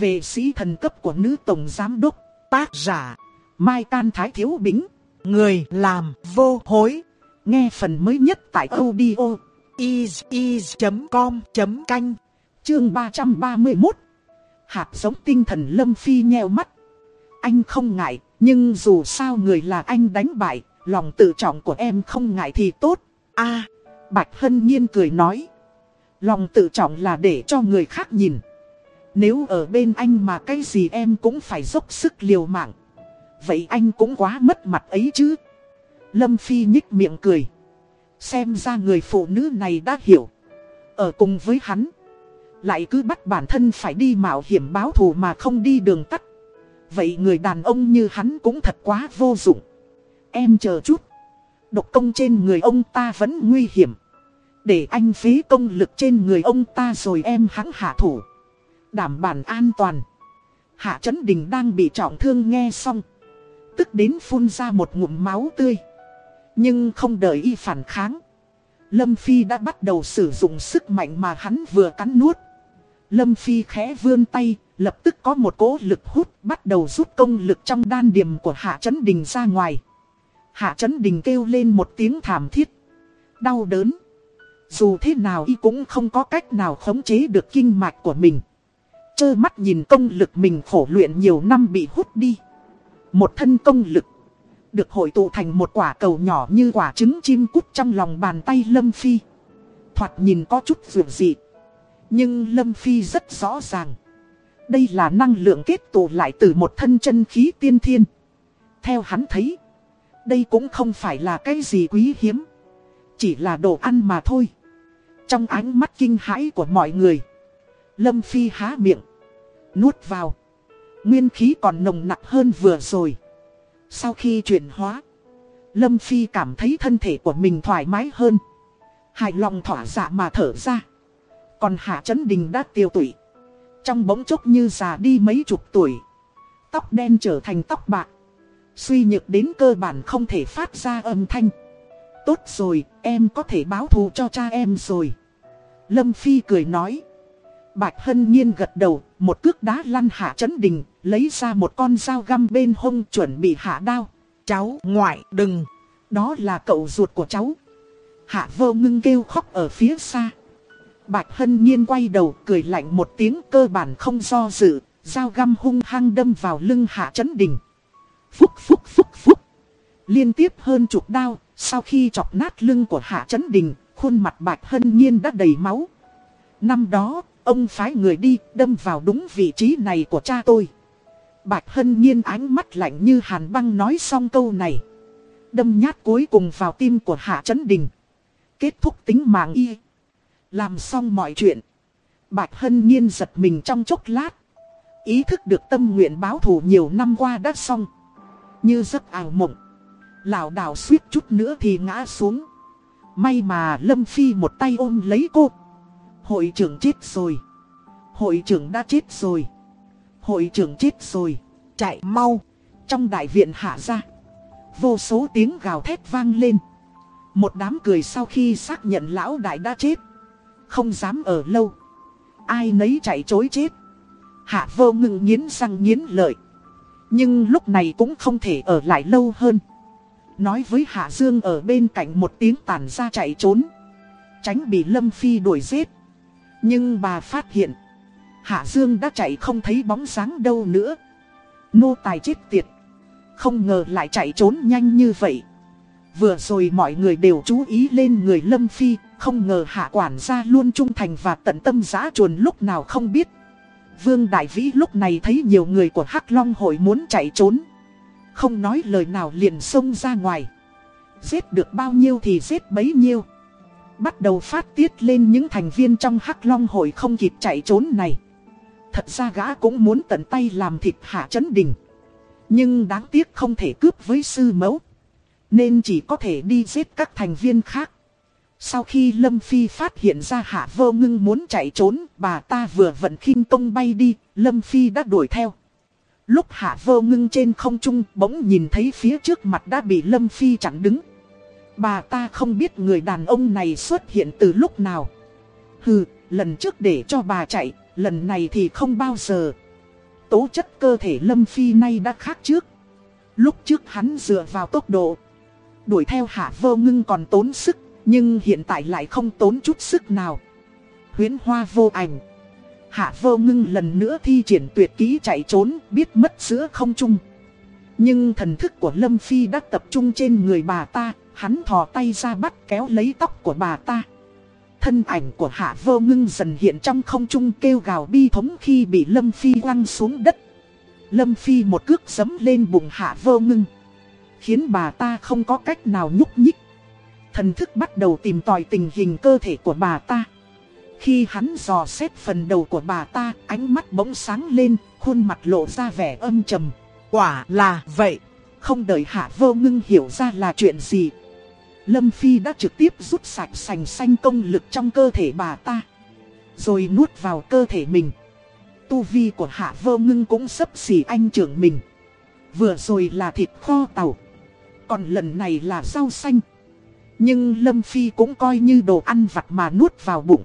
về sĩ thần cấp của nữ tổng giám đốc, tác giả, Mai Can Thái Thiếu Bính, người làm vô hối. Nghe phần mới nhất tại audio is.com.canh, chương 331. Hạt giống tinh thần Lâm Phi nheo mắt. Anh không ngại, nhưng dù sao người là anh đánh bại, lòng tự trọng của em không ngại thì tốt. a Bạch Hân Nhiên cười nói. Lòng tự trọng là để cho người khác nhìn. Nếu ở bên anh mà cái gì em cũng phải dốc sức liều mạng. Vậy anh cũng quá mất mặt ấy chứ. Lâm Phi nhích miệng cười. Xem ra người phụ nữ này đã hiểu. Ở cùng với hắn. Lại cứ bắt bản thân phải đi mạo hiểm báo thù mà không đi đường tắt. Vậy người đàn ông như hắn cũng thật quá vô dụng. Em chờ chút. Độc công trên người ông ta vẫn nguy hiểm. Để anh phí công lực trên người ông ta rồi em hắn hạ thủ. Đảm bản an toàn. Hạ Trấn Đình đang bị trọng thương nghe xong. Tức đến phun ra một ngụm máu tươi. Nhưng không đợi y phản kháng. Lâm Phi đã bắt đầu sử dụng sức mạnh mà hắn vừa cắn nuốt. Lâm Phi khẽ vươn tay, lập tức có một cỗ lực hút bắt đầu rút công lực trong đan điểm của Hạ Trấn Đình ra ngoài. Hạ Trấn Đình kêu lên một tiếng thảm thiết. Đau đớn. Dù thế nào y cũng không có cách nào khống chế được kinh mạch của mình. Chơ mắt nhìn công lực mình khổ luyện nhiều năm bị hút đi. Một thân công lực. Được hội tụ thành một quả cầu nhỏ như quả trứng chim cút trong lòng bàn tay Lâm Phi. Thoạt nhìn có chút vượt dị. Nhưng Lâm Phi rất rõ ràng. Đây là năng lượng kết tụ lại từ một thân chân khí tiên thiên. Theo hắn thấy. Đây cũng không phải là cái gì quý hiếm. Chỉ là đồ ăn mà thôi. Trong ánh mắt kinh hãi của mọi người. Lâm Phi há miệng. Nuốt vào. Nguyên khí còn nồng nặc hơn vừa rồi. Sau khi chuyển hóa. Lâm Phi cảm thấy thân thể của mình thoải mái hơn. Hài lòng thỏa dạ mà thở ra. Còn Hạ Trấn Đình đã tiêu tụy. Trong bóng chốc như già đi mấy chục tuổi. Tóc đen trở thành tóc bạc. Suy nhược đến cơ bản không thể phát ra âm thanh. Tốt rồi, em có thể báo thù cho cha em rồi. Lâm Phi cười nói. Bạch Hân Nhiên gật đầu, một cước đá lăn hạ chấn đình, lấy ra một con dao găm bên hông chuẩn bị hạ đao. Cháu, ngoại, đừng. Đó là cậu ruột của cháu. Hạ vô ngưng kêu khóc ở phía xa. Bạch Hân Nhiên quay đầu cười lạnh một tiếng cơ bản không do dự, dao găm hung hăng đâm vào lưng hạ chấn đình. Phúc phúc phúc phúc. Liên tiếp hơn chục đao, sau khi chọc nát lưng của hạ chấn đình, khuôn mặt Bạch Hân Nhiên đã đầy máu. Năm đó, ông phái người đi, đâm vào đúng vị trí này của cha tôi. Bạch Hân Nhiên ánh mắt lạnh như hàn băng nói xong câu này. Đâm nhát cuối cùng vào tim của Hạ Trấn Đình. Kết thúc tính mạng y. Làm xong mọi chuyện. Bạch Hân Nhiên giật mình trong chốc lát. Ý thức được tâm nguyện báo thù nhiều năm qua đã xong. Như giấc ảo mộng. Lào đảo suýt chút nữa thì ngã xuống. May mà Lâm Phi một tay ôm lấy cô. Hội trưởng chết rồi. Hội trưởng đã chết rồi. Hội trưởng chết rồi. Chạy mau. Trong đại viện hạ ra. Vô số tiếng gào thét vang lên. Một đám cười sau khi xác nhận lão đại đã chết. Không dám ở lâu. Ai nấy chạy chối chết. Hạ vô ngừng nghiến răng nghiến lợi. Nhưng lúc này cũng không thể ở lại lâu hơn. Nói với Hạ Dương ở bên cạnh một tiếng tàn ra chạy trốn. Tránh bị Lâm Phi đuổi giết. Nhưng bà phát hiện. Hạ Dương đã chạy không thấy bóng dáng đâu nữa. Nô tài chết tiệt. Không ngờ lại chạy trốn nhanh như vậy. Vừa rồi mọi người đều chú ý lên người Lâm Phi. Không ngờ hạ quản gia luôn trung thành và tận tâm giá chuồn lúc nào không biết. Vương Đại Vĩ lúc này thấy nhiều người của Hắc Long hội muốn chạy trốn. Không nói lời nào liền xông ra ngoài. Giết được bao nhiêu thì giết bấy nhiêu. Bắt đầu phát tiết lên những thành viên trong Hắc Long hội không kịp chạy trốn này. Thật ra gã cũng muốn tận tay làm thịt hạ chấn đình. Nhưng đáng tiếc không thể cướp với sư mẫu. Nên chỉ có thể đi giết các thành viên khác. Sau khi Lâm Phi phát hiện ra hạ vô ngưng muốn chạy trốn, bà ta vừa vận khinh công bay đi, Lâm Phi đã đuổi theo. Lúc hạ vô ngưng trên không trung bỗng nhìn thấy phía trước mặt đã bị Lâm Phi chặn đứng. Bà ta không biết người đàn ông này xuất hiện từ lúc nào. Hừ, lần trước để cho bà chạy, lần này thì không bao giờ. Tố chất cơ thể Lâm Phi nay đã khác trước. Lúc trước hắn dựa vào tốc độ. Đuổi theo hạ vô ngưng còn tốn sức. Nhưng hiện tại lại không tốn chút sức nào. Huyến hoa vô ảnh. Hạ vô ngưng lần nữa thi triển tuyệt kỹ chạy trốn biết mất giữa không trung. Nhưng thần thức của Lâm Phi đã tập trung trên người bà ta. Hắn thò tay ra bắt kéo lấy tóc của bà ta. Thân ảnh của Hạ Vô Ngưng dần hiện trong không trung kêu gào bi thống khi bị Lâm Phi quăng xuống đất. Lâm Phi một cước giấm lên bụng Hạ Vô Ngưng. Khiến bà ta không có cách nào nhúc nhích. Thần thức bắt đầu tìm tòi tình hình cơ thể của bà ta. Khi hắn dò xét phần đầu của bà ta, ánh mắt bỗng sáng lên, khuôn mặt lộ ra vẻ âm trầm. Quả là vậy. Không đợi Hạ Vô Ngưng hiểu ra là chuyện gì, Lâm Phi đã trực tiếp rút sạch sành xanh công lực trong cơ thể bà ta. Rồi nuốt vào cơ thể mình. Tu vi của Hạ Vô Ngưng cũng sấp xỉ anh trưởng mình. Vừa rồi là thịt kho tàu. Còn lần này là rau xanh. Nhưng Lâm Phi cũng coi như đồ ăn vặt mà nuốt vào bụng.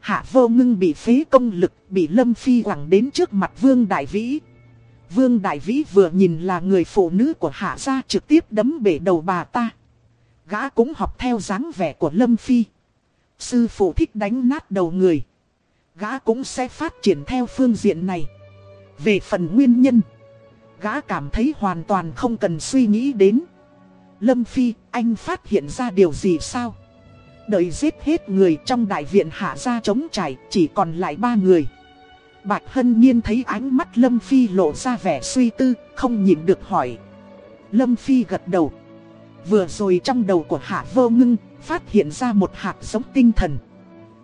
Hạ Vô Ngưng bị phế công lực, bị Lâm Phi quẳng đến trước mặt Vương Đại Vĩ. Vương Đại Vĩ vừa nhìn là người phụ nữ của Hạ gia trực tiếp đấm bể đầu bà ta. Gã cũng học theo dáng vẻ của Lâm Phi. Sư phụ thích đánh nát đầu người. Gã cũng sẽ phát triển theo phương diện này. Về phần nguyên nhân. Gã cảm thấy hoàn toàn không cần suy nghĩ đến. Lâm Phi, anh phát hiện ra điều gì sao? Đợi giết hết người trong đại viện hạ gia chống trải, chỉ còn lại ba người. Bạch Hân Nhiên thấy ánh mắt Lâm Phi lộ ra vẻ suy tư, không nhịn được hỏi. Lâm Phi gật đầu. Vừa rồi trong đầu của Hạ Vô Ngưng, phát hiện ra một hạt giống tinh thần.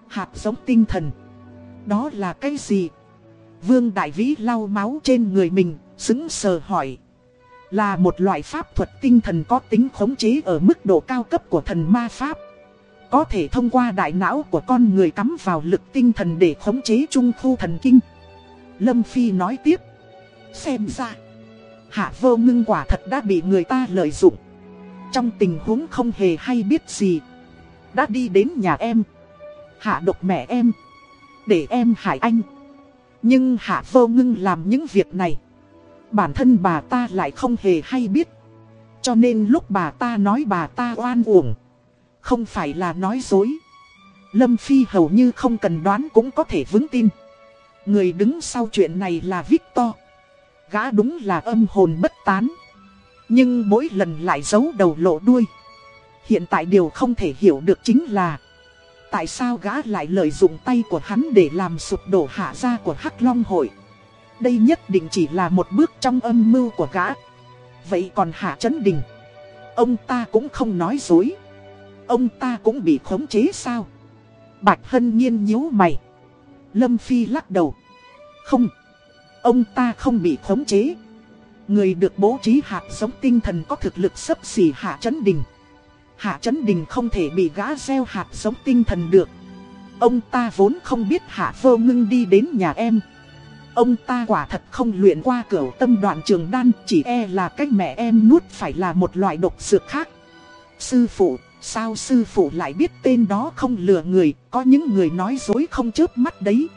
Hạt giống tinh thần. Đó là cái gì? Vương Đại Vĩ lau máu trên người mình, xứng sờ hỏi. Là một loại pháp thuật tinh thần có tính khống chế ở mức độ cao cấp của thần ma pháp. Có thể thông qua đại não của con người cắm vào lực tinh thần để khống chế trung khu thần kinh. Lâm Phi nói tiếp. Xem ra, Hạ Vô Ngưng quả thật đã bị người ta lợi dụng. Trong tình huống không hề hay biết gì Đã đi đến nhà em Hạ độc mẹ em Để em hại anh Nhưng Hạ vô ngưng làm những việc này Bản thân bà ta lại không hề hay biết Cho nên lúc bà ta nói bà ta oan uổng không phải là nói dối. Lâm Phi hầu như không cần đoán cũng có thể vững tin. Người đứng sau chuyện này là Victor. Gã đúng là âm hồn bất tán. Nhưng mỗi lần lại giấu đầu lộ đuôi. Hiện tại điều không thể hiểu được chính là, Tại sao gã lại lợi dụng tay của hắn để làm sụp đổ hạ gia của Hắc Long hội. Đây nhất định chỉ là một bước trong âm mưu của gã. Vậy còn Hạ Trấn Đình? Ông ta cũng không nói dối. Ông ta cũng bị khống chế sao Bạch Hân Nhiên nhíu mày Lâm Phi lắc đầu Không Ông ta không bị khống chế Người được bố trí hạt giống tinh thần có thực lực sấp xỉ Hạ Chấn Đình. Hạ Chấn Đình không thể bị gã gieo hạt giống tinh thần được. Ông ta vốn không biết Hạ Vô Ngưng đi đến nhà em. Ông ta quả thật không luyện qua cửa tâm đoạn trường đan, chỉ e là cách mẹ em nuốt phải là một loại độc dược khác. Sư phụ, sao sư phụ lại biết tên đó không lừa người, có những người nói dối không chớp mắt đấy.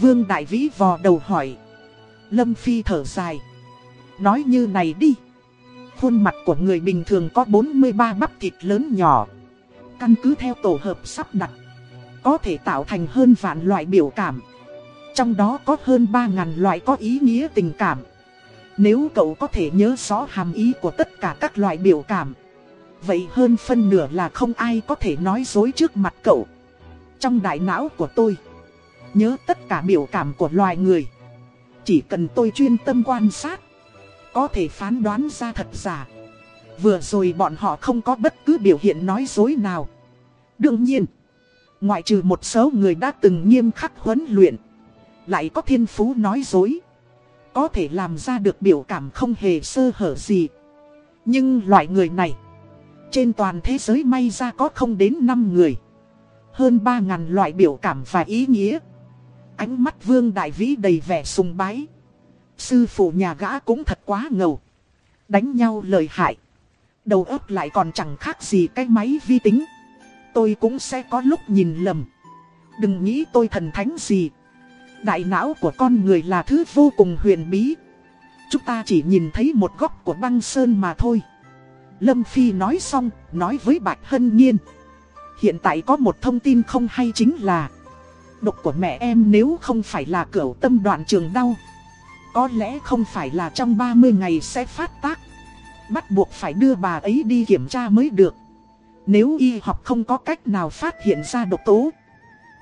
Vương Đại Vĩ vò đầu hỏi. Lâm Phi thở dài. Nói như này đi. Khuôn mặt của người bình thường có 43 bắp thịt lớn nhỏ. Căn cứ theo tổ hợp sắp đặt. Có thể tạo thành hơn vạn loại biểu cảm. Trong đó có hơn 3.000 loại có ý nghĩa tình cảm. Nếu cậu có thể nhớ rõ hàm ý của tất cả các loại biểu cảm. Vậy hơn phân nửa là không ai có thể nói dối trước mặt cậu. Trong đại não của tôi. Nhớ tất cả biểu cảm của loài người. Chỉ cần tôi chuyên tâm quan sát có thể phán đoán ra thật giả. Vừa rồi bọn họ không có bất cứ biểu hiện nói dối nào. Đương nhiên, ngoại trừ một số người đã từng nghiêm khắc huấn luyện, lại có thiên phú nói dối. Có thể làm ra được biểu cảm không hề sơ hở gì. Nhưng loại người này, trên toàn thế giới may ra có không đến 5 người. Hơn 3.000 loại biểu cảm và ý nghĩa. Ánh mắt vương đại vĩ đầy vẻ sùng bái. Sư phụ nhà gã cũng thật quá ngầu. Đánh nhau lời hại. Đầu óc lại còn chẳng khác gì cái máy vi tính. Tôi cũng sẽ có lúc nhìn lầm. Đừng nghĩ tôi thần thánh gì. Đại não của con người là thứ vô cùng huyền bí. Chúng ta chỉ nhìn thấy một góc của băng sơn mà thôi. Lâm Phi nói xong, nói với Bạch Hân Nhiên. Hiện tại có một thông tin không hay chính là Độc của mẹ em nếu không phải là cửa tâm đoạn trường đau Có lẽ không phải là trong 30 ngày sẽ phát tác. Bắt buộc phải đưa bà ấy đi kiểm tra mới được. Nếu y học không có cách nào phát hiện ra độc tố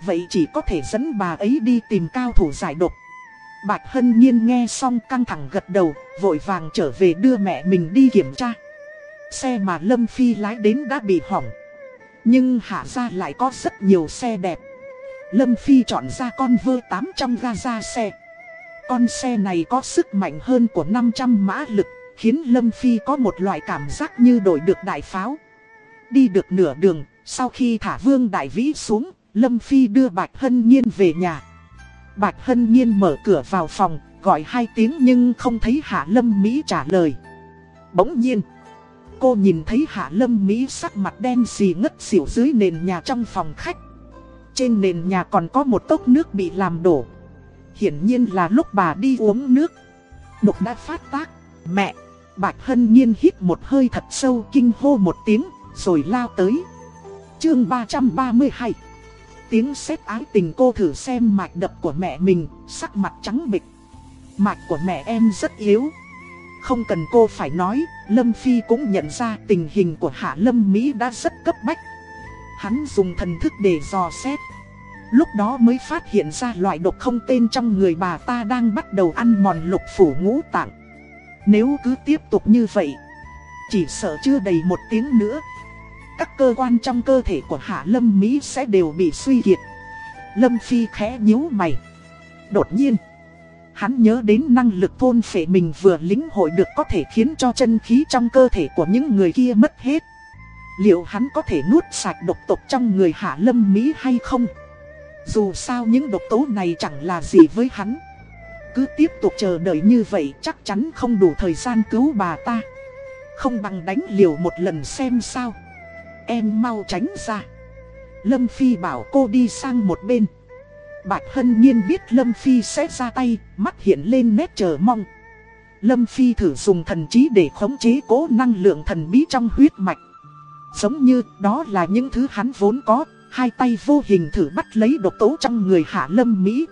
Vậy chỉ có thể dẫn bà ấy đi tìm cao thủ giải độc. Bạch Hân Nhiên nghe xong căng thẳng gật đầu Vội vàng trở về đưa mẹ mình đi kiểm tra. Xe mà Lâm Phi lái đến đã bị hỏng. Nhưng hạ ra lại có rất nhiều xe đẹp. Lâm Phi chọn ra con vơ 800 ga ra xe. Con xe này có sức mạnh hơn của 500 mã lực, Khiến Lâm Phi có một loại cảm giác như đổi được đại pháo. Đi được nửa đường, Sau khi thả vương đại vĩ xuống, Lâm Phi đưa Bạch Hân Nhiên về nhà. Bạch Hân Nhiên mở cửa vào phòng, Gọi hai tiếng nhưng không thấy Hạ Lâm Mỹ trả lời. Bỗng nhiên Cô nhìn thấy Hạ Lâm Mỹ sắc mặt đen xì ngất xỉu dưới nền nhà trong phòng khách. Trên nền nhà còn có một cốc nước bị làm đổ. Hiển nhiên là lúc bà đi uống nước. Độc đã phát tác. Mẹ, Bạch Hân Nhiên hít một hơi thật sâu kinh hô một tiếng, Rồi lao tới. Chương 332 Tiếng sét ái tình cô thử xem mạch đập của mẹ mình, Sắc mặt trắng bịch Mạch của mẹ em rất yếu không cần cô phải nói, Lâm Phi cũng nhận ra tình hình của Hạ Lâm Mỹ đã rất cấp bách. Hắn dùng thần thức để dò xét. Lúc đó mới phát hiện ra loại độc không tên trong người bà ta đang bắt đầu ăn mòn lục phủ ngũ tạng. Nếu cứ tiếp tục như vậy, chỉ sợ chưa đầy một tiếng nữa. Các cơ quan trong cơ thể của Hạ Lâm Mỹ sẽ đều bị suy kiệt. Lâm Phi khẽ nhíu mày. Đột nhiên. Hắn nhớ đến năng lực thôn phệ mình vừa lĩnh hội được có thể khiến cho chân khí trong cơ thể của những người kia mất hết. Liệu hắn có thể nuốt sạch độc tộc trong người hạ lâm Mỹ hay không? Dù sao những độc tố này chẳng là gì với hắn. Cứ tiếp tục chờ đợi như vậy chắc chắn không đủ thời gian cứu bà ta. Không bằng đánh liều một lần xem sao. Em mau tránh ra. Lâm Phi bảo cô đi sang một bên. Bạch Hân Nhiên biết Lâm Phi sẽ ra tay, mắt hiện lên nét chờ mong. Lâm Phi thử dùng thần trí để khống chế cố năng lượng thần bí trong huyết mạch. Giống như đó là những thứ hắn vốn có, hai tay vô hình thử bắt lấy độc tố trong người hạ Lâm Mỹ.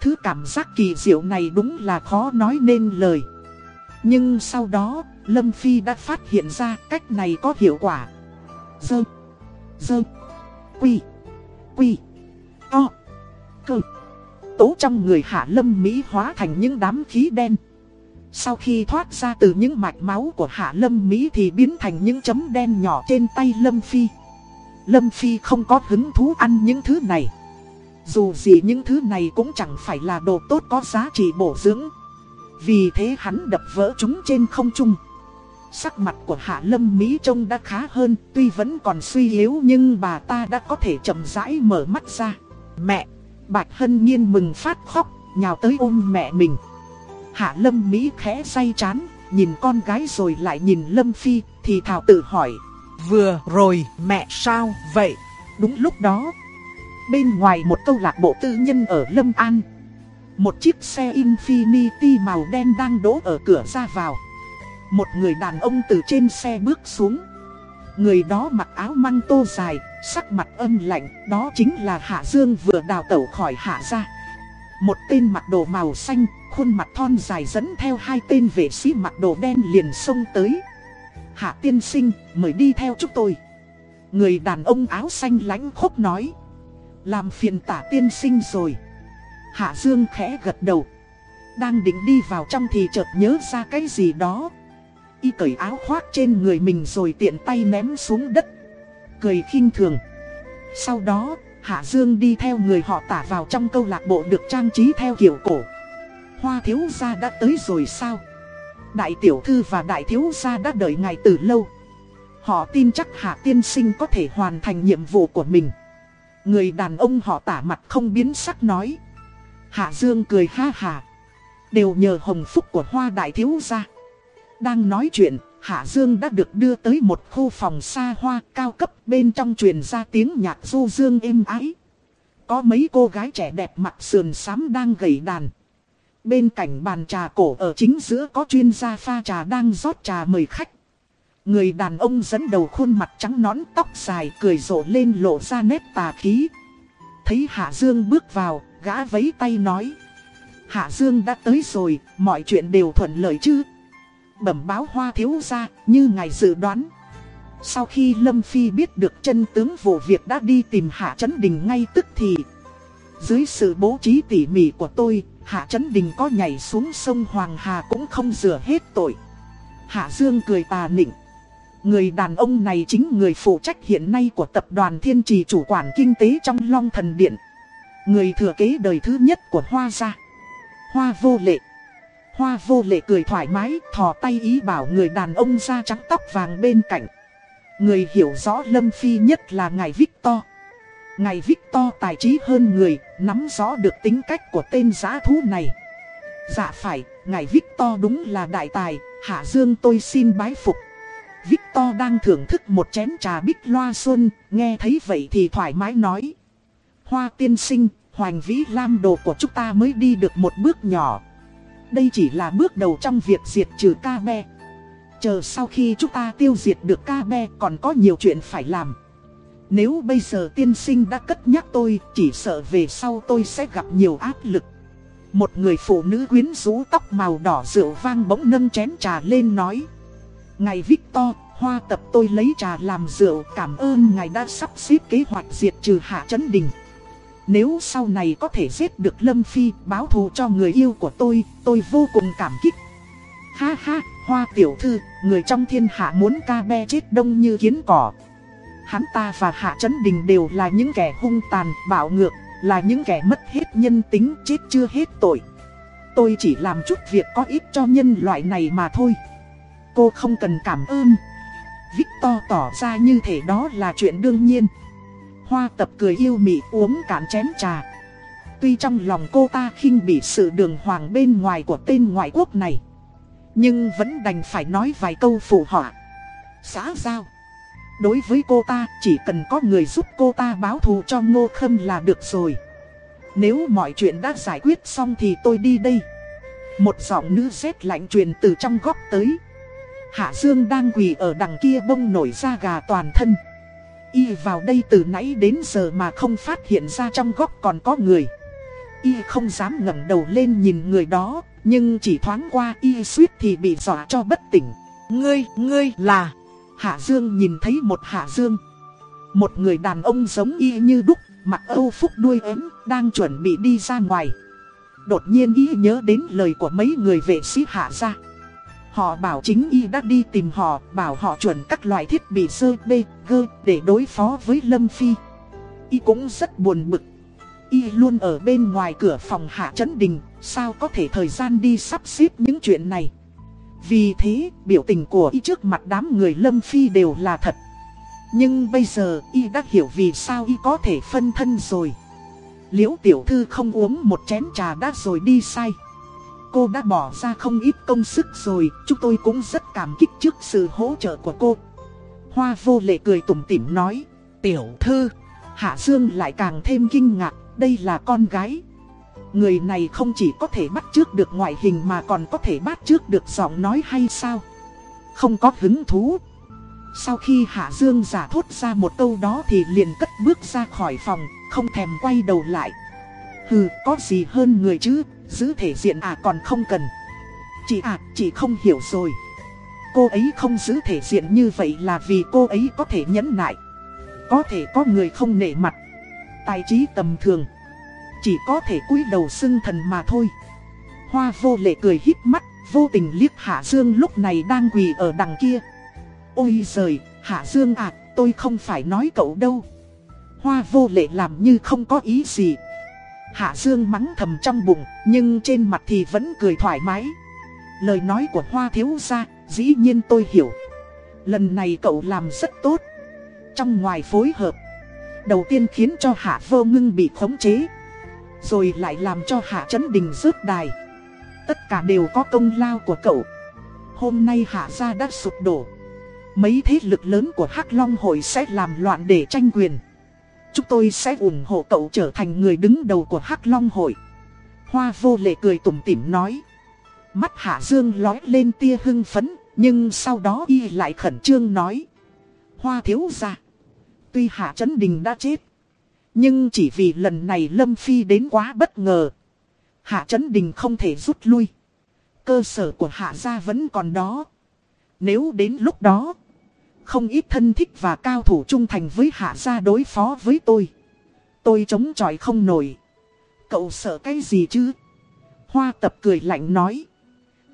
Thứ cảm giác kỳ diệu này đúng là khó nói nên lời. Nhưng sau đó, Lâm Phi đã phát hiện ra cách này có hiệu quả. Dơ, dơ, quy, quy, to. Tố trong người hạ lâm Mỹ hóa thành những đám khí đen. Sau khi thoát ra từ những mạch máu của hạ lâm Mỹ thì biến thành những chấm đen nhỏ trên tay lâm phi. Lâm phi không có hứng thú ăn những thứ này. Dù gì những thứ này cũng chẳng phải là đồ tốt có giá trị bổ dưỡng. Vì thế hắn đập vỡ chúng trên không trung. Sắc mặt của Hạ Lâm Mỹ trông đã khá hơn, tuy vẫn còn suy yếu nhưng bà ta đã có thể chậm rãi mở mắt ra. Mẹ! Bạch Hân Nhiên mừng phát khóc, nhào tới ôm mẹ mình. Hạ Lâm Mỹ khẽ say chán, nhìn con gái rồi lại nhìn Lâm Phi, thì Thảo tự hỏi. Vừa rồi mẹ sao vậy? Đúng lúc đó, bên ngoài một câu lạc bộ tư nhân ở Lâm An. Một chiếc xe Infiniti màu đen đang đỗ ở cửa ra vào. Một người đàn ông từ trên xe bước xuống. Người đó mặc áo măng tô dài, sắc mặt âm lạnh, đó chính là Hạ Dương vừa đào tẩu khỏi Hạ gia. Một tên mặc đồ màu xanh, khuôn mặt thon dài dẫn theo hai tên vệ sĩ mặc đồ đen liền xông tới. Hạ tiên sinh, mời đi theo chúng tôi. Người đàn ông áo xanh lãnh khốc nói. Làm phiền tả tiên sinh rồi. Hạ Dương khẽ gật đầu. Đang định đi vào trong thì chợt nhớ ra cái gì đó. Y cởi áo khoác trên người mình rồi tiện tay ném xuống đất cười khinh thường. Sau đó, Hạ Dương đi theo người họ tả vào trong câu lạc bộ được trang trí theo kiểu cổ. Hoa thiếu gia đã tới rồi sao? Đại tiểu thư và đại thiếu gia đã đợi ngài từ lâu. Họ tin chắc Hạ tiên sinh có thể hoàn thành nhiệm vụ của mình. Người đàn ông họ tả mặt không biến sắc nói. Hạ Dương cười ha hà. Đều nhờ hồng phúc của hoa đại thiếu gia. Đang nói chuyện, Hạ Dương đã được đưa tới một khu phòng xa hoa cao cấp bên trong truyền ra tiếng nhạc du dương êm ái. có mấy cô gái trẻ đẹp mặt sườn xám đang gầy đàn. Bên cạnh bàn trà cổ ở chính giữa có chuyên gia pha trà đang rót trà mời khách. Người đàn ông dẫn đầu khuôn mặt trắng nõn tóc dài cười rộ lên lộ ra nét tà khí. Thấy Hạ Dương bước vào, gã vấy tay nói. Hạ Dương đã tới rồi, mọi chuyện đều thuận lợi chứ. Bẩm báo hoa thiếu ra, như ngài dự đoán. Sau khi Lâm Phi biết được chân tướng vụ việc đã đi tìm Hạ Trấn Đình ngay tức thì Dưới sự bố trí tỉ mỉ của tôi Hạ Trấn Đình có nhảy xuống sông Hoàng Hà cũng không rửa hết tội. Hạ Dương cười tà nịnh. Người đàn ông này chính người phụ trách hiện nay của tập đoàn Thiên Trì chủ quản kinh tế trong Long Thần Điện. Người thừa kế đời thứ nhất của Hoa gia. Hoa vô lệ. Hoa vô lệ cười thoải mái thò tay ý bảo người đàn ông da trắng tóc vàng bên cạnh Người hiểu rõ Lâm Phi nhất là ngài Victor. Ngài Victor tài trí hơn người, nắm rõ được tính cách của tên giá thú này. Dạ phải, ngài Victor đúng là đại tài, Hạ Dương tôi xin bái phục. Victor đang thưởng thức một chén trà bích loa xuân, nghe thấy vậy thì thoải mái nói. Hoa tiên sinh, hoành vĩ lam đồ của chúng ta mới đi được một bước nhỏ. Đây chỉ là bước đầu trong việc diệt trừ ca be. Chờ sau khi chúng ta tiêu diệt được ca be còn có nhiều chuyện phải làm. Nếu bây giờ tiên sinh đã cất nhắc tôi Chỉ sợ về sau tôi sẽ gặp nhiều áp lực. Một người phụ nữ quyến rũ tóc màu đỏ rượu vang bỗng nâng chén trà lên nói ngày Victor, hoa tập tôi lấy trà làm rượu Cảm ơn ngài đã sắp xếp kế hoạch diệt trừ hạ chấn đình. Nếu sau này có thể giết được Lâm Phi báo thù cho người yêu của tôi Tôi vô cùng cảm kích Ha ha, hoa tiểu thư, người trong thiên hạ muốn ca be chết đông như kiến cỏ. Hắn ta và Hạ Trấn Đình đều là những kẻ hung tàn, bạo ngược, là những kẻ mất hết nhân tính, chết chưa hết tội. Tôi chỉ làm chút việc có ích cho nhân loại này mà thôi. Cô không cần cảm ơn. Victor tỏ ra như thể đó là chuyện đương nhiên. Hoa tập cười yêu mị uống cạn chén trà. Tuy trong lòng cô ta khinh bị sự đường hoàng bên ngoài của tên ngoại quốc này. Nhưng vẫn đành phải nói vài câu phụ họa. Xã giao. Đối với cô ta, chỉ cần có người giúp cô ta báo thù cho ngô khâm là được rồi. Nếu mọi chuyện đã giải quyết xong thì tôi đi đây. Một giọng nữ rét lạnh truyền từ trong góc tới. Hạ Dương đang quỳ ở đằng kia bông nổi da gà toàn thân. Y vào đây từ nãy đến giờ mà không phát hiện ra trong góc còn có người Y không dám ngẩng đầu lên nhìn người đó nhưng chỉ thoáng qua y suýt thì bị dọa cho bất tỉnh. Ngươi, ngươi là... Hạ Dương nhìn thấy một Hạ Dương. Một người đàn ông giống y như đúc, mặc âu phúc đuôi ếm, đang chuẩn bị đi ra ngoài. Đột nhiên y nhớ đến lời của mấy người vệ sĩ hạ ra. Họ bảo chính y đã đi tìm họ, bảo họ chuẩn các loại thiết bị sơ bê, gơ để đối phó với Lâm Phi. Y cũng rất buồn bực. Y luôn ở bên ngoài cửa phòng hạ chấn đình, Sao có thể thời gian đi sắp xếp những chuyện này Vì thế biểu tình của y trước mặt đám người Lâm Phi đều là thật Nhưng bây giờ y đã hiểu vì sao y có thể phân thân rồi Liễu tiểu thư không uống một chén trà đã rồi đi sai Cô đã bỏ ra không ít công sức rồi, Chúng tôi cũng rất cảm kích trước sự hỗ trợ của cô. Hoa vô lệ cười tủm tỉm nói, Tiểu thư. Hạ Dương lại càng thêm kinh ngạc, Đây là con gái. Người này không chỉ có thể bắt trước được ngoại hình mà còn có thể bắt trước được giọng nói hay sao? Không có hứng thú. Sau khi Hạ Dương giả thốt ra một câu đó thì liền cất bước ra khỏi phòng, Không thèm quay đầu lại. Hừ, có gì hơn người chứ? Giữ thể diện à còn không cần. Chị à chị không hiểu rồi. Cô ấy không giữ thể diện như vậy là vì cô ấy có thể nhẫn nại. Có thể có người không nể mặt. Tài trí tầm thường. Chỉ có thể cúi đầu xưng thần mà thôi. Hoa vô lệ cười hít mắt, Vô tình liếc Hạ Dương lúc này đang quỳ ở đằng kia. Ôi giời, Hạ Dương à tôi không phải nói cậu đâu. Hoa vô lệ làm như không có ý gì. Hạ Dương mắng thầm trong bụng Nhưng trên mặt thì vẫn cười thoải mái. Lời nói của Hoa thiếu Gia, Dĩ nhiên tôi hiểu. Lần này cậu làm rất tốt. Trong ngoài phối hợp Đầu tiên khiến cho Hạ vô ngưng bị khống chế rồi lại làm cho Hạ Trấn Đình rớt đài. Tất cả đều có công lao của cậu. Hôm nay Hạ gia đã sụp đổ. Mấy thế lực lớn của Hắc Long hội sẽ làm loạn để tranh quyền. Chúng tôi sẽ ủng hộ cậu trở thành người đứng đầu của Hắc Long hội. Hoa vô lệ cười tủm tỉm nói. Mắt Hạ Dương lói lên tia hưng phấn, nhưng sau đó y lại khẩn trương nói. Hoa thiếu ra. Tuy Hạ Trấn Đình đã chết. Nhưng chỉ vì lần này Lâm Phi đến quá bất ngờ. Hạ Trấn Đình không thể rút lui. Cơ sở của Hạ gia vẫn còn đó. Nếu đến lúc đó, không ít thân thích và cao thủ trung thành với Hạ gia đối phó với tôi. Tôi chống chọi không nổi. Cậu sợ cái gì chứ? Hoa tập cười lạnh nói.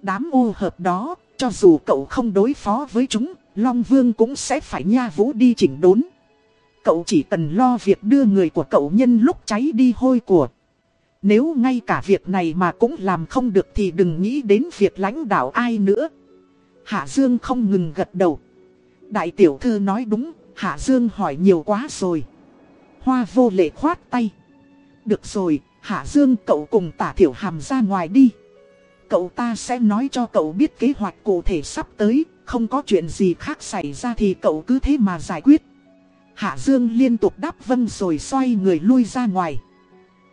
Đám ô hợp đó, cho dù cậu không đối phó với chúng, Long Vương cũng sẽ phải nha vũ đi chỉnh đốn. Cậu chỉ cần lo việc đưa người của cậu nhân lúc cháy đi hôi của. Nếu ngay cả việc này mà cũng làm không được thì đừng nghĩ đến việc lãnh đạo ai nữa. Hạ Dương không ngừng gật đầu. Đại tiểu thư nói đúng, Hạ Dương hỏi nhiều quá rồi. Hoa vô lệ khoát tay. Được rồi, Hạ Dương cậu cùng tả tiểu hàm ra ngoài đi. Cậu ta sẽ nói cho cậu biết kế hoạch cụ thể sắp tới, không có chuyện gì khác xảy ra thì cậu cứ thế mà giải quyết. Hạ Dương liên tục đáp vâng rồi xoay người lui ra ngoài.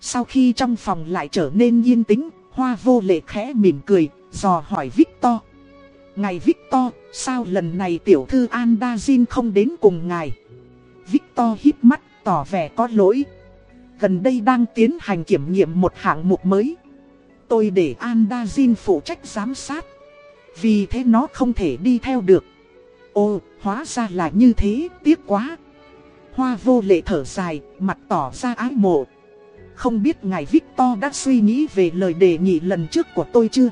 Sau khi trong phòng lại trở nên yên tĩnh, Hoa vô lệ khẽ mỉm cười, dò hỏi Victor. Ngài Victor, sao lần này tiểu thư Andazin không đến cùng ngài? Victor hít mắt, tỏ vẻ có lỗi. Gần đây đang tiến hành kiểm nghiệm một hạng mục mới. Tôi để Andazin phụ trách giám sát. Vì thế nó không thể đi theo được. Ồ, hóa ra là như thế, tiếc quá. Hoa vô lệ thở dài, mặt tỏ ra ái mộ. Không biết ngài Victor đã suy nghĩ về lời đề nghị lần trước của tôi chưa?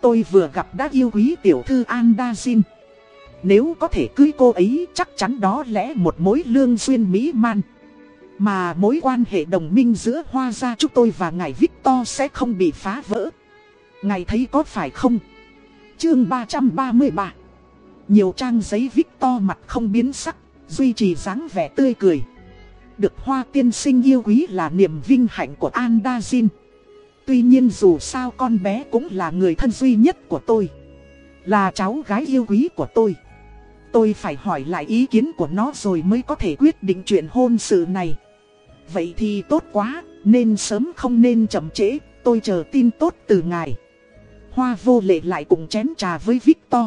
Tôi vừa gặp đã yêu quý tiểu thư Andazin. Nếu có thể cưới cô ấy chắc chắn đó lẽ một mối lương duyên mỹ man. Mà mối quan hệ đồng minh giữa Hoa gia chúng tôi và ngài Victor sẽ không bị phá vỡ. Ngài thấy có phải không? Chương 333 Nhiều trang giấy Victor mặt không biến sắc, duy trì dáng vẻ tươi cười. Được Hoa tiên sinh yêu quý là niềm vinh hạnh của Andazin. Tuy nhiên dù sao con bé cũng là người thân duy nhất của tôi. Là cháu gái yêu quý của tôi. Tôi phải hỏi lại ý kiến của nó rồi mới có thể quyết định chuyện hôn sự này. Vậy thì tốt quá, nên sớm không nên chậm trễ, tôi chờ tin tốt từ ngài. Hoa vô lệ lại cùng chén trà với Victor.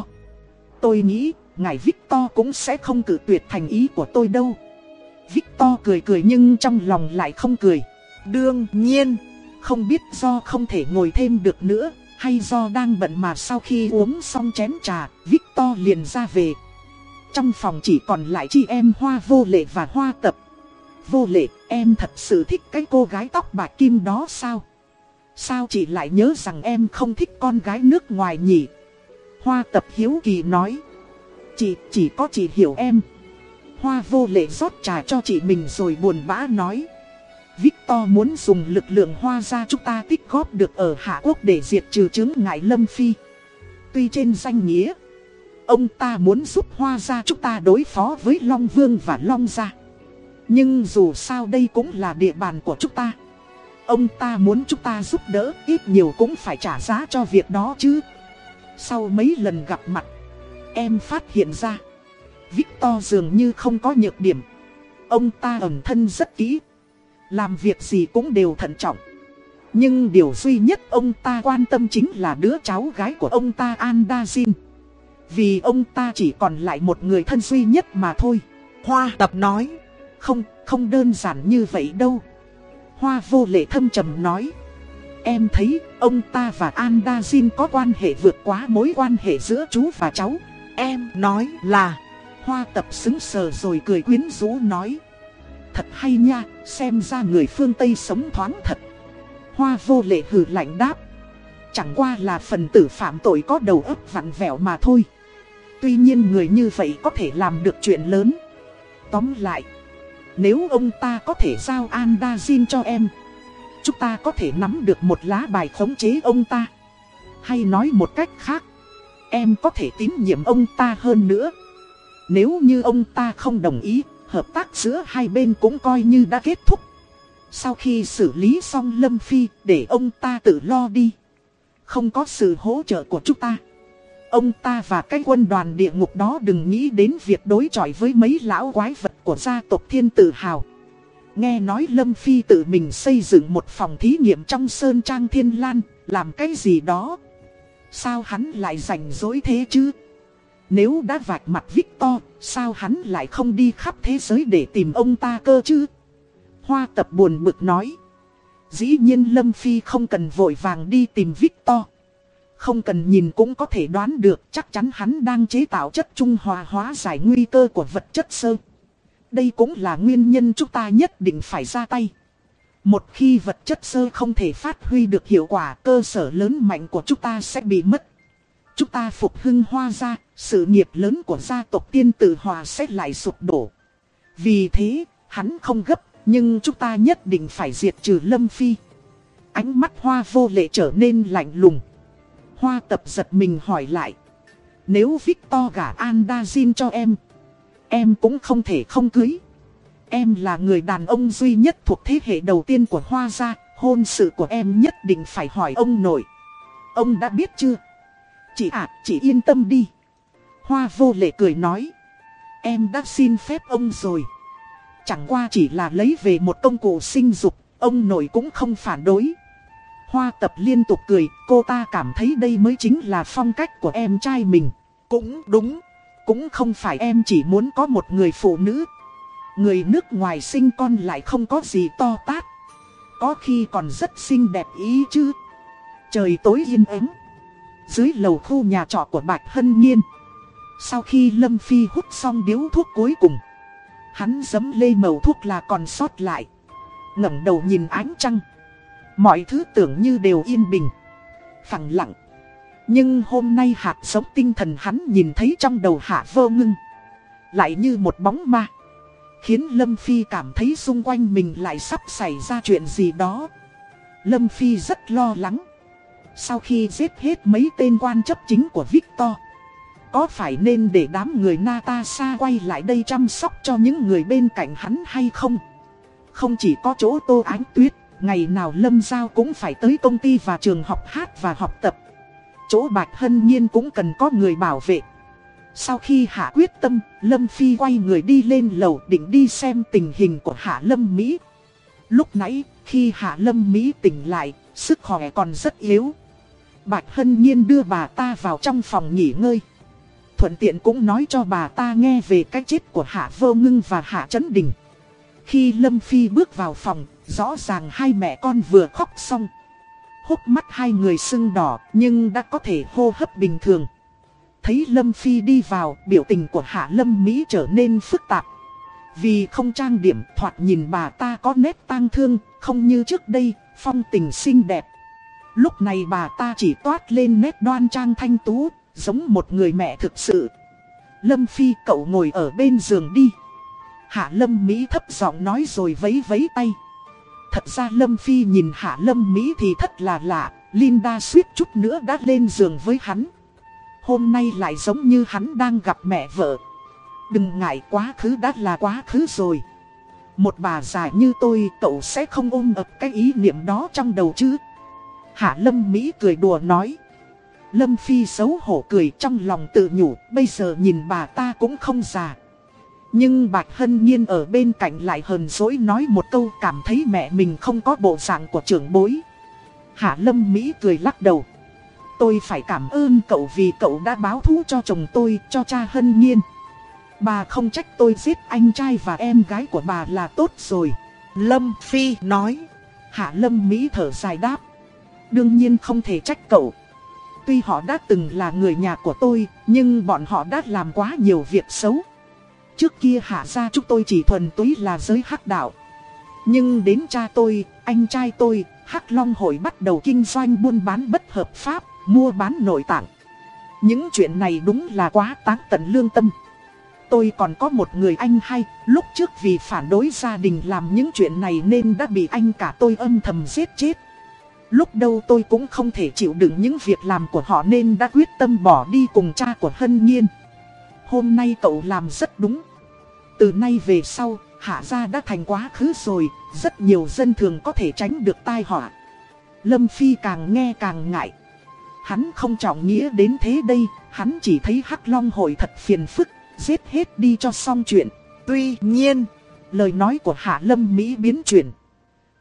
Tôi nghĩ, ngài Victor cũng sẽ không cử tuyệt thành ý của tôi đâu. Victor cười cười nhưng trong lòng lại không cười. Đương nhiên, không biết do không thể ngồi thêm được nữa, hay do đang bận mà sau khi uống xong chén trà, Victor liền ra về. Trong phòng chỉ còn lại chị em Hoa vô lệ và Hoa tập. Vô lệ, em thật sự thích cái cô gái tóc bạc kim đó sao? Sao chị lại nhớ rằng em không thích con gái nước ngoài nhỉ? Hoa tập hiếu kỳ nói. Chị, chỉ có chị hiểu em. Hoa vô lệ rót trà cho chị mình rồi buồn bã nói. Victor muốn dùng lực lượng hoa ra chúng ta tích góp được ở Hạ Quốc để diệt trừ chứng ngại Lâm Phi. Tuy trên danh nghĩa, ông ta muốn giúp hoa ra chúng ta đối phó với Long Vương và Long Gia. Nhưng dù sao đây cũng là địa bàn của chúng ta. Ông ta muốn chúng ta giúp đỡ ít nhiều cũng phải trả giá cho việc đó chứ. Sau mấy lần gặp mặt, em phát hiện ra. Victor dường như không có nhược điểm. Ông ta ẩn thân rất kỹ. Làm việc gì cũng đều thận trọng. Nhưng điều duy nhất ông ta quan tâm chính là đứa cháu gái của ông ta Andazin. Vì ông ta chỉ còn lại một người thân duy nhất mà thôi. Hoa tập nói. Không, không đơn giản như vậy đâu. Hoa vô lệ thâm trầm nói. Em thấy ông ta và Andazin có quan hệ vượt quá mối quan hệ giữa chú và cháu. Em nói là Hoa tập xứng sờ rồi cười quyến rũ nói. Thật hay nha, xem ra người phương Tây sống thoáng thật. Hoa vô lệ hừ lạnh đáp. Chẳng qua là phần tử phạm tội có đầu óc vặn vẹo mà thôi. Tuy nhiên người như vậy có thể làm được chuyện lớn. Tóm lại, nếu ông ta có thể giao Andazin cho em, chúng ta có thể nắm được một lá bài khống chế ông ta. Hay nói một cách khác, em có thể tín nhiệm ông ta hơn nữa. Nếu như ông ta không đồng ý, hợp tác giữa hai bên cũng coi như đã kết thúc. Sau khi xử lý xong Lâm Phi, để ông ta tự lo đi. Không có sự hỗ trợ của chúng ta. Ông ta và cái quân đoàn địa ngục đó đừng nghĩ đến việc đối chọi với mấy lão quái vật của gia tộc thiên tử hào. Nghe nói Lâm Phi tự mình xây dựng một phòng thí nghiệm trong Sơn Trang Thiên Lan, làm cái gì đó. Sao hắn lại rảnh rỗi thế chứ? Nếu đã vạch mặt Victor, sao hắn lại không đi khắp thế giới để tìm ông ta cơ chứ? Hoa tập buồn bực nói. Dĩ nhiên Lâm Phi không cần vội vàng đi tìm Victor. Không cần nhìn cũng có thể đoán được chắc chắn hắn đang chế tạo chất trung hòa hóa giải nguy cơ của vật chất sơ. Đây cũng là nguyên nhân chúng ta nhất định phải ra tay. Một khi vật chất sơ không thể phát huy được hiệu quả cơ sở lớn mạnh của chúng ta sẽ bị mất. Chúng ta phục hưng hoa ra, sự nghiệp lớn của gia tộc tiên tử hòa sẽ lại sụp đổ. Vì thế, hắn không gấp, nhưng chúng ta nhất định phải diệt trừ Lâm Phi. Ánh mắt hoa vô lệ trở nên lạnh lùng. Hoa tập giật mình hỏi lại. Nếu Victor gả Andazin cho em, em cũng không thể không cưới. Em là người đàn ông duy nhất thuộc thế hệ đầu tiên của Hoa gia, hôn sự của em nhất định phải hỏi ông nội. Ông đã biết chưa? Chị ạ, chị yên tâm đi. Hoa vô lệ cười nói. Em đã xin phép ông rồi. Chẳng qua chỉ là lấy về một công cụ sinh dục, ông nội cũng không phản đối. Hoa tập liên tục cười, cô ta cảm thấy đây mới chính là phong cách của em trai mình. Cũng đúng, cũng không phải em chỉ muốn có một người phụ nữ. Người nước ngoài sinh con lại không có gì to tát. Có khi còn rất xinh đẹp ý chứ. Trời tối yên ắng. Dưới lầu khu nhà trọ của Bạch Hân Nhiên. Sau khi Lâm Phi hút xong điếu thuốc cuối cùng. Hắn giấm lê màu thuốc là còn sót lại. ngẩng đầu nhìn ánh trăng. Mọi thứ tưởng như đều yên bình. Phẳng lặng. Nhưng hôm nay hạt sống tinh thần hắn nhìn thấy trong đầu hạ vô ngưng. Lại như một bóng ma. Khiến Lâm Phi cảm thấy xung quanh mình lại sắp xảy ra chuyện gì đó. Lâm Phi rất lo lắng. Sau khi giết hết mấy tên quan chấp chính của Victor. Có phải nên để đám người Natasha quay lại đây chăm sóc cho những người bên cạnh hắn hay không? Không chỉ có chỗ tô ánh tuyết, ngày nào Lâm Giao cũng phải tới công ty và trường học hát và học tập. Chỗ Bạch Hân Nhiên cũng cần có người bảo vệ. Sau khi Hạ quyết tâm, Lâm Phi quay người đi lên lầu định đi xem tình hình của Hạ Lâm Mỹ. Lúc nãy, khi Hạ Lâm Mỹ tỉnh lại, sức khỏe còn rất yếu. Bạch Hân Nhiên đưa bà ta vào trong phòng nghỉ ngơi. Thuận tiện cũng nói cho bà ta nghe về cái chết của Hạ Vô Ngưng và Hạ Trấn Đình. Khi Lâm Phi bước vào phòng, rõ ràng hai mẹ con vừa khóc xong. Hốc mắt hai người sưng đỏ nhưng đã có thể hô hấp bình thường. Thấy Lâm Phi đi vào, biểu tình của Hạ Lâm Mỹ trở nên phức tạp. Vì không trang điểm thoạt nhìn bà ta có nét tang thương, không như trước đây, phong tình xinh đẹp. Lúc này bà ta chỉ toát lên nét đoan trang thanh tú, giống một người mẹ thực sự. Lâm Phi cậu ngồi ở bên giường đi. Hạ Lâm Mỹ thấp giọng nói rồi vấy vấy tay. Thật ra Lâm Phi nhìn Hạ Lâm Mỹ thì thật là lạ, Linda suýt chút nữa đã lên giường với hắn. Hôm nay lại giống như hắn đang gặp mẹ vợ. Đừng ngại quá khứ đã là quá khứ rồi. Một bà già như tôi cậu sẽ không ôm ập cái ý niệm đó trong đầu chứ. Hạ Lâm Mỹ cười đùa nói. Lâm Phi xấu hổ cười trong lòng tự nhủ, bây giờ nhìn bà ta cũng không già. Nhưng Bạch Hân Nhiên ở bên cạnh lại hờn dỗi nói một câu cảm thấy mẹ mình không có bộ dạng của trưởng bối. Hạ Lâm Mỹ cười lắc đầu. Tôi phải cảm ơn cậu vì cậu đã báo thú cho chồng tôi, cho cha Hân Nhiên. Bà không trách tôi giết anh trai và em gái của bà là tốt rồi. Lâm Phi nói. Hạ Lâm Mỹ thở dài đáp. Đương nhiên không thể trách cậu. Tuy họ đã từng là người nhà của tôi, nhưng bọn họ đã làm quá nhiều việc xấu. Trước kia hạ ra chúng tôi chỉ thuần túy là giới hắc đạo. Nhưng đến cha tôi, anh trai tôi, Hắc Long hội bắt đầu kinh doanh buôn bán bất hợp pháp, mua bán nội tạng. Những chuyện này đúng là quá táng tận lương tâm. Tôi còn có một người anh hay, lúc trước vì phản đối gia đình làm những chuyện này nên đã bị anh cả tôi âm thầm giết chết. Lúc đầu tôi cũng không thể chịu đựng những việc làm của họ nên đã quyết tâm bỏ đi cùng cha của Hân Nhiên. Hôm nay cậu làm rất đúng. Từ nay về sau, Hạ gia đã thành quá khứ rồi, rất nhiều dân thường có thể tránh được tai họa. Lâm Phi càng nghe càng ngại. Hắn không trọng nghĩa đến thế đây, hắn chỉ thấy Hắc Long hội thật phiền phức, giết hết đi cho xong chuyện. Tuy nhiên, Lời nói của Hạ Lâm Mỹ biến chuyển.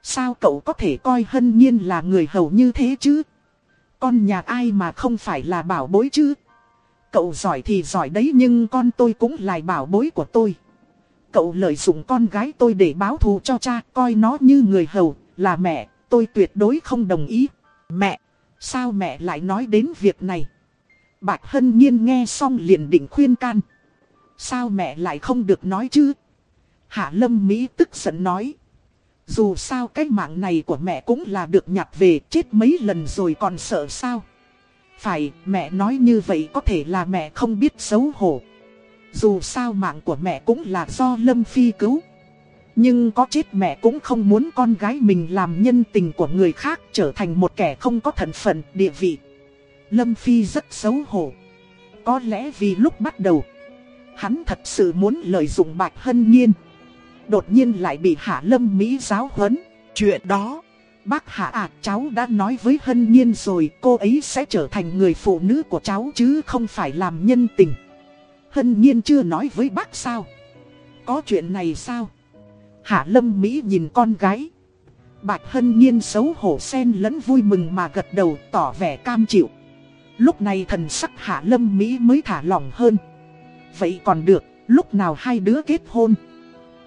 Sao cậu có thể coi hân nhiên là người hầu như thế chứ? Con nhà ai mà không phải là bảo bối chứ? Cậu giỏi thì giỏi đấy nhưng con tôi cũng là bảo bối của tôi. Cậu lợi dụng con gái tôi để báo thù cho cha coi nó như người hầu, là mẹ, tôi tuyệt đối không đồng ý. Mẹ, sao mẹ lại nói đến việc này? Bạch Hân Nhiên nghe xong liền định khuyên can. Sao mẹ lại không được nói chứ? Hạ Lâm Mỹ tức giận nói. Dù sao cái mạng này của mẹ cũng là được nhặt về chết mấy lần rồi còn sợ sao? Phải, mẹ nói như vậy có thể là mẹ không biết xấu hổ. Dù sao mạng của mẹ cũng là do Lâm Phi cứu. Nhưng có chết mẹ cũng không muốn con gái mình làm nhân tình của người khác trở thành một kẻ không có thần phận, địa vị. Lâm Phi rất xấu hổ. Có lẽ vì lúc bắt đầu, hắn thật sự muốn lợi dụng Bạch Hân Nhiên. Đột nhiên lại bị Hạ Lâm Mỹ giáo huấn. Chuyện đó, bác Hạ à cháu đã nói với Hân Nhiên rồi cô ấy sẽ trở thành người phụ nữ của cháu chứ không phải làm nhân tình. Hân Nhiên chưa nói với bác sao? Có chuyện này sao? Hạ Lâm Mỹ nhìn con gái. Bạch Hân Nhiên xấu hổ xen lẫn vui mừng mà gật đầu tỏ vẻ cam chịu. Lúc này thần sắc Hạ Lâm Mỹ mới thả lỏng hơn. Vậy còn được, lúc nào hai đứa kết hôn?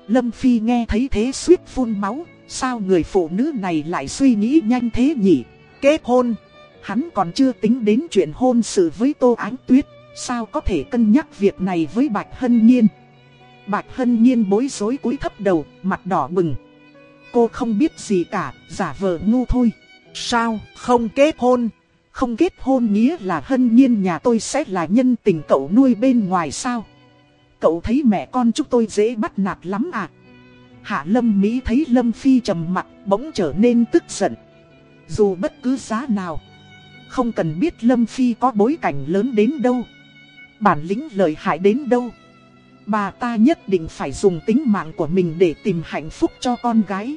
Lâm Phi nghe thấy thế suýt phun máu, sao người phụ nữ này lại suy nghĩ nhanh thế nhỉ? Kết hôn, hắn còn chưa tính đến chuyện hôn sự với Tô Ánh Tuyết, sao có thể cân nhắc việc này với Bạch Hân Nhiên? Bạch Hân Nhiên bối rối cúi thấp đầu, mặt đỏ bừng. Cô không biết gì cả, giả vờ ngu thôi. Sao, không kết hôn? Không kết hôn nghĩa là Hân Nhiên nhà tôi sẽ là nhân tình cậu nuôi bên ngoài sao? Cậu thấy mẹ con chúng tôi dễ bắt nạt lắm à? Hạ Lâm Mỹ thấy Lâm Phi trầm mặt bỗng trở nên tức giận. Dù bất cứ giá nào, không cần biết Lâm Phi có bối cảnh lớn đến đâu, bản lĩnh lợi hại đến đâu. Bà ta nhất định phải dùng tính mạng của mình để tìm hạnh phúc cho con gái.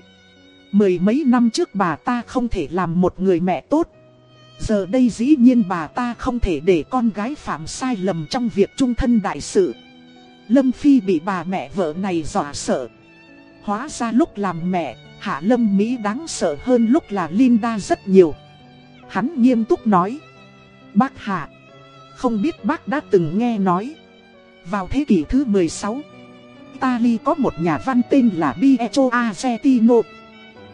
Mười mấy năm trước bà ta không thể làm một người mẹ tốt. Giờ đây dĩ nhiên bà ta không thể để con gái phạm sai lầm trong việc trung thân đại sự. Lâm Phi bị bà mẹ vợ này dọa sợ. Hóa ra lúc làm mẹ, Hạ Lâm Mỹ đáng sợ hơn lúc là Linda rất nhiều. Hắn nghiêm túc nói. Bác Hạ, không biết bác đã từng nghe nói. Vào thế kỷ thứ 16, Italy có một nhà văn tên là Pietro Azetino.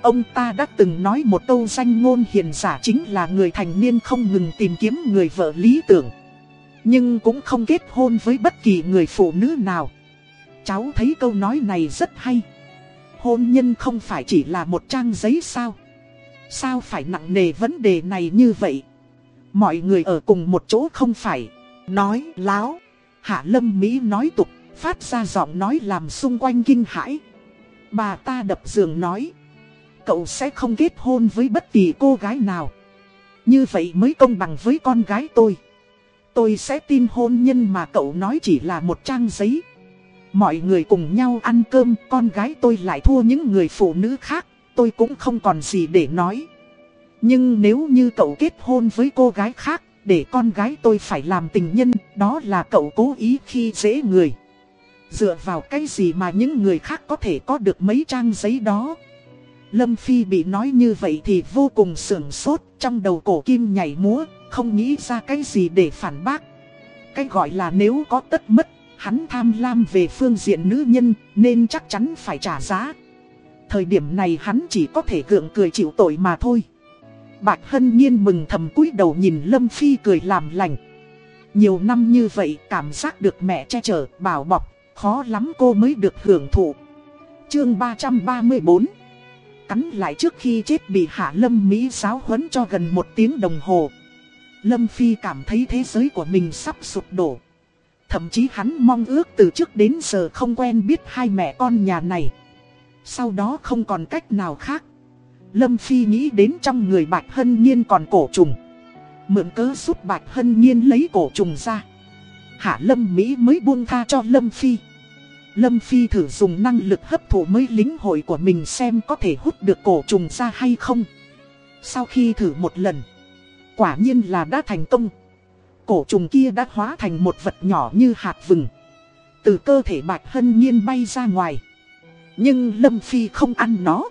Ông ta đã từng nói một câu danh ngôn hiền giả chính là người thành niên không ngừng tìm kiếm người vợ lý tưởng. Nhưng cũng không kết hôn với bất kỳ người phụ nữ nào. Cháu thấy câu nói này rất hay. Hôn nhân không phải chỉ là một trang giấy sao? Sao phải nặng nề vấn đề này như vậy? Mọi người ở cùng một chỗ không phải. Nói láo. Hạ Lâm Mỹ nói tục, phát ra giọng nói làm xung quanh kinh hãi. Bà ta đập giường nói. Cậu sẽ không kết hôn với bất kỳ cô gái nào. Như vậy mới công bằng với con gái tôi. Tôi sẽ tin hôn nhân mà cậu nói chỉ là một trang giấy. Mọi người cùng nhau ăn cơm, con gái tôi lại thua những người phụ nữ khác, tôi cũng không còn gì để nói. Nhưng nếu như cậu kết hôn với cô gái khác, để con gái tôi phải làm tình nhân, đó là cậu cố ý khi dễ người. Dựa vào cái gì mà những người khác có thể có được mấy trang giấy đó. Lâm Phi bị nói như vậy thì vô cùng sưởng sốt, trong đầu cổ kim nhảy múa, không nghĩ ra cái gì để phản bác. Cái gọi là nếu có tất mất, hắn tham lam về phương diện nữ nhân nên chắc chắn phải trả giá. Thời điểm này hắn chỉ có thể gượng cười chịu tội mà thôi. Bạch Hân Nhiên mừng thầm cúi đầu nhìn Lâm Phi cười làm lành. Nhiều năm như vậy cảm giác được mẹ che chở, bảo bọc, khó lắm cô mới được hưởng thụ. Chương 334 Cắn lại trước khi chết bị Hạ Lâm Mỹ giáo huấn cho gần một tiếng đồng hồ. Lâm Phi cảm thấy thế giới của mình sắp sụp đổ. Thậm chí hắn mong ước từ trước đến giờ không quen biết hai mẹ con nhà này. Sau đó không còn cách nào khác. Lâm Phi nghĩ đến trong người Bạch Hân Nhiên còn cổ trùng. Mượn cớ giúp Bạch Hân Nhiên lấy cổ trùng ra. Hạ Lâm Mỹ mới buông tha cho Lâm Phi. Lâm Phi thử dùng năng lực hấp thụ mới lính hội của mình xem có thể hút được cổ trùng ra hay không. Sau khi thử một lần, quả nhiên là đã thành công. Cổ trùng kia đã hóa thành một vật nhỏ như hạt vừng. Từ cơ thể Bạch Hân Nhiên bay ra ngoài. Nhưng Lâm Phi không ăn nó.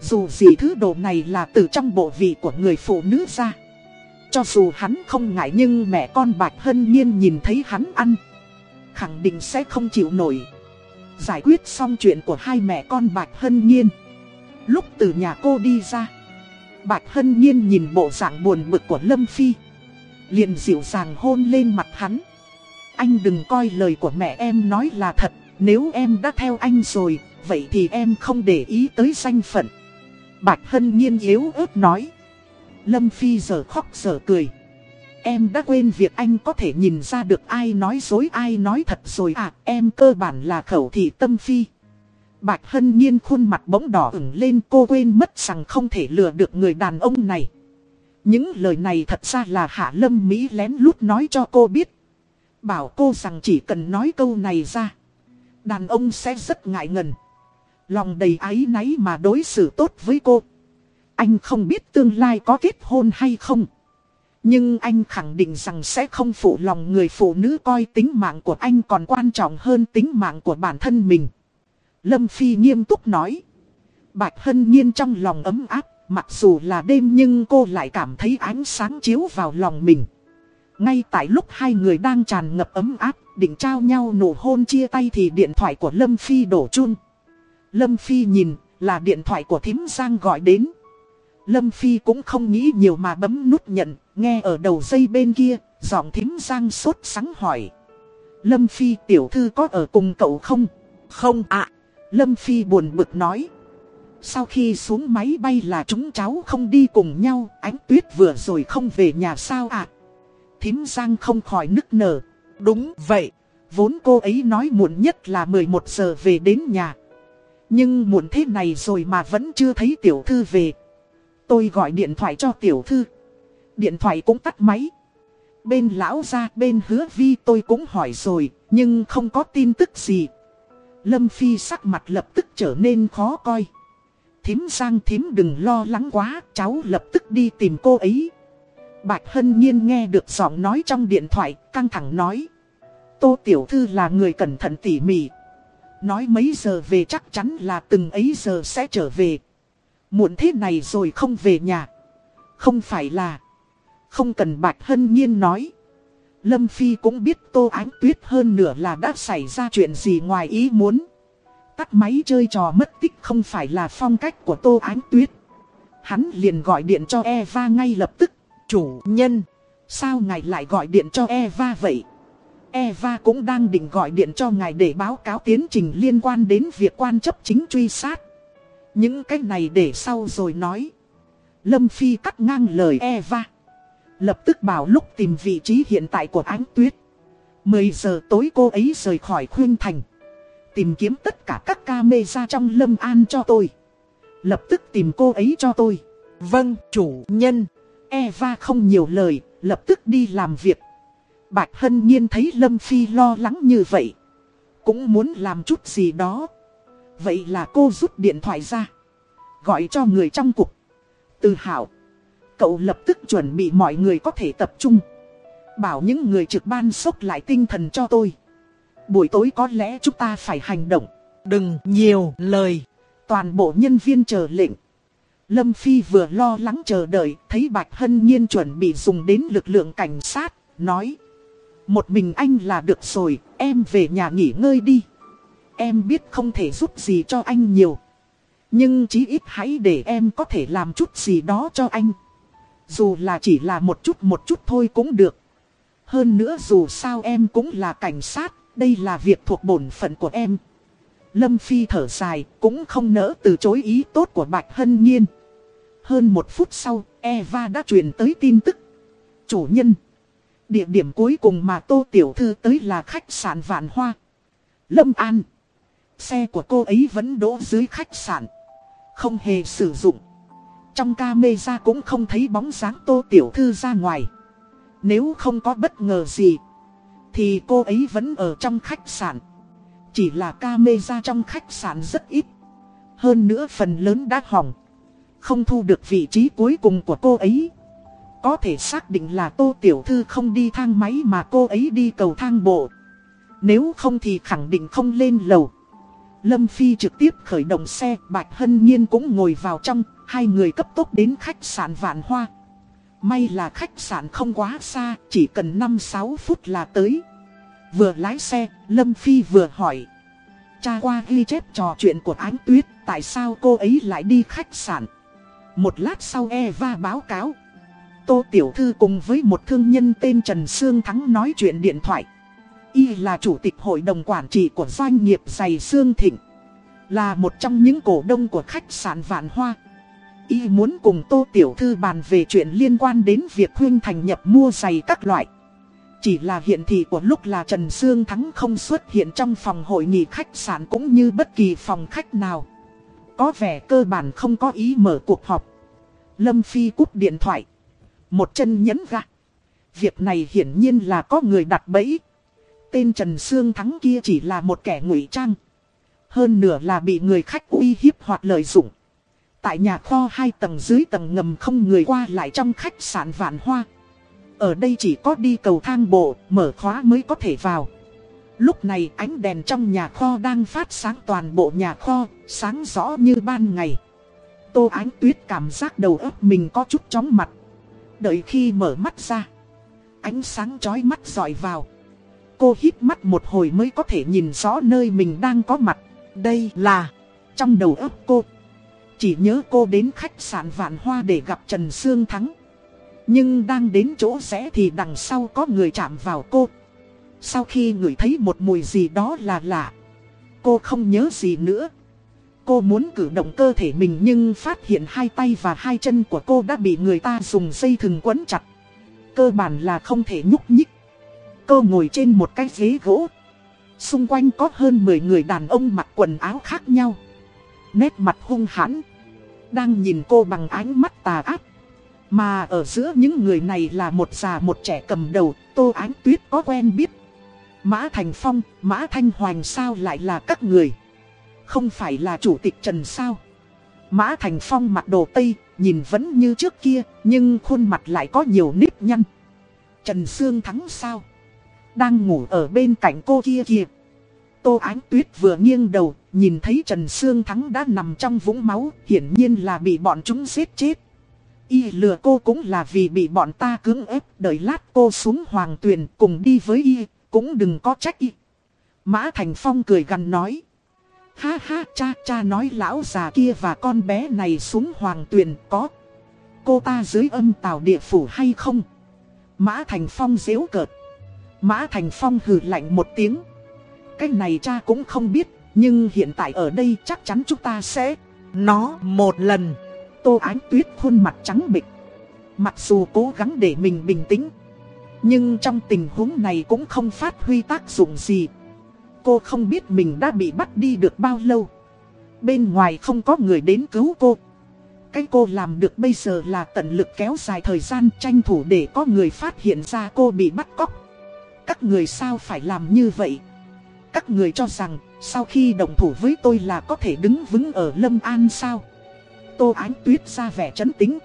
Dù gì thứ đồ này là từ trong bộ vị của người phụ nữ ra. Cho dù hắn không ngại nhưng mẹ con Bạch Hân Nhiên nhìn thấy hắn ăn. Khẳng định sẽ không chịu nổi. Giải quyết xong chuyện của hai mẹ con Bạch Hân Nhiên. Lúc từ nhà cô đi ra. Bạch Hân Nhiên nhìn bộ dạng buồn bực của Lâm Phi. Liền dịu dàng hôn lên mặt hắn. Anh đừng coi lời của mẹ em nói là thật. Nếu em đã theo anh rồi, vậy thì em không để ý tới danh phận. Bạch Hân Nhiên yếu ớt nói. Lâm Phi giờ khóc giờ cười. Em đã quên việc anh có thể nhìn ra được ai nói dối ai nói thật rồi à, em cơ bản là khẩu thị tâm phi. Bạch Hân Nhiên khuôn mặt bỗng đỏ ửng lên, cô quên mất rằng không thể lừa được người đàn ông này. Những lời này thật ra là Hạ Lâm Mỹ lén lút nói cho cô biết. Bảo cô rằng chỉ cần nói câu này ra. Đàn ông sẽ rất ngại ngần. Lòng đầy áy náy mà đối xử tốt với cô. Anh không biết tương lai có kết hôn hay không. Nhưng anh khẳng định rằng sẽ không phụ lòng người phụ nữ coi tính mạng của anh còn quan trọng hơn tính mạng của bản thân mình. Lâm Phi nghiêm túc nói. Bạch Hân Nhiên trong lòng ấm áp, mặc dù là đêm nhưng cô lại cảm thấy ánh sáng chiếu vào lòng mình. Ngay tại lúc hai người đang tràn ngập ấm áp, định trao nhau nụ hôn chia tay thì điện thoại của Lâm Phi đổ chun. Lâm Phi nhìn, là điện thoại của thím Giang gọi đến. Lâm Phi cũng không nghĩ nhiều mà bấm nút nhận, nghe ở đầu dây bên kia, giọng thím Giang sốt sắng hỏi. Lâm Phi tiểu thư có ở cùng cậu không? Không ạ. Lâm Phi buồn bực nói. Sau khi xuống máy bay là chúng cháu không đi cùng nhau, ánh tuyết vừa rồi không về nhà sao ạ? À? Thím Giang không khỏi nức nở. Đúng vậy, vốn cô ấy nói muộn nhất là 11 giờ về đến nhà. Nhưng muộn thế này rồi mà vẫn chưa thấy tiểu thư về. Tôi gọi điện thoại cho tiểu thư. Điện thoại cũng tắt máy. Bên lão ra bên hứa vi tôi cũng hỏi rồi, nhưng không có tin tức gì. Lâm Phi sắc mặt lập tức trở nên khó coi. Thím Giang thím đừng lo lắng quá, cháu lập tức đi tìm cô ấy. Bạch Hân Nhiên nghe được giọng nói trong điện thoại, căng thẳng nói. Tô Tiểu Thư là người cẩn thận tỉ mỉ. Nói mấy giờ về chắc chắn là từng ấy giờ sẽ trở về. Muộn thế này rồi không về nhà. Không phải là... Không cần Bạch Hân Nhiên nói. Lâm Phi cũng biết Tô Ánh Tuyết hơn nửa là đã xảy ra chuyện gì ngoài ý muốn. Tắt máy chơi trò mất tích không phải là phong cách của Tô Ánh Tuyết. Hắn liền gọi điện cho Eva ngay lập tức. Chủ nhân, sao ngài lại gọi điện cho Eva vậy? Eva cũng đang định gọi điện cho ngài để báo cáo tiến trình liên quan đến việc quan chấp chính truy sát. Những cái này để sau rồi nói. Lâm Phi cắt ngang lời Eva. Lập tức bảo lúc tìm vị trí hiện tại của ánh tuyết. 10 giờ tối cô ấy rời khỏi khuyên thành. Tìm kiếm tất cả các camera trong lâm an cho tôi. Lập tức tìm cô ấy cho tôi. Vâng, chủ nhân. Eva không nhiều lời, lập tức đi làm việc. Bạch Hân Nhiên thấy Lâm Phi lo lắng như vậy. Cũng muốn làm chút gì đó. Vậy là cô rút điện thoại ra. Gọi cho người trong cục. Từ hảo. Cậu lập tức chuẩn bị mọi người có thể tập trung. Bảo những người trực ban sốc lại tinh thần cho tôi. Buổi tối có lẽ chúng ta phải hành động. Đừng nhiều lời. Toàn bộ nhân viên chờ lệnh. Lâm Phi vừa lo lắng chờ đợi, thấy Bạch Hân Nhiên chuẩn bị dùng đến lực lượng cảnh sát, nói. Một mình anh là được rồi, em về nhà nghỉ ngơi đi. Em biết không thể giúp gì cho anh nhiều. Nhưng chí ít hãy để em có thể làm chút gì đó cho anh. Dù là chỉ là một chút một chút thôi cũng được. Hơn nữa dù sao em cũng là cảnh sát, đây là việc thuộc bổn phận của em. Lâm Phi thở dài, cũng không nỡ từ chối ý tốt của Bạch Hân Nhiên. Hơn một phút sau, Eva đã truyền tới tin tức. Chủ nhân. Địa điểm cuối cùng mà Tô Tiểu Thư tới là khách sạn Vạn Hoa. Lâm An. Xe của cô ấy vẫn đỗ dưới khách sạn. Không hề sử dụng. Trong camera cũng không thấy bóng dáng Tô Tiểu Thư ra ngoài. Nếu không có bất ngờ gì. Thì cô ấy vẫn ở trong khách sạn. Chỉ là camera trong khách sạn rất ít. Hơn nữa phần lớn đã hỏng. Không thu được vị trí cuối cùng của cô ấy. Có thể xác định là Tô Tiểu Thư không đi thang máy mà cô ấy đi cầu thang bộ. Nếu không thì khẳng định không lên lầu. Lâm Phi trực tiếp khởi động xe, Bạch Hân Nhiên cũng ngồi vào trong, hai người cấp tốc đến khách sạn Vạn Hoa. May là khách sạn không quá xa, chỉ cần 5-6 phút là tới. Vừa lái xe, Lâm Phi vừa hỏi. Cha qua ghi chép trò chuyện của Ánh Tuyết, tại sao cô ấy lại đi khách sạn? Một lát sau Eva báo cáo. Tô Tiểu Thư cùng với một thương nhân tên Trần Sương Thắng nói chuyện điện thoại. Y là chủ tịch hội đồng quản trị của doanh nghiệp giày Sương Thịnh. Là một trong những cổ đông của khách sạn Vạn Hoa. Y muốn cùng Tô Tiểu Thư bàn về chuyện liên quan đến việc Huyên Thành nhập mua giày các loại. Chỉ là hiện thị của lúc là Trần Sương Thắng không xuất hiện trong phòng hội nghị khách sạn cũng như bất kỳ phòng khách nào. Có vẻ cơ bản không có ý mở cuộc họp. Lâm Phi cúp điện thoại. Một chân nhấn ga. Việc này hiển nhiên là có người đặt bẫy. Tên Trần Sương Thắng kia chỉ là một kẻ ngụy trang. Hơn nửa là bị người khách uy hiếp hoặc lợi dụng. Tại nhà kho hai tầng dưới tầng ngầm không người qua lại trong khách sạn Vạn Hoa. Ở đây chỉ có đi cầu thang bộ, mở khóa mới có thể vào. Lúc này ánh đèn trong nhà kho đang phát sáng toàn bộ nhà kho, sáng rõ như ban ngày. Tô Ánh Tuyết cảm giác đầu óc mình có chút chóng mặt. Đợi khi mở mắt ra, ánh sáng chói mắt dọi vào. Cô hít mắt một hồi mới có thể nhìn rõ nơi mình đang có mặt. Đây là trong đầu óc cô. Chỉ nhớ cô đến khách sạn Vạn Hoa để gặp Trần Sương Thắng. Nhưng đang đến chỗ rẽ thì đằng sau có người chạm vào cô. Sau khi ngửi thấy một mùi gì đó là lạ. Cô không nhớ gì nữa. Cô muốn cử động cơ thể mình nhưng phát hiện hai tay và hai chân của cô đã bị người ta dùng dây thừng quấn chặt. Cơ bản là không thể nhúc nhích. Cô ngồi trên một cái ghế gỗ. Xung quanh có hơn 10 người đàn ông mặc quần áo khác nhau. Nét mặt hung hãn. Đang nhìn cô bằng ánh mắt tà ác. Mà ở giữa những người này là một già một trẻ cầm đầu, Tô Ánh Tuyết có quen biết. Mã Thành Phong, Mã Thanh Hoành sao lại là các người? Không phải là chủ tịch Trần sao? Mã Thành Phong mặc đồ Tây, nhìn vẫn như trước kia, nhưng khuôn mặt lại có nhiều nếp nhăn. Trần Sương Thắng sao? Đang ngủ ở bên cạnh cô kia kìa. Tô Ánh Tuyết vừa nghiêng đầu, nhìn thấy Trần Sương Thắng đã nằm trong vũng máu, hiển nhiên là bị bọn chúng giết chết. Y lừa cô cũng là vì bị bọn ta cưỡng ép, đợi lát cô xuống hoàng tuyền cùng đi với Y, cũng đừng có trách Y. Mã Thành Phong cười gần nói. Ha ha cha cha nói lão già kia và con bé này xuống hoàng tuyền có. Cô ta dưới âm tào địa phủ hay không? Mã Thành Phong dễu cợt. Mã Thành Phong hừ lạnh một tiếng. Cái này cha cũng không biết, nhưng hiện tại ở đây chắc chắn chúng ta sẽ nó một lần. Tô Ánh Tuyết khuôn mặt trắng bịch. Mặc dù cố gắng để mình bình tĩnh, nhưng trong tình huống này cũng không phát huy tác dụng gì. Cô không biết mình đã bị bắt đi được bao lâu. Bên ngoài không có người đến cứu cô. Cái cô làm được bây giờ là tận lực kéo dài thời gian tranh thủ để có người phát hiện ra cô bị bắt cóc. Các người sao phải làm như vậy? Các người cho rằng sau khi đồng thủ với tôi là có thể đứng vững ở Lâm An sao? Tô Ánh Tuyết ra vẻ chấn tĩnh.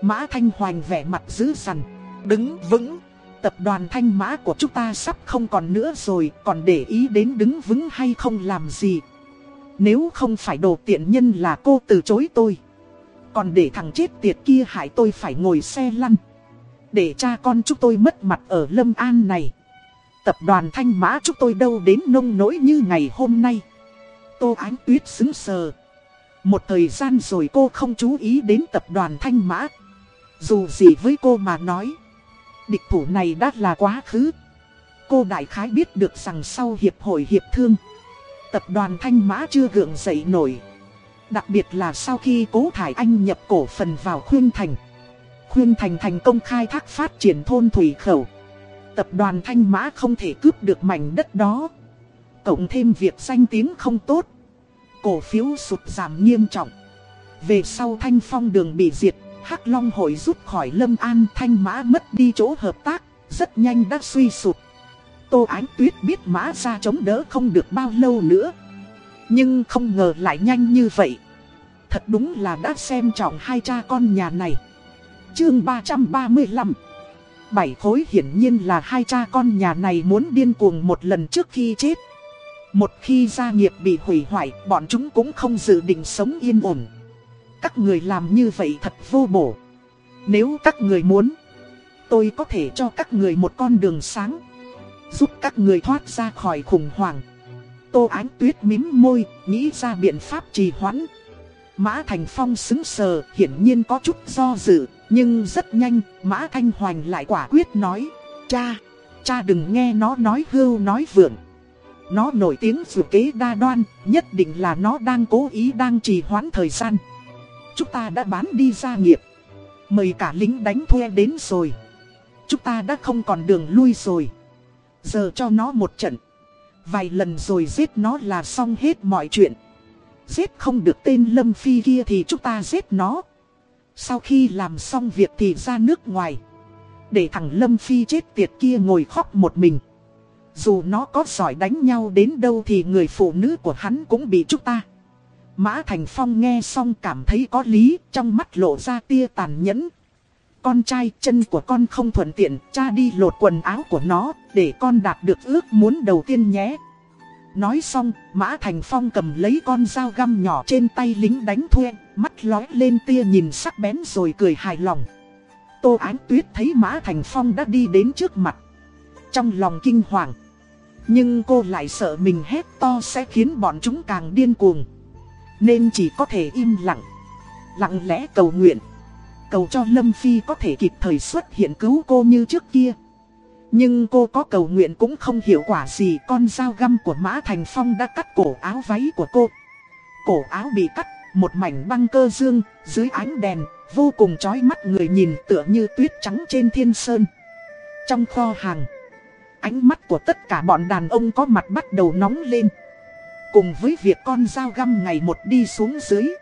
Mã Thanh Hoành vẻ mặt dữ dằn. Đứng vững. Tập đoàn Thanh Mã của chúng ta sắp không còn nữa rồi, còn để ý đến đứng vững hay không làm gì. Nếu không phải đồ tiện nhân là cô từ chối tôi. Còn để thằng chết tiệt kia hại tôi phải ngồi xe lăn. Để cha con chúng tôi mất mặt ở Lâm An này. Tập đoàn Thanh Mã chúng tôi đâu đến nông nỗi như ngày hôm nay. Tô Ánh Tuyết xứng sờ. Một thời gian rồi cô không chú ý đến tập đoàn Thanh Mã. Dù gì với cô mà nói. Địch thủ này đã là quá khứ. Cô đại khái biết được rằng sau Hiệp hội Hiệp Thương. Tập đoàn Thanh Mã chưa gượng dậy nổi. Đặc biệt là sau khi cố thải anh nhập cổ phần vào Khuyên Thành. Khuyên Thành thành công khai thác phát triển thôn thủy khẩu. Tập đoàn Thanh Mã không thể cướp được mảnh đất đó. Cộng thêm việc danh tiếng không tốt cổ phiếu sụt giảm nghiêm trọng. Về sau Thanh Phong đường bị diệt, Hắc Long hội rút khỏi Lâm An Thanh Mã mất đi chỗ hợp tác, rất nhanh đã suy sụt. Tô Ánh Tuyết biết Mã ra chống đỡ không được bao lâu nữa. Nhưng không ngờ lại nhanh như vậy. Thật đúng là đã xem trọng hai cha con nhà này. Chương 335 Bảy khối hiển nhiên là hai cha con nhà này muốn điên cuồng một lần trước khi chết. Một khi gia nghiệp bị hủy hoại, bọn chúng cũng không dự định sống yên ổn. Các người làm như vậy thật vô bổ. Nếu các người muốn, tôi có thể cho các người một con đường sáng. Giúp các người thoát ra khỏi khủng hoảng. Tô Ánh Tuyết mím môi, nghĩ ra biện pháp trì hoãn. Mã Thành Phong xứng sờ, hiển nhiên có chút do dự, nhưng rất nhanh, Mã Thanh Hoành lại quả quyết nói. Cha, cha đừng nghe nó nói hưu nói vượng. Nó nổi tiếng dù kế đa đoan, nhất định là nó đang cố ý đang trì hoãn thời gian. Chúng ta đã bán đi gia nghiệp. Mời cả lính đánh thuê đến rồi. Chúng ta đã không còn đường lui rồi. Giờ cho nó một trận. Vài lần rồi giết nó là xong hết mọi chuyện. Giết không được tên Lâm Phi kia thì chúng ta giết nó. Sau khi làm xong việc thì ra nước ngoài. Để thằng Lâm Phi chết tiệt kia ngồi khóc một mình. Dù nó có giỏi đánh nhau đến đâu thì người phụ nữ của hắn cũng bị chúng ta. Mã Thành Phong nghe xong cảm thấy có lý, trong mắt lộ ra tia tàn nhẫn. Con trai chân của con không thuận tiện, cha đi lột quần áo của nó, để con đạt được ước muốn đầu tiên nhé. Nói xong, Mã Thành Phong cầm lấy con dao găm nhỏ trên tay lính đánh thuê, mắt lói lên tia nhìn sắc bén rồi cười hài lòng. Tô Ánh Tuyết thấy Mã Thành Phong đã đi đến trước mặt. Trong lòng kinh hoàng. Nhưng cô lại sợ mình hét to sẽ khiến bọn chúng càng điên cuồng. Nên chỉ có thể im lặng. Lặng lẽ cầu nguyện. Cầu cho Lâm Phi có thể kịp thời xuất hiện cứu cô như trước kia. Nhưng cô có cầu nguyện cũng không hiệu quả gì Con dao găm của Mã Thành Phong đã cắt cổ áo váy của cô. Cổ áo bị cắt, một mảnh băng cơ dương, dưới ánh đèn Vô cùng chói mắt người nhìn tựa như tuyết trắng trên thiên sơn. Trong kho hàng Ánh mắt của tất cả bọn đàn ông có mặt bắt đầu nóng lên. Cùng với việc con dao găm ngày một đi xuống dưới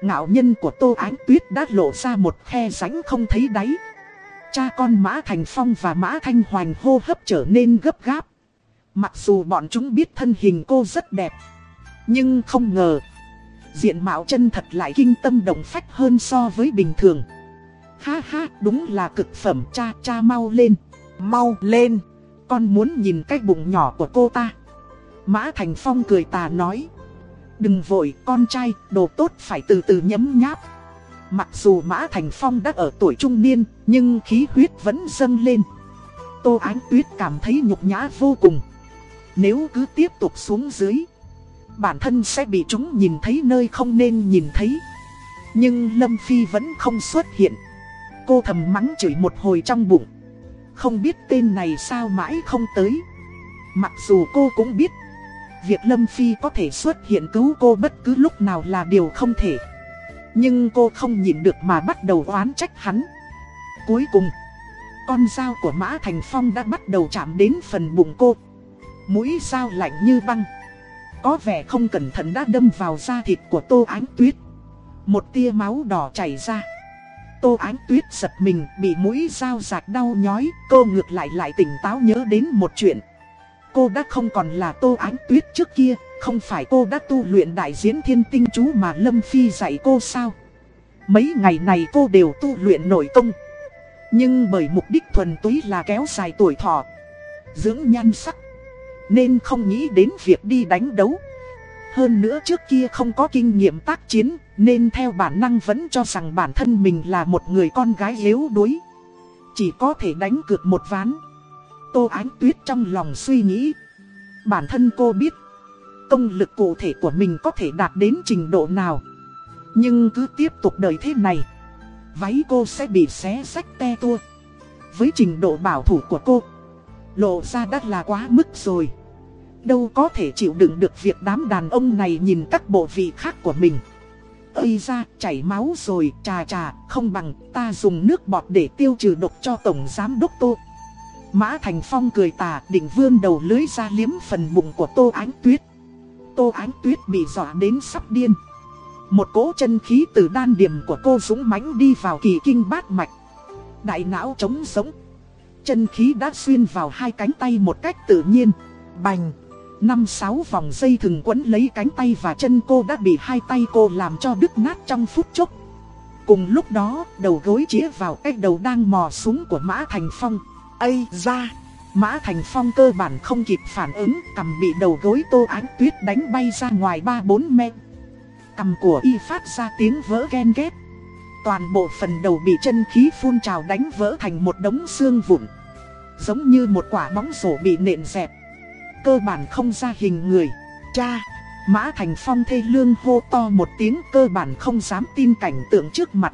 Ngạo nhân của Tô Ánh Tuyết đã lộ ra một khe ránh không thấy đáy. Cha con Mã Thành Phong và Mã Thanh Hoành hô hấp trở nên gấp gáp. Mặc dù bọn chúng biết thân hình cô rất đẹp. Nhưng không ngờ. Diện mạo chân thật lại kinh tâm động phách hơn so với bình thường. Ha ha, đúng là cực phẩm, cha cha mau lên. Mau lên. Con muốn nhìn cái bụng nhỏ của cô ta. Mã Thành Phong cười tà nói. Đừng vội, con trai, đồ tốt phải từ từ nhấm nháp. Mặc dù Mã Thành Phong đã ở tuổi trung niên, nhưng khí huyết vẫn dâng lên. Tô Ánh Tuyết cảm thấy nhục nhã vô cùng. Nếu cứ tiếp tục xuống dưới, bản thân sẽ bị chúng nhìn thấy nơi không nên nhìn thấy. Nhưng Lâm Phi vẫn không xuất hiện. Cô thầm mắng chửi một hồi trong bụng. Không biết tên này sao mãi không tới. Mặc dù cô cũng biết, việc Lâm Phi có thể xuất hiện cứu cô bất cứ lúc nào là điều không thể. Nhưng cô không nhịn được mà bắt đầu oán trách hắn. Cuối cùng, Con dao của Mã Thành Phong đã bắt đầu chạm đến phần bụng cô. Mũi dao lạnh như băng. Có vẻ không cẩn thận đã đâm vào da thịt của Tô Ánh Tuyết. Một tia máu đỏ chảy ra. Tô Ánh Tuyết giật mình, bị mũi dao rạc đau nhói Cô ngược lại lại tỉnh táo nhớ đến một chuyện. Cô đã không còn là Tô Ánh Tuyết trước kia không phải cô đã tu luyện đại diễn thiên tinh chú mà Lâm Phi dạy cô sao? Mấy ngày này cô đều tu luyện nội công. Nhưng bởi mục đích thuần túy là kéo dài tuổi thọ, dưỡng nhan sắc, nên không nghĩ đến việc đi đánh đấu. Hơn nữa trước kia không có kinh nghiệm tác chiến, nên theo bản năng vẫn cho rằng bản thân mình là một người con gái yếu đuối. Chỉ có thể đánh cược một ván. Tô Ánh Tuyết trong lòng suy nghĩ. Bản thân cô biết công lực cụ thể của mình có thể đạt đến trình độ nào. Nhưng cứ tiếp tục đợi thế này, váy cô sẽ bị xé sách te tua. Với trình độ bảo thủ của cô, lộ ra đắt là quá mức rồi. Đâu có thể chịu đựng được việc đám đàn ông này nhìn các bộ vị khác của mình. Ây ra, chảy máu rồi, trà trà, không bằng ta dùng nước bọt để tiêu trừ độc cho Tổng Giám Đốc Tô. Mã Thành Phong cười tà, định vươn đầu lưới ra liếm phần bụng của Tô Ánh Tuyết. Tô Ánh Tuyết bị dọa đến sắp điên. Một cỗ chân khí từ đan điểm của cô dũng mãnh đi vào kỳ kinh bát mạch. Đại não trống sống. Chân khí đã xuyên vào hai cánh tay một cách tự nhiên. Bành. Năm sáu vòng dây thừng quấn lấy cánh tay và chân cô đã bị hai tay cô làm cho đứt nát trong phút chốc. Cùng lúc đó, đầu gối chĩa vào cái đầu đang mò xuống của Mã Thành Phong. Ây ra! Mã Thành Phong cơ bản không kịp phản ứng, cầm bị đầu gối tô ánh tuyết đánh bay ra ngoài 3-4 mét. Cầm của y phát ra tiếng vỡ ghen ghét. Toàn bộ phần đầu bị chân khí phun trào đánh vỡ thành một đống xương vụn. Giống như một quả bóng rổ bị nện dẹp. Cơ bản không ra hình người. Cha! Mã Thành Phong thê lương hô to một tiếng cơ bản không dám tin cảnh tượng trước mặt.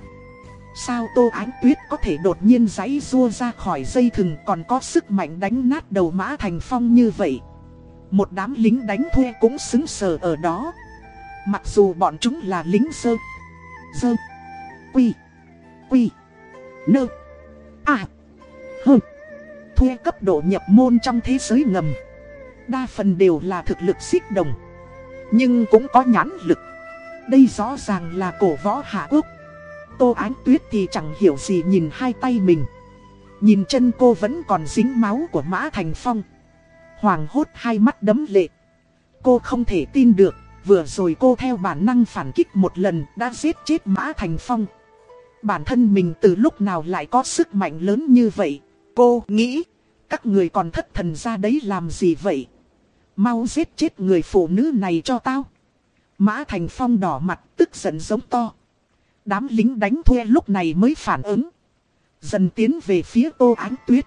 Sao Tô Ánh Tuyết có thể đột nhiên giãy rua ra khỏi dây thừng còn có sức mạnh đánh nát đầu Mã Thành Phong như vậy. Một đám lính đánh thuê cũng xứng sờ ở đó. Mặc dù bọn chúng là lính sơ, sơ, quy, quy, nơ, à, hơ, thuê cấp độ nhập môn trong thế giới ngầm. Đa phần đều là thực lực xích đồng. Nhưng cũng có nhãn lực Đây rõ ràng là cổ võ hạ quốc Tô Ánh Tuyết thì chẳng hiểu gì nhìn hai tay mình. Nhìn chân cô vẫn còn dính máu của Mã Thành Phong. Hoàng hốt hai mắt đấm lệ. Cô không thể tin được, Vừa rồi cô theo bản năng phản kích một lần đã giết chết Mã Thành Phong. Bản thân mình từ lúc nào lại có sức mạnh lớn như vậy? Cô nghĩ, Các người còn thất thần ra đấy làm gì vậy? Mau giết chết người phụ nữ này cho tao. Mã Thành Phong đỏ mặt, tức giận giống to. Đám lính đánh thuê lúc này mới phản ứng. Dần tiến về phía Tô Ánh Tuyết.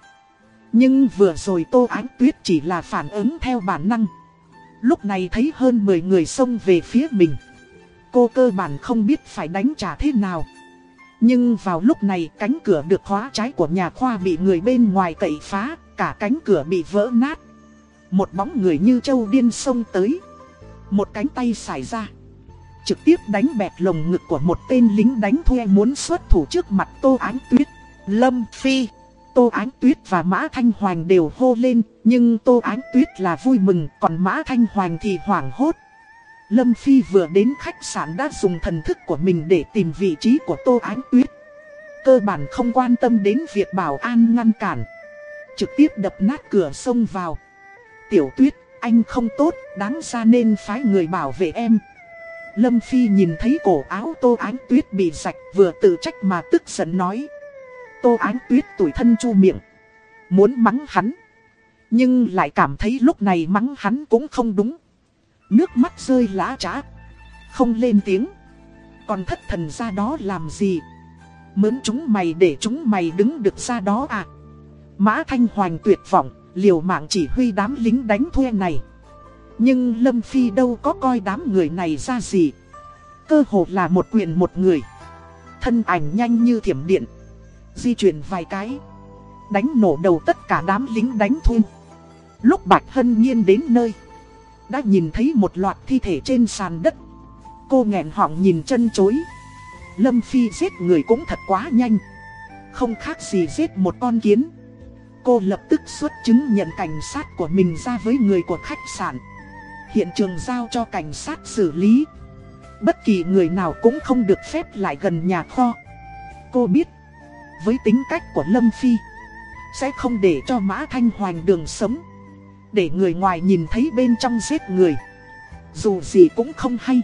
Nhưng vừa rồi Tô Ánh Tuyết chỉ là phản ứng theo bản năng. Lúc này thấy hơn 10 người xông về phía mình. Cô cơ bản không biết phải đánh trả thế nào. Nhưng vào lúc này cánh cửa được khóa trái của nhà khoa bị người bên ngoài cậy phá, cả cánh cửa bị vỡ nát. Một bóng người như châu điên xông tới Một cánh tay xài ra Trực tiếp đánh bẹt lồng ngực của một tên lính đánh thuê muốn xuất thủ trước mặt Tô Ánh Tuyết. Lâm Phi. Tô Ánh Tuyết và Mã Thanh hoàng đều hô lên Nhưng Tô Ánh Tuyết là vui mừng Còn Mã Thanh hoàng thì hoảng hốt. Lâm Phi vừa đến khách sạn đã dùng thần thức của mình để tìm vị trí của Tô Ánh Tuyết. Cơ bản không quan tâm đến việc bảo an ngăn cản. Trực tiếp đập nát cửa sông vào. Tiểu tuyết, anh không tốt, đáng ra nên phái người bảo vệ em. Lâm Phi nhìn thấy cổ áo Tô Ánh Tuyết bị sạch vừa tự trách mà tức giận nói. Tô Ánh Tuyết tuổi thân chu miệng. Muốn mắng hắn. Nhưng lại cảm thấy lúc này mắng hắn cũng không đúng. Nước mắt rơi lã trá. Không lên tiếng. Còn thất thần ra đó làm gì? Mướn chúng mày để chúng mày đứng được ra đó à? Mã Thanh Hoành tuyệt vọng, liều mạng chỉ huy đám lính đánh thuê này. Nhưng Lâm Phi đâu có coi đám người này ra gì. Cơ hồ là một quyền một người. Thân ảnh nhanh như thiểm điện. Di chuyển vài cái. Đánh nổ đầu tất cả đám lính đánh thun. Lúc Bạch Hân Nhiên đến nơi. Đã nhìn thấy một loạt thi thể trên sàn đất. Cô nghẹn họng nhìn chân chối. Lâm Phi giết người cũng thật quá nhanh. Không khác gì giết một con kiến. Cô lập tức xuất chứng nhận cảnh sát của mình ra với người của khách sạn Hiện trường giao cho cảnh sát xử lý. Bất kỳ người nào cũng không được phép lại gần nhà kho. Cô biết, Với tính cách của Lâm Phi, Sẽ không để cho Mã Thanh Hoành đường sống. Để người ngoài nhìn thấy bên trong giết người, Dù gì cũng không hay.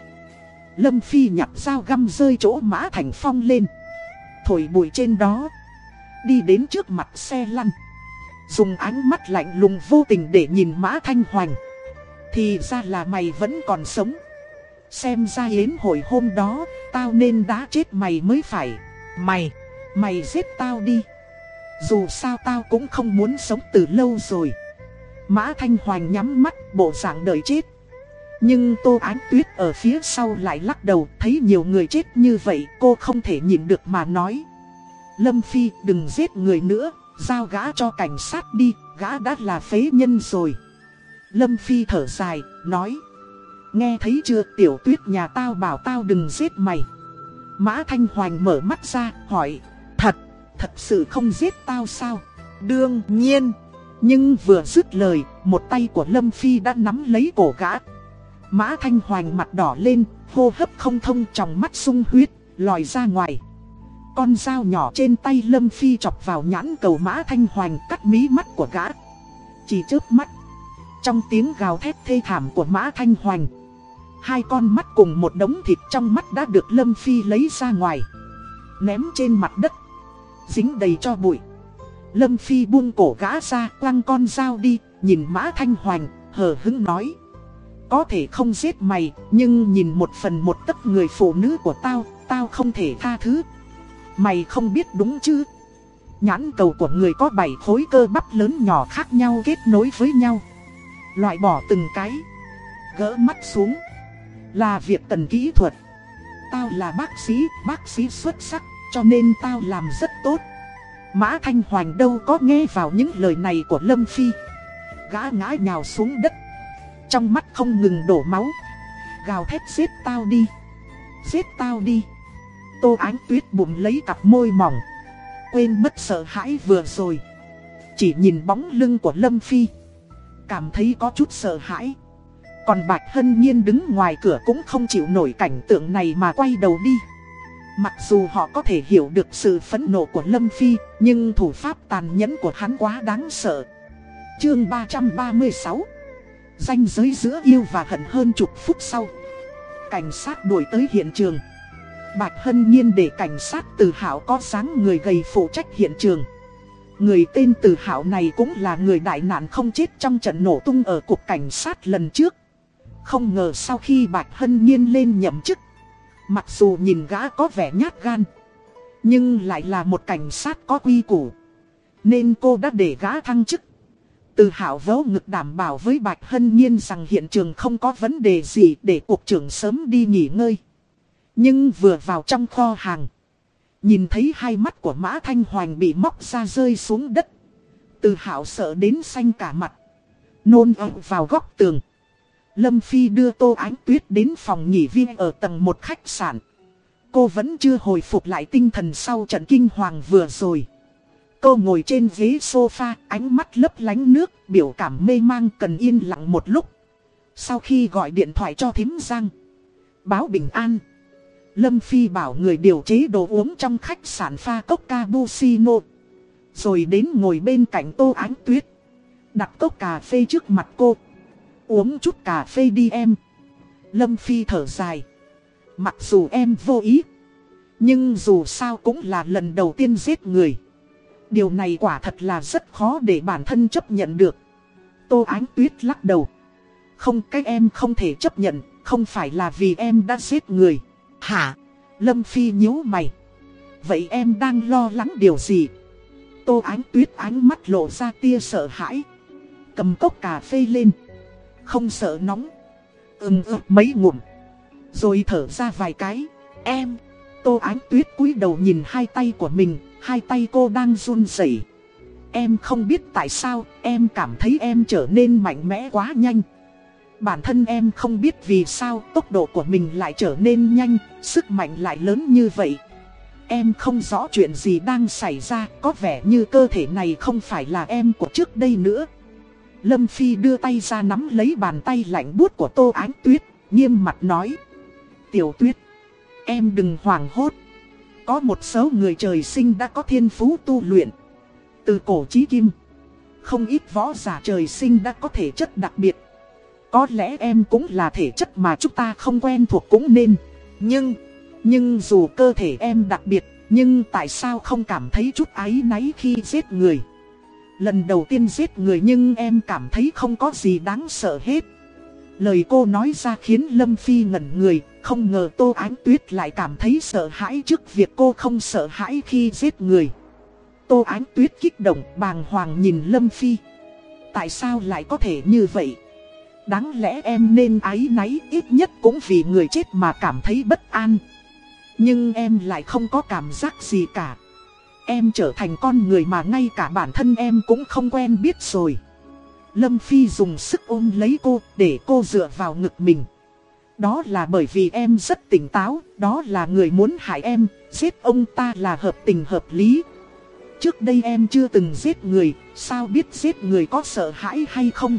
Lâm Phi nhặt dao găm rơi chỗ Mã Thành Phong lên. Thổi bụi trên đó, Đi đến trước mặt xe lăn. Dùng ánh mắt lạnh lùng vô tình để nhìn Mã Thanh Hoành. Thì ra là mày vẫn còn sống. Xem ra yến hồi hôm đó Tao nên đã chết mày mới phải. Mày, mày giết tao đi. Dù sao tao cũng không muốn sống từ lâu rồi. Mã Thanh Hoành nhắm mắt bộ dạng đợi chết. Nhưng Tô Ánh Tuyết ở phía sau lại lắc đầu Thấy nhiều người chết như vậy cô không thể nhìn được mà nói. Lâm Phi đừng giết người nữa Giao gã cho cảnh sát đi, gã đã là phế nhân rồi. Lâm Phi thở dài, nói. Nghe thấy chưa tiểu tuyết nhà tao bảo tao đừng giết mày. Mã Thanh Hoành mở mắt ra, hỏi. Thật, thật sự không giết tao sao? Đương nhiên. Nhưng vừa dứt lời, một tay của Lâm Phi đã nắm lấy cổ gã. Mã Thanh Hoành mặt đỏ lên, hô hấp không thông trong mắt sung huyết, lòi ra ngoài. Con dao nhỏ trên tay Lâm Phi chọc vào nhãn cầu mã thanh hoành cắt mí mắt của gã. Chỉ trước mắt. Trong tiếng gào thét thê thảm của mã thanh hoành. Hai con mắt cùng một đống thịt trong mắt đã được Lâm Phi lấy ra ngoài. Ném trên mặt đất. Dính đầy cho bụi. Lâm Phi buông cổ gã ra quăng con dao đi, nhìn Mã Thanh Hoành, hờ hứng nói. Có thể không giết mày, nhưng nhìn một phần một tấc người phụ nữ của tao, tao không thể tha thứ. Mày không biết đúng chứ? Nhãn cầu của người có 7 khối cơ bắp lớn nhỏ khác nhau kết nối với nhau. Loại bỏ từng cái. Gỡ mắt xuống. Là việc cần kỹ thuật. Tao là bác sĩ, bác sĩ xuất sắc, cho nên tao làm rất tốt. Mã Thanh Hoành đâu có nghe vào những lời này của Lâm Phi. Gã ngã nhào xuống đất. Trong mắt không ngừng đổ máu. Gào thét giết tao đi. Giết tao đi. Tô Ánh Tuyết bụng lấy cặp môi mỏng. Quên mất sợ hãi vừa rồi. Chỉ nhìn bóng lưng của Lâm Phi. Cảm thấy có chút sợ hãi. Còn Bạch Hân Nhiên đứng ngoài cửa cũng không chịu nổi cảnh tượng này mà quay đầu đi. Mặc dù họ có thể hiểu được sự phẫn nộ của Lâm Phi, nhưng thủ pháp tàn nhẫn của hắn quá đáng sợ. Chương 336 Danh giới giữa yêu và hận hơn chục phút sau. Cảnh sát đuổi tới hiện trường. Bạch Hân Nhiên để cảnh sát từ hảo có sáng người gầy phụ trách hiện trường. Người tên từ Hạo này cũng là người đại nạn không chết trong trận nổ tung ở cục cảnh sát lần trước. Không ngờ sau khi Bạch Hân Nhiên lên nhậm chức, Mặc dù nhìn gã có vẻ nhát gan, Nhưng lại là một cảnh sát có quy củ, Nên cô đã để gã thăng chức Từ hảo vỗ ngực đảm bảo với Bạch Hân Nhiên rằng hiện trường không có vấn đề gì để cục trưởng sớm đi nghỉ ngơi Nhưng vừa vào trong kho hàng Nhìn thấy hai mắt của Mã Thanh Hoành bị móc ra rơi xuống đất Từ hảo sợ đến xanh cả mặt Nôn ẩu vào góc tường Lâm Phi đưa Tô Ánh Tuyết đến phòng nghỉ viên ở tầng một khách sạn. Cô vẫn chưa hồi phục lại tinh thần sau trận kinh hoàng vừa rồi. Cô ngồi trên ghế sofa, ánh mắt lấp lánh nước, biểu cảm mê mang cần yên lặng một lúc. Sau khi gọi điện thoại cho thím Giang, báo bình an. Lâm Phi bảo người điều chế đồ uống trong khách sạn pha cốc cappuccino. Rồi đến ngồi bên cạnh Tô Ánh Tuyết. Đặt cốc cà phê trước mặt cô. Uống chút cà phê đi em. Lâm Phi thở dài. Mặc dù em vô ý. Nhưng dù sao cũng là lần đầu tiên giết người. Điều này quả thật là rất khó để bản thân chấp nhận được. Tô Ánh Tuyết lắc đầu. Không cái em không thể chấp nhận, không phải là vì em đã giết người. Hả? Lâm Phi nhíu mày. Vậy em đang lo lắng điều gì? Tô Ánh Tuyết ánh mắt lộ ra tia sợ hãi. Cầm cốc cà phê lên. Không sợ nóng Ừm ừ mấy ngụm Rồi thở ra vài cái Em, Tô Ánh Tuyết cúi đầu nhìn hai tay của mình Hai tay cô đang run rẩy. Em không biết tại sao Em cảm thấy em trở nên mạnh mẽ quá nhanh Bản thân em không biết vì sao tốc độ của mình lại trở nên nhanh, sức mạnh lại lớn như vậy. Em không rõ chuyện gì đang xảy ra, có vẻ như cơ thể này không phải là em của trước đây nữa. Lâm Phi đưa tay ra nắm lấy bàn tay lạnh buốt của Tô Ánh Tuyết, nghiêm mặt nói. Tiểu Tuyết, em đừng hoảng hốt. Có một số người trời sinh đã có thiên phú tu luyện. Từ cổ chí kim, không ít võ giả trời sinh đã có thể chất đặc biệt. Có lẽ em cũng là thể chất mà chúng ta không quen thuộc cũng nên. Nhưng, nhưng dù cơ thể em đặc biệt, nhưng tại sao không cảm thấy chút áy náy khi giết người? Lần đầu tiên giết người nhưng em cảm thấy không có gì đáng sợ hết. Lời cô nói ra khiến Lâm Phi ngẩn người, không ngờ Tô Ánh Tuyết lại cảm thấy sợ hãi trước việc cô không sợ hãi khi giết người. Tô Ánh Tuyết kích động bàng hoàng nhìn Lâm Phi. Tại sao lại có thể như vậy? Đáng lẽ em nên ái náy ít nhất cũng vì người chết mà cảm thấy bất an. Nhưng em lại không có cảm giác gì cả. Em trở thành con người mà ngay cả bản thân em cũng không quen biết rồi. Lâm Phi dùng sức ôm lấy cô để cô dựa vào ngực mình. Đó là bởi vì em rất tỉnh táo, đó là người muốn hại em, giết ông ta là hợp tình hợp lý. Trước đây em chưa từng giết người, sao biết giết người có sợ hãi hay không?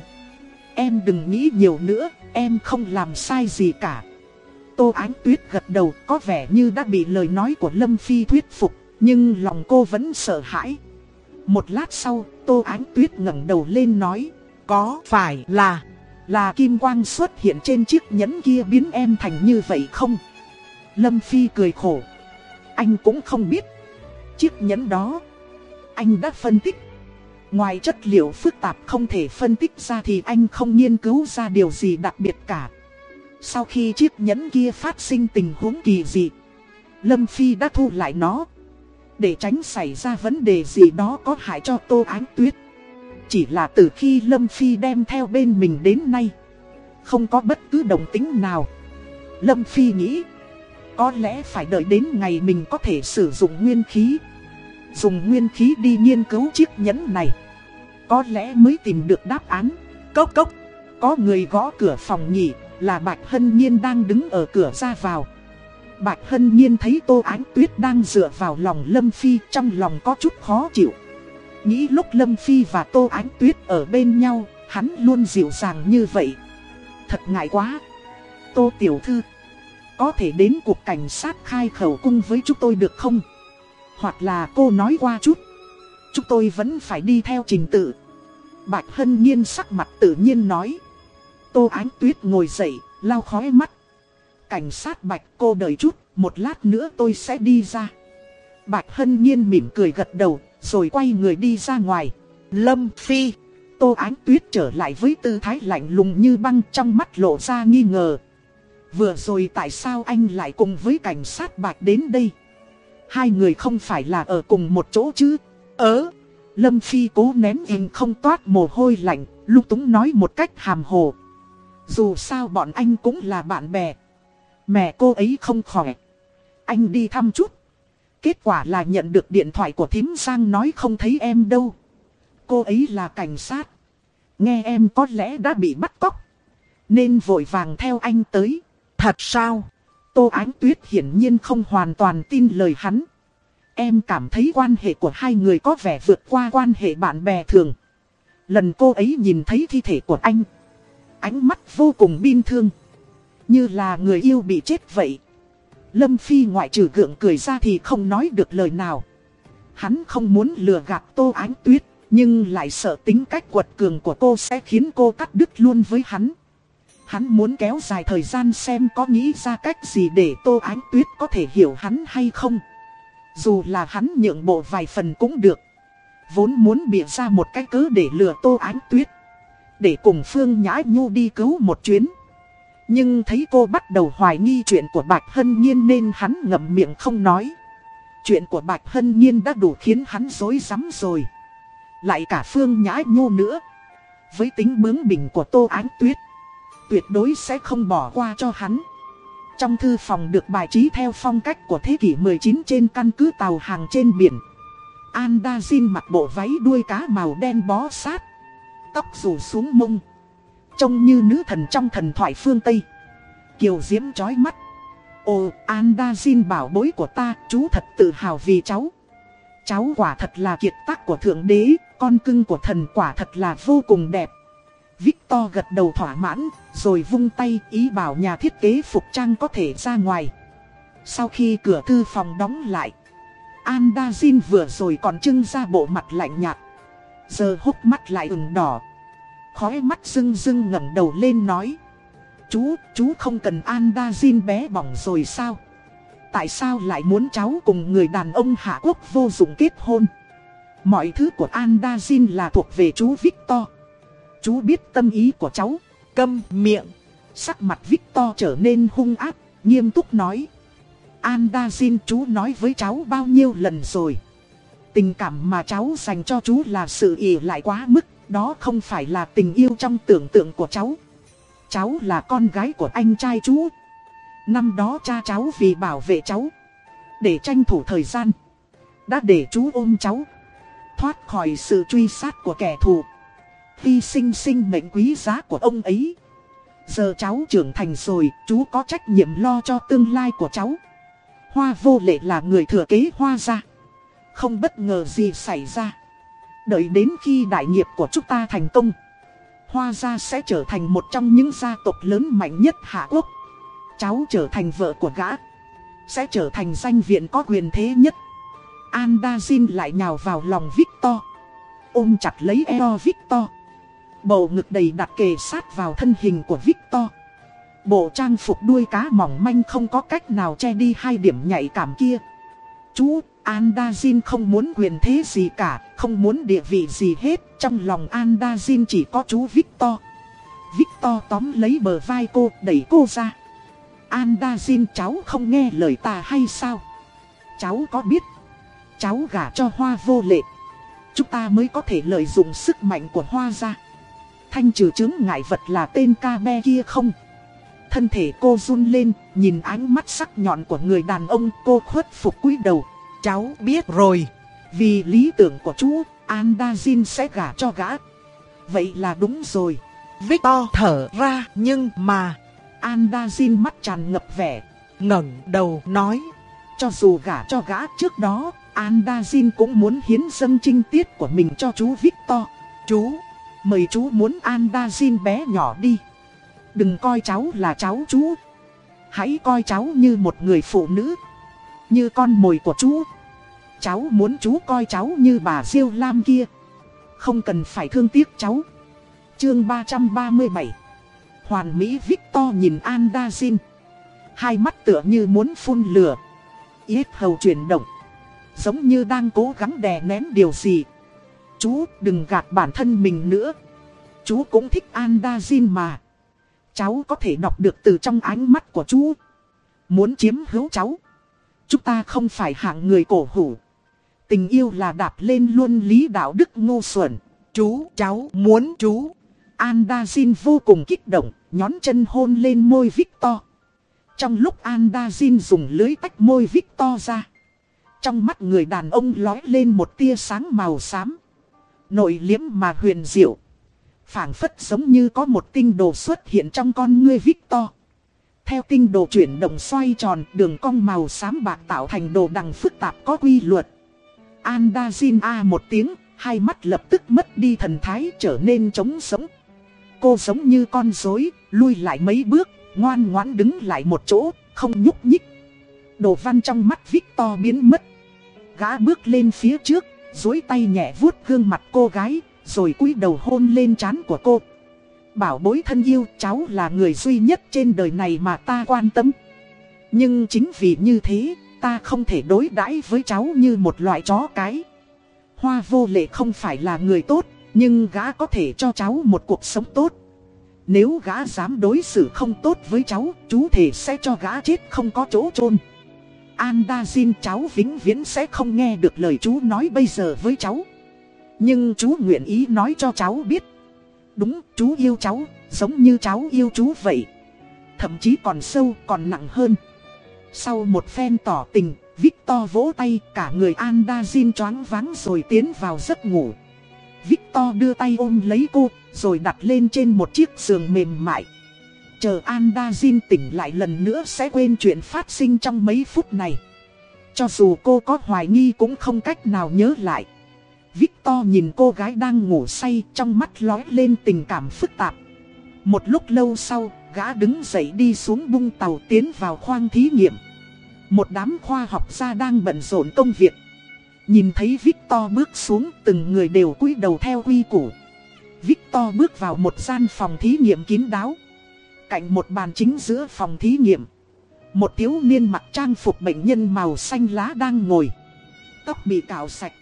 Em đừng nghĩ nhiều nữa, em không làm sai gì cả. Tô Ánh Tuyết gật đầu có vẻ như đã bị lời nói của Lâm Phi thuyết phục. Nhưng lòng cô vẫn sợ hãi. Một lát sau, Tô Ánh Tuyết ngẩng đầu lên nói, có phải là, là kim quang xuất hiện trên chiếc nhẫn kia biến em thành như vậy không? Lâm Phi cười khổ. Anh cũng không biết. Chiếc nhẫn đó, anh đã phân tích. Ngoài chất liệu phức tạp không thể phân tích ra thì anh không nghiên cứu ra điều gì đặc biệt cả. Sau khi chiếc nhẫn kia phát sinh tình huống kỳ dị, Lâm Phi đã thu lại nó. Để tránh xảy ra vấn đề gì đó có hại cho Tô Ánh Tuyết. Chỉ là từ khi Lâm Phi đem theo bên mình đến nay, không có bất cứ đồng tính nào. Lâm Phi nghĩ, có lẽ phải đợi đến ngày mình có thể sử dụng nguyên khí. Dùng nguyên khí đi nghiên cứu chiếc nhẫn này. Có lẽ mới tìm được đáp án. Cốc cốc, có người gõ cửa phòng nhỉ, là Bạch Hân Nhiên đang đứng ở cửa ra vào. Bạch Hân Nhiên thấy Tô Ánh Tuyết đang dựa vào lòng Lâm Phi trong lòng có chút khó chịu. Nghĩ lúc Lâm Phi và Tô Ánh Tuyết ở bên nhau, hắn luôn dịu dàng như vậy. Thật ngại quá. Tô Tiểu Thư, có thể đến cuộc cảnh sát khai khẩu cung với chúng tôi được không? Hoặc là cô nói qua chút. Chúng tôi vẫn phải đi theo trình tự. Bạch Hân Nhiên sắc mặt tự nhiên nói. Tô Ánh Tuyết ngồi dậy, lau khói mắt. Cảnh sát Bạch cô đợi chút, một lát nữa tôi sẽ đi ra. Bạch Hân Nhiên mỉm cười gật đầu, rồi quay người đi ra ngoài. Lâm Phi, Tô Ánh Tuyết trở lại với tư thái lạnh lùng như băng trong mắt lộ ra nghi ngờ. Vừa rồi tại sao anh lại cùng với cảnh sát Bạch đến đây? Hai người không phải là ở cùng một chỗ chứ? Ớ, Lâm Phi cố nén im không toát mồ hôi lạnh, lúc túng nói một cách hàm hồ. Dù sao bọn anh cũng là bạn bè. Mẹ cô ấy không khỏe. Anh đi thăm chút. Kết quả là nhận được điện thoại của thím Giang nói không thấy em đâu. Cô ấy là cảnh sát. Nghe em có lẽ đã bị bắt cóc. Nên vội vàng theo anh tới. Thật sao? Tô Ánh Tuyết hiển nhiên không hoàn toàn tin lời hắn. Em cảm thấy quan hệ của hai người có vẻ vượt qua quan hệ bạn bè thường. Lần cô ấy nhìn thấy thi thể của anh. Ánh mắt vô cùng bin thương. Như là người yêu bị chết vậy. Lâm Phi ngoại trừ gượng cười ra thì không nói được lời nào. Hắn không muốn lừa gạt Tô Ánh Tuyết, nhưng lại sợ tính cách quật cường của cô sẽ khiến cô cắt đứt luôn với hắn. Hắn muốn kéo dài thời gian xem có nghĩ ra cách gì để Tô Ánh Tuyết có thể hiểu hắn hay không. Dù là hắn nhượng bộ vài phần cũng được. Vốn muốn bịa ra một cái cớ để lừa Tô Ánh Tuyết. Để cùng Phương Nhã Nhu đi cứu một chuyến. Nhưng thấy cô bắt đầu hoài nghi chuyện của Bạch Hân Nhiên nên hắn ngậm miệng không nói. Chuyện của Bạch Hân Nhiên đã đủ khiến hắn dối rắm rồi. Lại cả Phương Nhã Nhu nữa. Với tính bướng bỉnh của Tô Ánh Tuyết. Tuyệt đối sẽ không bỏ qua cho hắn. Trong thư phòng được bài trí theo phong cách của thế kỷ 19 trên căn cứ tàu hàng trên biển. Andazin mặc bộ váy đuôi cá màu đen bó sát. Tóc rủ xuống mông. Trông như nữ thần trong thần thoại phương Tây. Kiều diễm chói mắt. Ồ, Andazin bảo bối của ta, chú thật tự hào vì cháu. Cháu quả thật là kiệt tác của Thượng Đế, con cưng của thần quả thật là vô cùng đẹp. Victor gật đầu thỏa mãn, rồi vung tay ý bảo nhà thiết kế phục trang có thể ra ngoài. Sau khi cửa thư phòng đóng lại, Andazin vừa rồi còn trưng ra bộ mặt lạnh nhạt. Giờ hốc mắt lại ửng đỏ. Khói mắt rưng rưng ngẩng đầu lên nói. Chú, chú không cần Andazin bé bỏng rồi sao? Tại sao lại muốn cháu cùng người đàn ông Hạ Quốc vô dụng kết hôn? Mọi thứ của Andazin là thuộc về chú Victor. Chú biết tâm ý của cháu. Câm miệng. Sắc mặt Victor trở nên hung ác, nghiêm túc nói. Andazin chú nói với cháu bao nhiêu lần rồi. Tình cảm mà cháu dành cho chú là sự ỉ lại quá mức, đó không phải là tình yêu trong tưởng tượng của cháu. Cháu là con gái của anh trai chú. Năm đó cha cháu vì bảo vệ cháu, để tranh thủ thời gian, đã để chú ôm cháu, thoát khỏi sự truy sát của kẻ thù. Hy sinh sinh mệnh quý giá của ông ấy. Giờ cháu trưởng thành rồi, chú có trách nhiệm lo cho tương lai của cháu. Hoa vô lệ là người thừa kế hoa ra. Không bất ngờ gì xảy ra. Đợi đến khi đại nghiệp của chúng ta thành công. Hoa gia sẽ trở thành một trong những gia tộc lớn mạnh nhất Hạ Quốc. Cháu trở thành vợ của gã. Sẽ trở thành danh viện có quyền thế nhất. Andazin lại nhào vào lòng Victor. Ôm chặt lấy eo Victor. Bầu ngực đầy đặt kề sát vào thân hình của Victor. Bộ trang phục đuôi cá mỏng manh không có cách nào che đi hai điểm nhạy cảm kia. Chú, Andazin không muốn quyền thế gì cả, không muốn địa vị gì hết, trong lòng Andazin chỉ có chú Victor. Victor tóm lấy bờ vai cô, đẩy cô ra. Andazin cháu không nghe lời ta hay sao? Cháu có biết, cháu gả cho hoa vô lệ. Chúng ta mới có thể lợi dụng sức mạnh của hoa ra. Thanh trừ chứng ngại vật là tên ca be kia không? Thân thể cô run lên, nhìn ánh mắt sắc nhọn của người đàn ông cô khuất phục cúi đầu. Cháu biết rồi, vì lý tưởng của chú, Andazin sẽ gả cho gã. Vậy là đúng rồi. Victor thở ra nhưng mà Andazin mắt tràn ngập vẻ, ngẩng đầu nói. Cho dù gả cho gã trước đó, Andazin cũng muốn hiến dâng trinh tiết của mình cho chú Victor. Chú, mời chú muốn Andazin bé nhỏ đi. Đừng coi cháu là cháu chú. Hãy coi cháu như một người phụ nữ. Như con mồi của chú. Cháu muốn chú coi cháu như bà Diêu Lam kia. Không cần phải thương tiếc cháu. Chương 337 Hoàn Mỹ Victor nhìn Andazin. Hai mắt tựa như muốn phun lửa. Yết hầu chuyển động. Giống như đang cố gắng đè nén điều gì. Chú đừng gạt bản thân mình nữa. Chú cũng thích Andazin mà. Cháu có thể đọc được từ trong ánh mắt của chú. Muốn chiếm hữu cháu. Chúng ta không phải hạng người cổ hủ. Tình yêu là đạp lên luôn lý đạo đức ngu xuẩn. Chú, cháu, muốn chú. Andazin vô cùng kích động, nhón chân hôn lên môi Victor. Trong lúc Andazin dùng lưới tách môi Victor ra. Trong mắt người đàn ông lói lên một tia sáng màu xám. Nội liếm mà huyền diệu phảng phất giống như có một tinh đồ xuất hiện trong con ngươi Victor. Theo tinh đồ chuyển động xoay tròn, đường cong màu xám bạc tạo thành đồ đằng phức tạp có quy luật. Andazin A một tiếng, hai mắt lập tức mất đi thần thái trở nên trống sống. Cô giống như con rối, lui lại mấy bước, ngoan ngoãn đứng lại một chỗ, không nhúc nhích. Đồ văn trong mắt Victor biến mất. Gã bước lên phía trước, dối tay nhẹ vuốt gương mặt cô gái, rồi cúi đầu hôn lên trán của cô. Bảo bối thân yêu cháu là người duy nhất trên đời này mà ta quan tâm. Nhưng chính vì như thế ta không thể đối đãi với cháu như một loại chó cái. Hoa vô lệ không phải là người tốt Nhưng gã có thể cho cháu một cuộc sống tốt. Nếu gã dám đối xử không tốt với cháu Chú thể sẽ cho gã chết không có chỗ chôn. Andazin cháu vĩnh viễn sẽ không nghe được lời chú nói bây giờ với cháu. Nhưng chú nguyện ý nói cho cháu biết. Đúng, chú yêu cháu, Giống như cháu yêu chú vậy. Thậm chí còn sâu, còn nặng hơn. Sau một phen tỏ tình, Victor vỗ tay, cả người Andazin choáng váng rồi tiến vào giấc ngủ. Victor đưa tay ôm lấy cô, Rồi đặt lên trên một chiếc giường mềm mại. Chờ Andazin tỉnh lại lần nữa sẽ quên chuyện phát sinh trong mấy phút này Cho dù cô có hoài nghi cũng không cách nào nhớ lại Victor nhìn cô gái đang ngủ say trong mắt lói lên tình cảm phức tạp. Một lúc lâu sau, gã đứng dậy đi xuống bung tàu tiến vào khoang thí nghiệm. Một đám khoa học gia đang bận rộn công việc. Nhìn thấy Victor bước xuống từng người đều cúi đầu theo quy củ. Victor bước vào một gian phòng thí nghiệm kín đáo. Cạnh một bàn chính giữa phòng thí nghiệm. Một thiếu niên mặc trang phục bệnh nhân màu xanh lá đang ngồi. Tóc bị cạo sạch.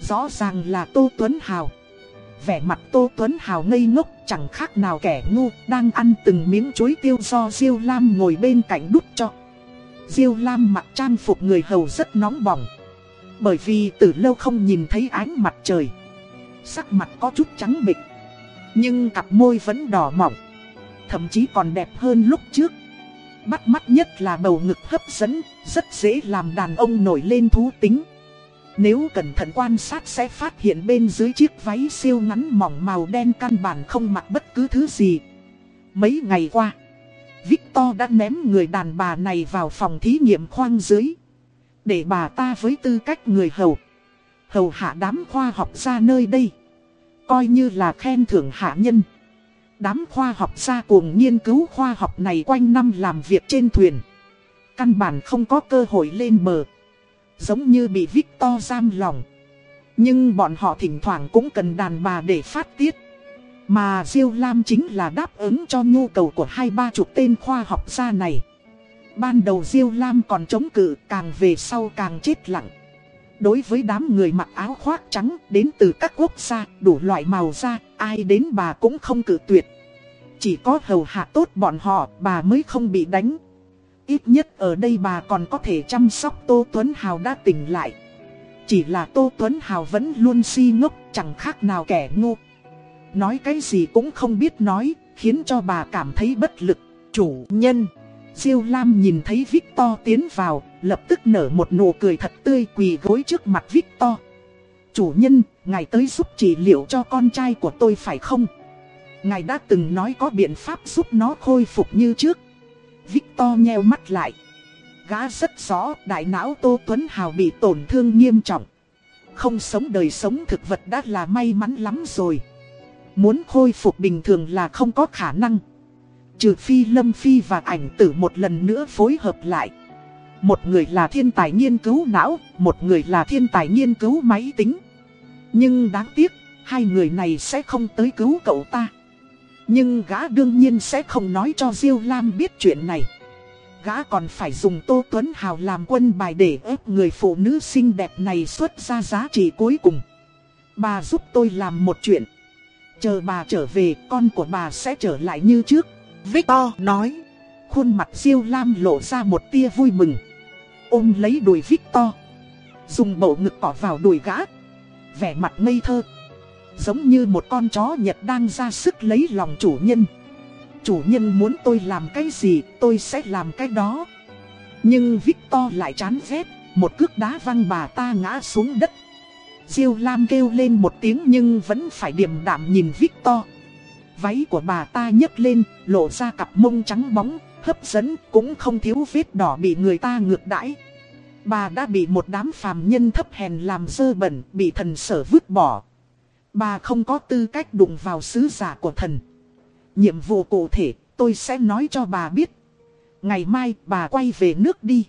Rõ ràng là Tô Tuấn Hào Vẻ mặt Tô Tuấn Hào ngây ngốc, chẳng khác nào kẻ ngu, Đang ăn từng miếng chuối tiêu do Diêu Lam ngồi bên cạnh đút cho Diêu Lam mặc trang phục người hầu rất nóng bỏng Bởi vì từ lâu không nhìn thấy ánh mặt trời Sắc mặt có chút trắng bịch Nhưng cặp môi vẫn đỏ mỏng Thậm chí còn đẹp hơn lúc trước Bắt mắt nhất là bầu ngực hấp dẫn Rất dễ làm đàn ông nổi lên thú tính nếu cẩn thận quan sát sẽ phát hiện bên dưới chiếc váy siêu ngắn mỏng màu đen căn bản không mặc bất cứ thứ gì. Mấy ngày qua, Victor đã ném người đàn bà này vào phòng thí nghiệm khoang dưới. Để bà ta với tư cách người hầu. Hầu hạ đám khoa học gia nơi đây. Coi như là khen thưởng hạ nhân. Đám khoa học gia cuồng nghiên cứu khoa học này quanh năm làm việc trên thuyền. Căn bản không có cơ hội lên bờ. Giống như bị Victor giam lòng Nhưng bọn họ thỉnh thoảng cũng cần đàn bà để phát tiết Mà Diêu Lam chính là đáp ứng cho nhu cầu của hai ba chục tên khoa học gia này Ban đầu Diêu Lam còn chống cự, càng về sau càng chết lặng Đối với đám người mặc áo khoác trắng đến từ các quốc gia đủ loại màu da, ai đến bà cũng không cử tuyệt. Chỉ có hầu hạ tốt bọn họ, bà mới không bị đánh. Ít nhất ở đây bà còn có thể chăm sóc Tô Tuấn Hào đã tỉnh lại. Chỉ là Tô Tuấn Hào vẫn luôn si ngốc, chẳng khác nào kẻ ngu. Nói cái gì cũng không biết nói, khiến cho bà cảm thấy bất lực. Chủ nhân. Diêu Lam nhìn thấy Victor tiến vào, lập tức nở một nụ cười thật tươi quỳ gối trước mặt Victor. Chủ nhân, ngài tới giúp trị liệu cho con trai của tôi phải không? Ngài đã từng nói có biện pháp giúp nó khôi phục như trước. Victor nheo mắt lại. Gã rất rõ đại não Tô Tuấn Hào bị tổn thương nghiêm trọng. Không sống đời sống thực vật đã là may mắn lắm rồi. Muốn khôi phục bình thường là không có khả năng. Trừ phi Lâm Phi và ảnh tử một lần nữa phối hợp lại. Một người là thiên tài nghiên cứu não, một người là thiên tài nghiên cứu máy tính. Nhưng đáng tiếc, hai người này sẽ không tới cứu cậu ta. Nhưng gã đương nhiên sẽ không nói cho Diêu Lam biết chuyện này. Gã còn phải dùng Tô Tuấn Hào làm quân bài để ép người phụ nữ xinh đẹp này xuất ra giá trị cuối cùng. Bà giúp tôi làm một chuyện. Chờ bà trở về, con của bà sẽ trở lại như trước. Victor nói. Khuôn mặt Diêu Lam lộ ra một tia vui mừng. Ôm lấy đùi Victor. Dùng bộ ngực cỏ vào đùi gã. Vẻ mặt ngây thơ. Giống như một con chó Nhật đang ra sức lấy lòng chủ nhân. Chủ nhân muốn tôi làm cái gì, tôi sẽ làm cái đó. Nhưng Victor lại chán ghét, một cước đá văng bà ta ngã xuống đất. Diêu Lam kêu lên một tiếng nhưng vẫn phải điềm đạm nhìn Victor. Váy của bà ta nhấc lên, lộ ra cặp mông trắng bóng, hấp dẫn, cũng không thiếu vết đỏ bị người ta ngược đãi. Bà đã bị một đám phàm nhân thấp hèn làm dơ bẩn, bị thần sở vứt bỏ. Bà không có tư cách đụng vào sứ giả của thần. Nhiệm vụ cụ thể, tôi sẽ nói cho bà biết. Ngày mai bà quay về nước đi.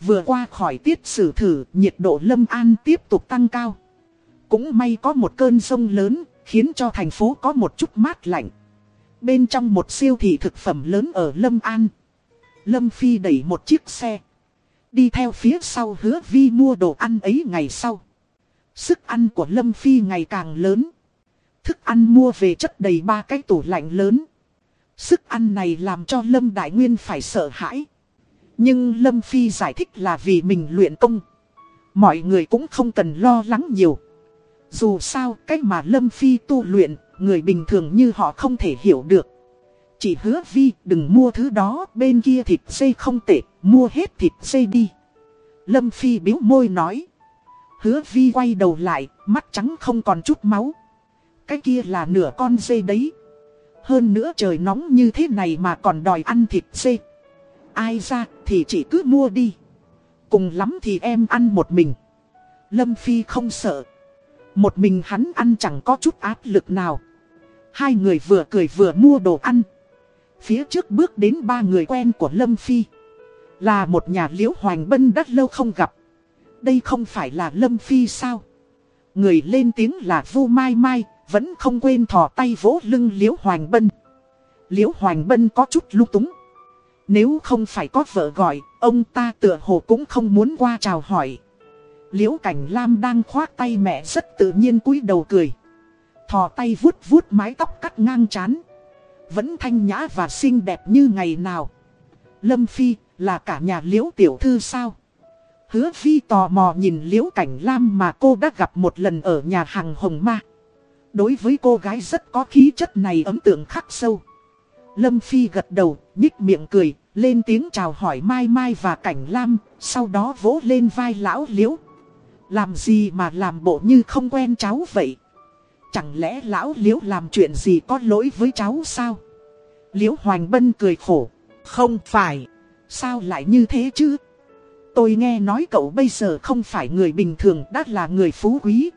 Vừa qua khỏi tiết sử thử, nhiệt độ lâm an tiếp tục tăng cao. Cũng may có một cơn sông lớn, khiến cho thành phố có một chút mát lạnh. Bên trong một siêu thị thực phẩm lớn ở Lâm An. Lâm Phi đẩy một chiếc xe. Đi theo phía sau hứa vi mua đồ ăn ấy ngày sau. Sức ăn của Lâm Phi ngày càng lớn. Thức ăn mua về chất đầy ba cái tủ lạnh lớn. Sức ăn này làm cho Lâm Đại Nguyên phải sợ hãi. Nhưng Lâm Phi giải thích là vì mình luyện công. Mọi người cũng không cần lo lắng nhiều. Dù sao, cách mà Lâm Phi tu luyện, người bình thường như họ không thể hiểu được. Chỉ hứa Vi đừng mua thứ đó, bên kia thịt dê không tệ, mua hết thịt dê đi. Lâm Phi biếu môi nói. Hứa Vi quay đầu lại, mắt trắng không còn chút máu. Cái kia là nửa con dê đấy. Hơn nữa trời nóng như thế này mà còn đòi ăn thịt dê. Ai ra thì chỉ cứ mua đi. Cùng lắm thì em ăn một mình. Lâm Phi không sợ. Một mình hắn ăn chẳng có chút áp lực nào. Hai người vừa cười vừa mua đồ ăn. Phía trước bước đến ba người quen của Lâm Phi. Là một nhà liễu hoành bân đắt lâu không gặp. Đây không phải là Lâm Phi sao? Người lên tiếng là Vu Mai Mai, vẫn không quên thò tay vỗ lưng liễu hoành bân. Liễu hoành bân có chút lúc túng. Nếu không phải có vợ gọi, ông ta tựa hồ cũng không muốn qua chào hỏi. Liễu Cảnh Lam đang khoác tay mẹ rất tự nhiên cúi đầu cười. Thò tay vuốt vuốt mái tóc cắt ngang chán. Vẫn thanh nhã và xinh đẹp như ngày nào. Lâm Phi là cả nhà Liễu Tiểu Thư sao? Hứa Phi tò mò nhìn Liễu Cảnh Lam mà cô đã gặp một lần ở nhà hàng Hồng Ma. Đối với cô gái rất có khí chất này ấn tượng khắc sâu. Lâm Phi gật đầu, nhích miệng cười, lên tiếng chào hỏi Mai Mai và Cảnh Lam, sau đó vỗ lên vai lão Liễu. Làm gì mà làm bộ như không quen cháu vậy? Chẳng lẽ lão liễu làm chuyện gì có lỗi với cháu sao? Liễu Hoành Bân cười khổ. Không phải. Sao lại như thế chứ? Tôi nghe nói cậu bây giờ không phải người bình thường đã là người phú quý.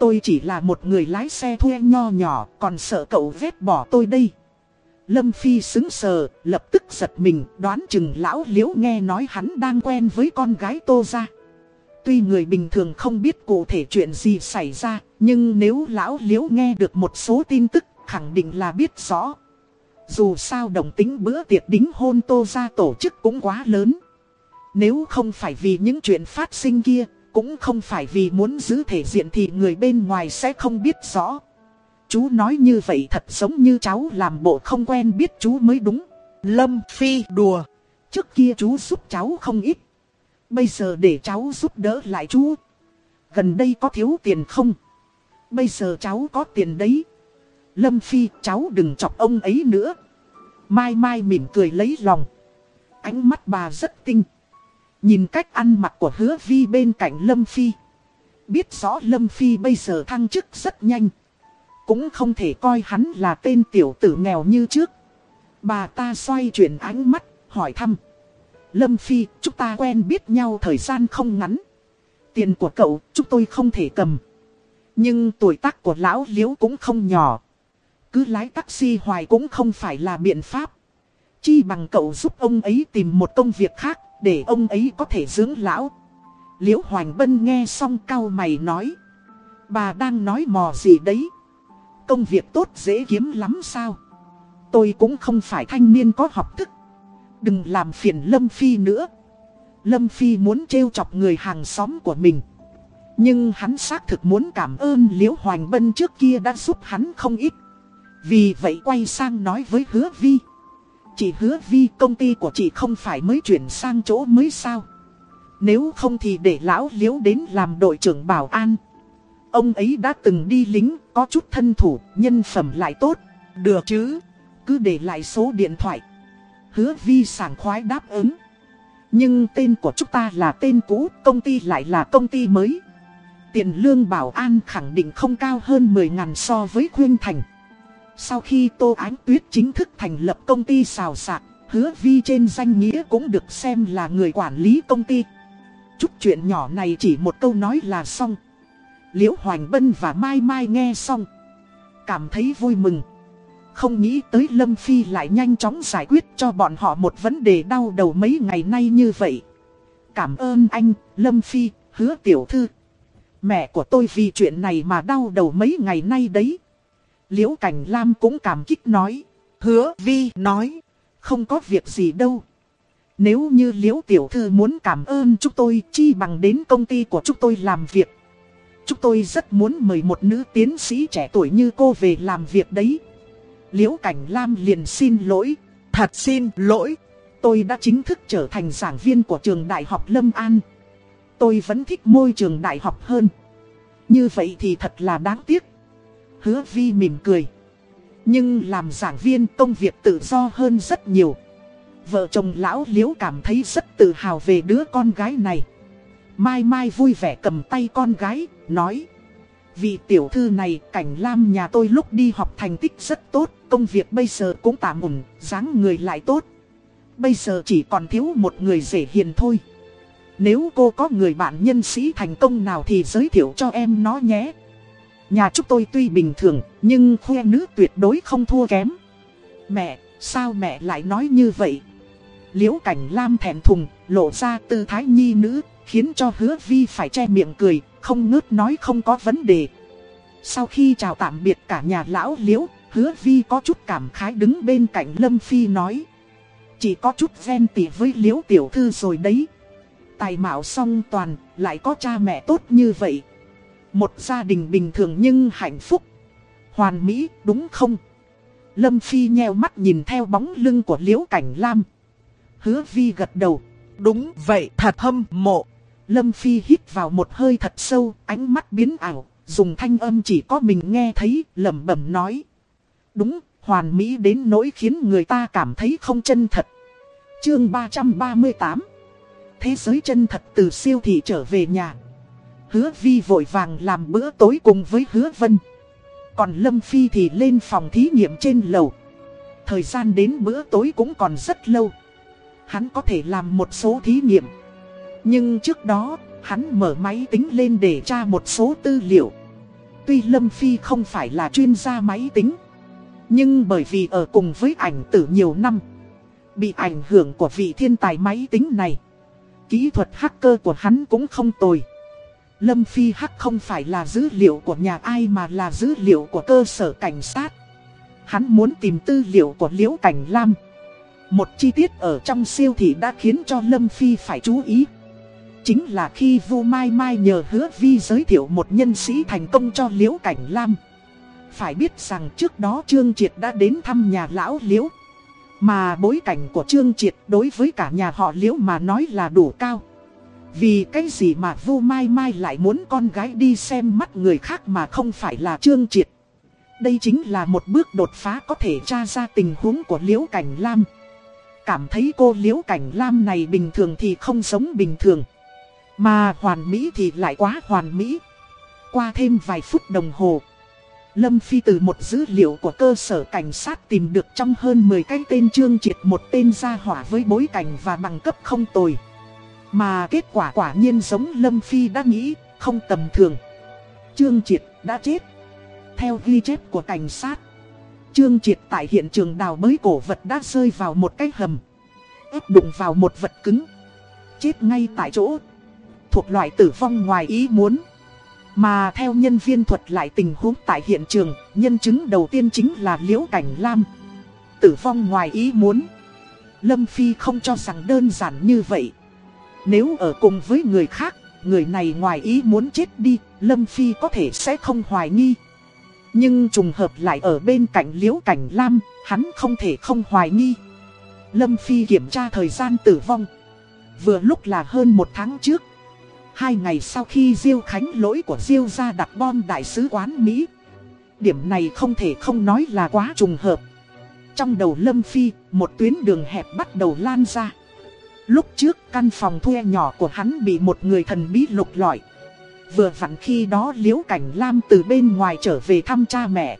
Tôi chỉ là một người lái xe thuê nho nhỏ còn sợ cậu vét bỏ tôi đây. Lâm Phi xứng sờ, lập tức giật mình đoán chừng lão liễu nghe nói hắn đang quen với con gái tô ra. Tuy người bình thường không biết cụ thể chuyện gì xảy ra, nhưng nếu lão liễu nghe được một số tin tức, khẳng định là biết rõ. Dù sao đồng tính bữa tiệc đính hôn tô ra tổ chức cũng quá lớn. Nếu không phải vì những chuyện phát sinh kia, cũng không phải vì muốn giữ thể diện thì người bên ngoài sẽ không biết rõ. Chú nói như vậy thật giống như cháu làm bộ không quen biết chú mới đúng. Lâm Phi đùa. Trước kia chú giúp cháu không ít. Bây giờ để cháu giúp đỡ lại chú. Gần đây có thiếu tiền không? Bây giờ cháu có tiền đấy. Lâm Phi cháu đừng chọc ông ấy nữa. Mai Mai mỉm cười lấy lòng. Ánh mắt bà rất tinh. Nhìn cách ăn mặc của hứa vi bên cạnh Lâm Phi. Biết rõ Lâm Phi bây giờ thăng chức rất nhanh. Cũng không thể coi hắn là tên tiểu tử nghèo như trước. Bà ta xoay chuyển ánh mắt, hỏi thăm. Lâm Phi, chúng ta quen biết nhau thời gian không ngắn. Tiền của cậu, chúng tôi không thể cầm. Nhưng tuổi tác của lão liễu cũng không nhỏ. Cứ lái taxi hoài cũng không phải là biện pháp. Chi bằng cậu giúp ông ấy tìm một công việc khác, để ông ấy có thể dưỡng lão. Liễu Hoành Bân nghe xong cao mày nói. Bà đang nói mò gì đấy? Công việc tốt dễ kiếm lắm sao? Tôi cũng không phải thanh niên có học thức. Đừng làm phiền Lâm Phi nữa. Lâm Phi muốn trêu chọc người hàng xóm của mình. Nhưng hắn xác thực muốn cảm ơn Liễu Hoành Bân trước kia đã giúp hắn không ít. Vì vậy quay sang nói với hứa vi. Chị hứa vi công ty của chị không phải mới chuyển sang chỗ mới sao. Nếu không thì để lão liễu đến làm đội trưởng bảo an. Ông ấy đã từng đi lính, có chút thân thủ, nhân phẩm lại tốt. Được chứ, cứ để lại số điện thoại. Hứa vi sảng khoái đáp ứng. Nhưng tên của chúng ta là tên cũ, công ty lại là công ty mới. Tiền lương bảo an khẳng định không cao hơn 10 ngàn so với Khuyên Thành. Sau khi Tô Ánh Tuyết chính thức thành lập công ty xào sạc, hứa vi trên danh nghĩa cũng được xem là người quản lý công ty. Chút chuyện nhỏ này chỉ một câu nói là xong. Liễu Hoành Bân và Mai Mai nghe xong. Cảm thấy vui mừng. Không nghĩ tới Lâm Phi lại nhanh chóng giải quyết cho bọn họ một vấn đề đau đầu mấy ngày nay như vậy. Cảm ơn anh, Lâm Phi, hứa tiểu thư. Mẹ của tôi vì chuyện này mà đau đầu mấy ngày nay đấy. Liễu Cảnh Lam cũng cảm kích nói. Hứa Vi nói. Không có việc gì đâu. Nếu như Liễu Tiểu Thư muốn cảm ơn chúng tôi, chi bằng đến công ty của chúng tôi làm việc. Chúng tôi rất muốn mời một nữ tiến sĩ trẻ tuổi như cô về làm việc đấy. Liễu Cảnh Lam liền xin lỗi. Thật xin lỗi. Tôi đã chính thức trở thành giảng viên của trường Đại học Lâm An. Tôi vẫn thích môi trường đại học hơn. Như vậy thì thật là đáng tiếc. Hứa Vi mỉm cười. Nhưng làm giảng viên công việc tự do hơn rất nhiều. Vợ chồng lão liễu cảm thấy rất tự hào về đứa con gái này. Mai Mai vui vẻ cầm tay con gái, nói. Vị tiểu thư này, cảnh lam nhà tôi lúc đi học thành tích rất tốt, công việc bây giờ cũng tạm ổn, dáng người lại tốt. Bây giờ chỉ còn thiếu một người dễ hiền thôi. Nếu cô có người bạn nhân sĩ thành công nào thì giới thiệu cho em nó nhé. Nhà chúng tôi tuy bình thường, nhưng khoe nữ tuyệt đối không thua kém. Mẹ, sao mẹ lại nói như vậy? Liễu cảnh lam thẹn thùng, lộ ra tư thái nhi nữ, khiến cho hứa vi phải che miệng cười, không ngớt nói không có vấn đề. Sau khi chào tạm biệt cả nhà lão liễu, hứa vi có chút cảm khái đứng bên cạnh Lâm Phi nói. Chỉ có chút ghen tỉ với liễu tiểu thư rồi đấy. Tài mạo song toàn, lại có cha mẹ tốt như vậy. Một gia đình bình thường nhưng hạnh phúc. Hoàn mỹ, đúng không? Lâm Phi nheo mắt nhìn theo bóng lưng của Liễu Cảnh Lam. Hứa Vi gật đầu. Đúng vậy, thật hâm mộ. Lâm Phi hít vào một hơi thật sâu, ánh mắt biến ảo, dùng thanh âm chỉ có mình nghe thấy, lẩm bẩm nói. Đúng, hoàn mỹ đến nỗi khiến người ta cảm thấy không chân thật. Chương 338 Thế giới chân thật từ siêu thị trở về nhà. Hứa Vi vội vàng làm bữa tối cùng với Hứa Vân. Còn Lâm Phi thì lên phòng thí nghiệm trên lầu. Thời gian đến bữa tối cũng còn rất lâu. Hắn có thể làm một số thí nghiệm. Nhưng trước đó, hắn mở máy tính lên để tra một số tư liệu. Tuy Lâm Phi không phải là chuyên gia máy tính. Nhưng bởi vì ở cùng với ảnh tử nhiều năm. Bị ảnh hưởng của vị thiên tài máy tính này. Kỹ thuật hacker của hắn cũng không tồi. Lâm Phi hack không phải là dữ liệu của nhà ai mà là dữ liệu của cơ sở cảnh sát. Hắn muốn tìm tư liệu của Liễu Cảnh Lam. Một chi tiết ở trong siêu thị đã khiến cho Lâm Phi phải chú ý. Chính là khi Vu Mai Mai nhờ hứa vi giới thiệu một nhân sĩ thành công cho Liễu Cảnh Lam. Phải biết rằng trước đó Trương Triệt đã đến thăm nhà lão Liễu. Mà bối cảnh của Trương Triệt đối với cả nhà họ Liễu mà nói là đủ cao. Vì cái gì mà Vu Mai Mai lại muốn con gái đi xem mắt người khác mà không phải là Trương Triệt. Đây chính là một bước đột phá có thể tra ra tình huống của Liễu Cảnh Lam. Cảm thấy cô Liễu Cảnh Lam này bình thường thì không sống bình thường. Mà hoàn mỹ thì lại quá hoàn mỹ. Qua thêm vài phút đồng hồ. Lâm Phi từ một dữ liệu của cơ sở cảnh sát tìm được trong hơn 10 cái tên trương triệt một tên gia hỏa với bối cảnh và bằng cấp không tồi. Mà kết quả quả nhiên giống Lâm Phi đã nghĩ, không tầm thường. Trương triệt đã chết. Theo ghi chép của cảnh sát, Trương triệt tại hiện trường đào bới cổ vật đã rơi vào một cái hầm. ép đụng vào một vật cứng. Chết ngay tại chỗ. Thuộc loại tử vong ngoài ý muốn. Mà theo nhân viên thuật lại tình huống tại hiện trường, nhân chứng đầu tiên chính là Liễu Cảnh Lam. Tử vong ngoài ý muốn. Lâm Phi không cho rằng đơn giản như vậy. Nếu ở cùng với người khác, người này ngoài ý muốn chết đi, Lâm Phi có thể sẽ không hoài nghi. Nhưng trùng hợp lại ở bên cạnh Liễu Cảnh Lam, hắn không thể không hoài nghi. Lâm Phi kiểm tra thời gian tử vong. Vừa lúc là hơn một tháng trước, Hai ngày sau khi Diêu Khánh lỗi của Diêu ra đặt bom đại sứ quán Mỹ. Điểm này không thể không nói là quá trùng hợp. Trong đầu Lâm Phi, một tuyến đường hẹp bắt đầu lan ra. Lúc trước căn phòng thuê nhỏ của hắn bị một người thần bí lục lọi. Vừa vặn khi đó Liễu Cảnh Lam từ bên ngoài trở về thăm cha mẹ.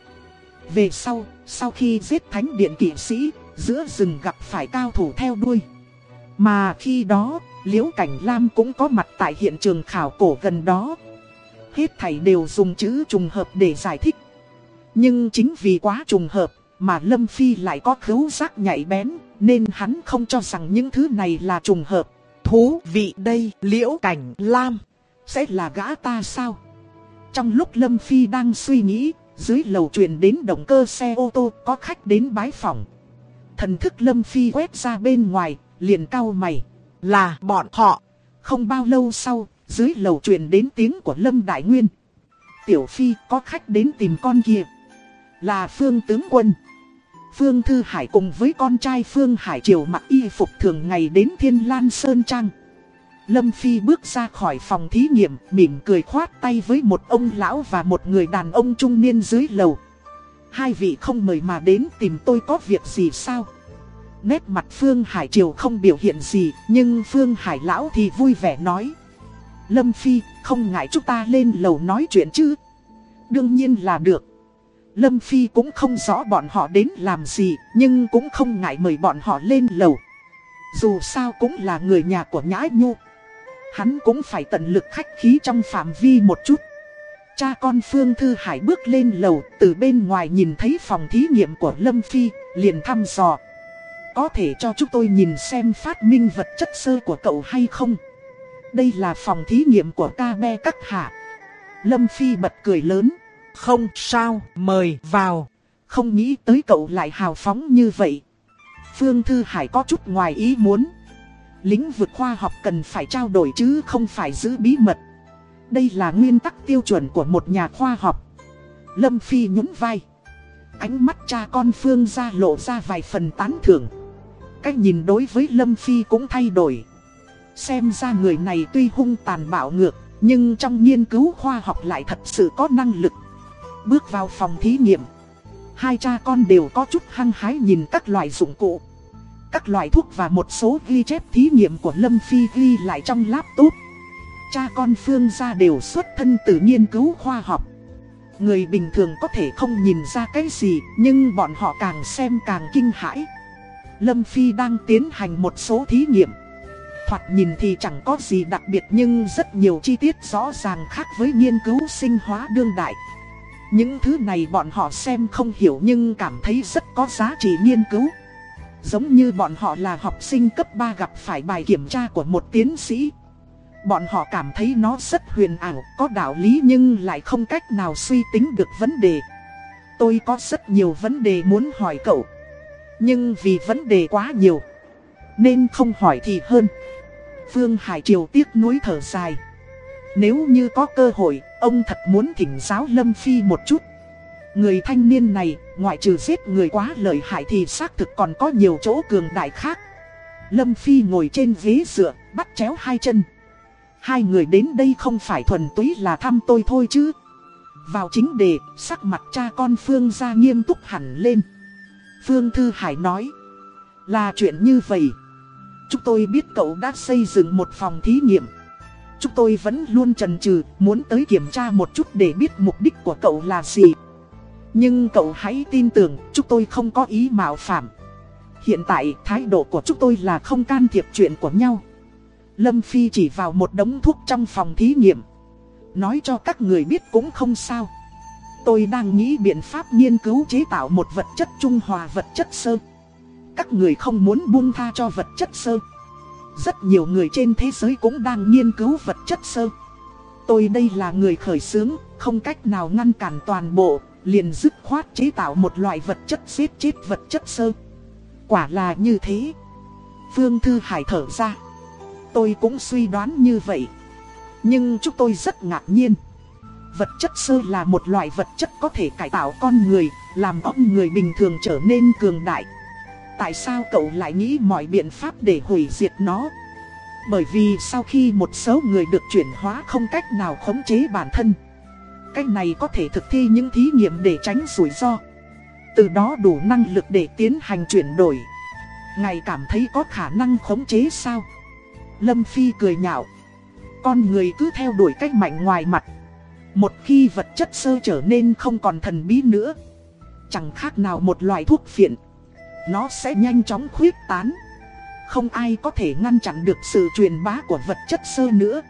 Về sau, sau khi giết thánh điện kỵ sĩ, giữa rừng gặp phải cao thủ theo đuôi. Mà khi đó, Liễu Cảnh Lam cũng có mặt tại hiện trường khảo cổ gần đó. Hết thảy đều dùng chữ trùng hợp để giải thích. Nhưng chính vì quá trùng hợp mà Lâm Phi lại có khấu giác nhạy bén, nên hắn không cho rằng những thứ này là trùng hợp. Thú vị đây, Liễu Cảnh Lam, sẽ là gã ta sao? Trong lúc Lâm Phi đang suy nghĩ, dưới lầu truyền đến động cơ xe ô tô có khách đến bái phòng. Thần thức Lâm Phi quét ra bên ngoài, liền cau mày. Là bọn họ. Không bao lâu sau, dưới lầu truyền đến tiếng của Lâm Đại Nguyên. Tiểu Phi có khách đến tìm con kia. Là Phương Tướng Quân. Phương Thư Hải cùng với con trai Phương Hải Triều mặc y phục thường ngày đến Thiên Lan Sơn Trang. Lâm Phi bước ra khỏi phòng thí nghiệm, mỉm cười khoát tay với một ông lão và một người đàn ông trung niên dưới lầu. Hai vị không mời mà đến tìm tôi có việc gì sao? Nét mặt Phương Hải Triều không biểu hiện gì, nhưng Phương Hải Lão thì vui vẻ nói. Lâm Phi, không ngại chúng ta lên lầu nói chuyện chứ? Đương nhiên là được. Lâm Phi cũng không rõ bọn họ đến làm gì, nhưng cũng không ngại mời bọn họ lên lầu. Dù sao cũng là người nhà của Nhã Nhu. Hắn cũng phải tận lực khách khí trong phạm vi một chút. Cha con Phương Thư Hải bước lên lầu, từ bên ngoài nhìn thấy phòng thí nghiệm của Lâm Phi, liền thăm dò. Có thể cho chúng tôi nhìn xem phát minh vật chất sơ của cậu hay không? Đây là phòng thí nghiệm của ca be các hạ. Lâm Phi bật cười lớn. Không sao, mời vào. Không nghĩ tới cậu lại hào phóng như vậy. Phương Thư Hải có chút ngoài ý muốn. Lĩnh vực khoa học cần phải trao đổi chứ không phải giữ bí mật. Đây là nguyên tắc tiêu chuẩn của một nhà khoa học. Lâm Phi nhún vai. Ánh mắt cha con Phương ra lộ ra vài phần tán thưởng. Cách nhìn đối với Lâm Phi cũng thay đổi. Xem ra người này tuy hung tàn bạo ngược, nhưng trong nghiên cứu khoa học lại thật sự có năng lực. Bước vào phòng thí nghiệm, hai cha con đều có chút hăng hái nhìn các loại dụng cụ. Các loại thuốc và một số ghi chép thí nghiệm của Lâm Phi ghi lại trong laptop. Cha con Phương gia đều xuất thân từ nghiên cứu khoa học. Người bình thường có thể không nhìn ra cái gì, nhưng bọn họ càng xem càng kinh hãi. Lâm Phi đang tiến hành một số thí nghiệm. Thoạt nhìn thì chẳng có gì đặc biệt nhưng rất nhiều chi tiết rõ ràng khác với nghiên cứu sinh hóa đương đại. Những thứ này bọn họ xem không hiểu nhưng cảm thấy rất có giá trị nghiên cứu. Giống như bọn họ là học sinh cấp 3 gặp phải bài kiểm tra của một tiến sĩ. Bọn họ cảm thấy nó rất huyền ảo, có đạo lý nhưng lại không cách nào suy tính được vấn đề. Tôi có rất nhiều vấn đề muốn hỏi cậu. Nhưng vì vấn đề quá nhiều Nên không hỏi thì hơn Phương Hải Triều tiếc nuối thở dài. Nếu như có cơ hội, ông thật muốn thỉnh giáo Lâm Phi một chút. Người thanh niên này, ngoại trừ giết người quá lợi hại thì xác thực còn có nhiều chỗ cường đại khác. Lâm Phi ngồi trên ghế dựa, bắt chéo hai chân. Hai người đến đây không phải thuần túy là thăm tôi thôi chứ. Vào chính đề, sắc mặt cha con Phương ra nghiêm túc hẳn lên. Phương Thư Hải nói, là chuyện như vậy. Chúng tôi biết cậu đã xây dựng một phòng thí nghiệm. Chúng tôi vẫn luôn chần chừ muốn tới kiểm tra một chút để biết mục đích của cậu là gì. Nhưng cậu hãy tin tưởng, chúng tôi không có ý mạo phạm. Hiện tại, thái độ của chúng tôi là không can thiệp chuyện của nhau. Lâm Phi chỉ vào một đống thuốc trong phòng thí nghiệm. Nói cho các người biết cũng không sao. Tôi đang nghĩ biện pháp nghiên cứu chế tạo một vật chất trung hòa vật chất sơ. Các người không muốn buông tha cho vật chất sơ. Rất nhiều người trên thế giới cũng đang nghiên cứu vật chất sơ. Tôi đây là người khởi xướng, không cách nào ngăn cản toàn bộ, liền dứt khoát chế tạo một loại vật chất giết chết vật chất sơ. Quả là như thế. Phương Thư Hải thở ra. Tôi cũng suy đoán như vậy. Nhưng chúng tôi rất ngạc nhiên. Vật chất sơ là một loại vật chất có thể cải tạo con người, làm con người bình thường trở nên cường đại. Tại sao cậu lại nghĩ mọi biện pháp để hủy diệt nó? Bởi vì sau khi một số người được chuyển hóa không cách nào khống chế bản thân Cách này có thể thực thi những thí nghiệm để tránh rủi ro Từ đó đủ năng lực để tiến hành chuyển đổi Ngài cảm thấy có khả năng khống chế sao? Lâm Phi cười nhạo Con người cứ theo đuổi cách mạnh ngoài mặt một khi vật chất sơ trở nên không còn thần bí nữa, Chẳng khác nào một loại thuốc phiện. Nó sẽ nhanh chóng khuyết tán. Không ai có thể ngăn chặn được sự truyền bá của vật chất sơ nữa.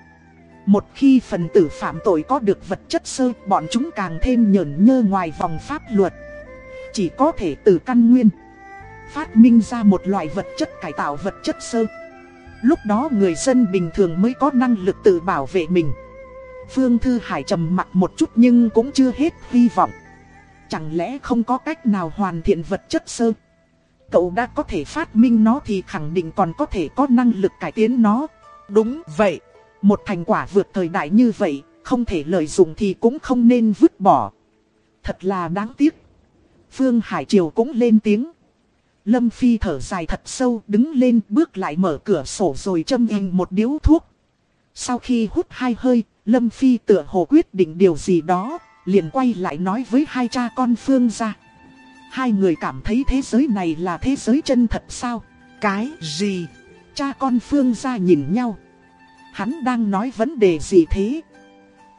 Một khi phần tử phạm tội có được vật chất sơ, Bọn chúng càng thêm nhờn nhơ ngoài vòng pháp luật. Chỉ có thể từ căn nguyên, Phát minh ra một loại vật chất cải tạo vật chất sơ. Lúc đó người dân bình thường mới có năng lực tự bảo vệ mình. Phương Thư Hải trầm mặt một chút nhưng cũng chưa hết hy vọng. Chẳng lẽ không có cách nào hoàn thiện vật chất sơ? Cậu đã có thể phát minh nó thì khẳng định còn có thể có năng lực cải tiến nó. Đúng vậy Một thành quả vượt thời đại như vậy Không thể lợi dụng thì cũng không nên vứt bỏ. Thật là đáng tiếc. Phương Hải Triều cũng lên tiếng. Lâm Phi thở dài thật sâu đứng lên bước lại mở cửa sổ rồi châm in một điếu thuốc. Sau khi hút hai hơi, Lâm Phi tựa hồ quyết định điều gì đó, liền quay lại nói với hai cha con Phương ra. Hai người cảm thấy thế giới này là thế giới chân thật sao? Cái gì? Cha con Phương ra nhìn nhau. Hắn đang nói vấn đề gì thế?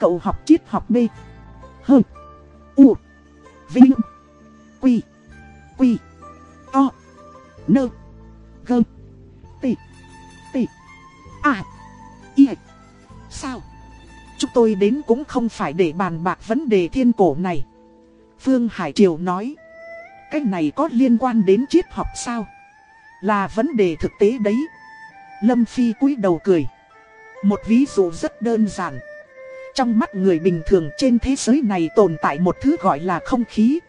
Cậu học triết học B. H. U. Vinh. Quy. Quy. To. Nơ. Gơ. Tị. Tị. À. Y. Sao? Chúng tôi đến cũng không phải để bàn bạc vấn đề thiên cổ này. Phương Hải Triều nói. Cái này có liên quan đến triết học sao? Là vấn đề thực tế đấy. Lâm Phi cúi đầu cười. Một ví dụ rất đơn giản. Trong mắt người bình thường trên thế giới này tồn tại một thứ gọi là không khí.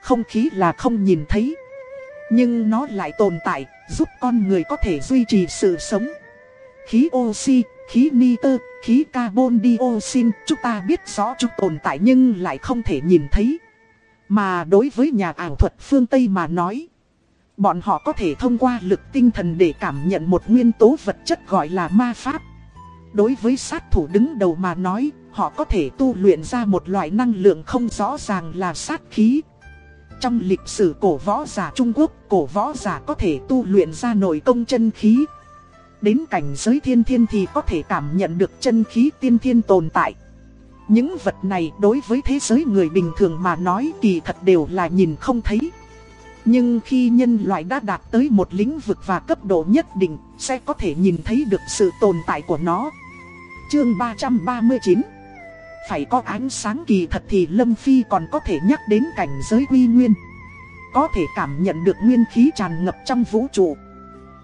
Không khí là không nhìn thấy. Nhưng nó lại tồn tại, giúp con người có thể duy trì sự sống. Khí oxy, khí nitơ, khí carbon dioxide, chúng ta biết rõ chúng tồn tại nhưng lại không thể nhìn thấy. Mà đối với nhà ảo thuật phương Tây mà nói, bọn họ có thể thông qua lực tinh thần để cảm nhận một nguyên tố vật chất gọi là ma pháp. Đối với sát thủ đứng đầu mà nói, họ có thể tu luyện ra một loại năng lượng không rõ ràng là sát khí. Trong lịch sử cổ võ giả Trung Quốc, cổ võ giả có thể tu luyện ra nội công chân khí. Đến cảnh giới thiên thiên thì có thể cảm nhận được chân khí tiên thiên tồn tại. Những vật này đối với thế giới người bình thường mà nói kỳ thật đều là nhìn không thấy. Nhưng khi nhân loại đã đạt tới một lĩnh vực và cấp độ nhất định, sẽ có thể nhìn thấy được sự tồn tại của nó. Chương 339 phải có ánh sáng kỳ thật thì Lâm Phi còn có thể nhắc đến cảnh giới uy nguyên. Có thể cảm nhận được nguyên khí tràn ngập trong vũ trụ.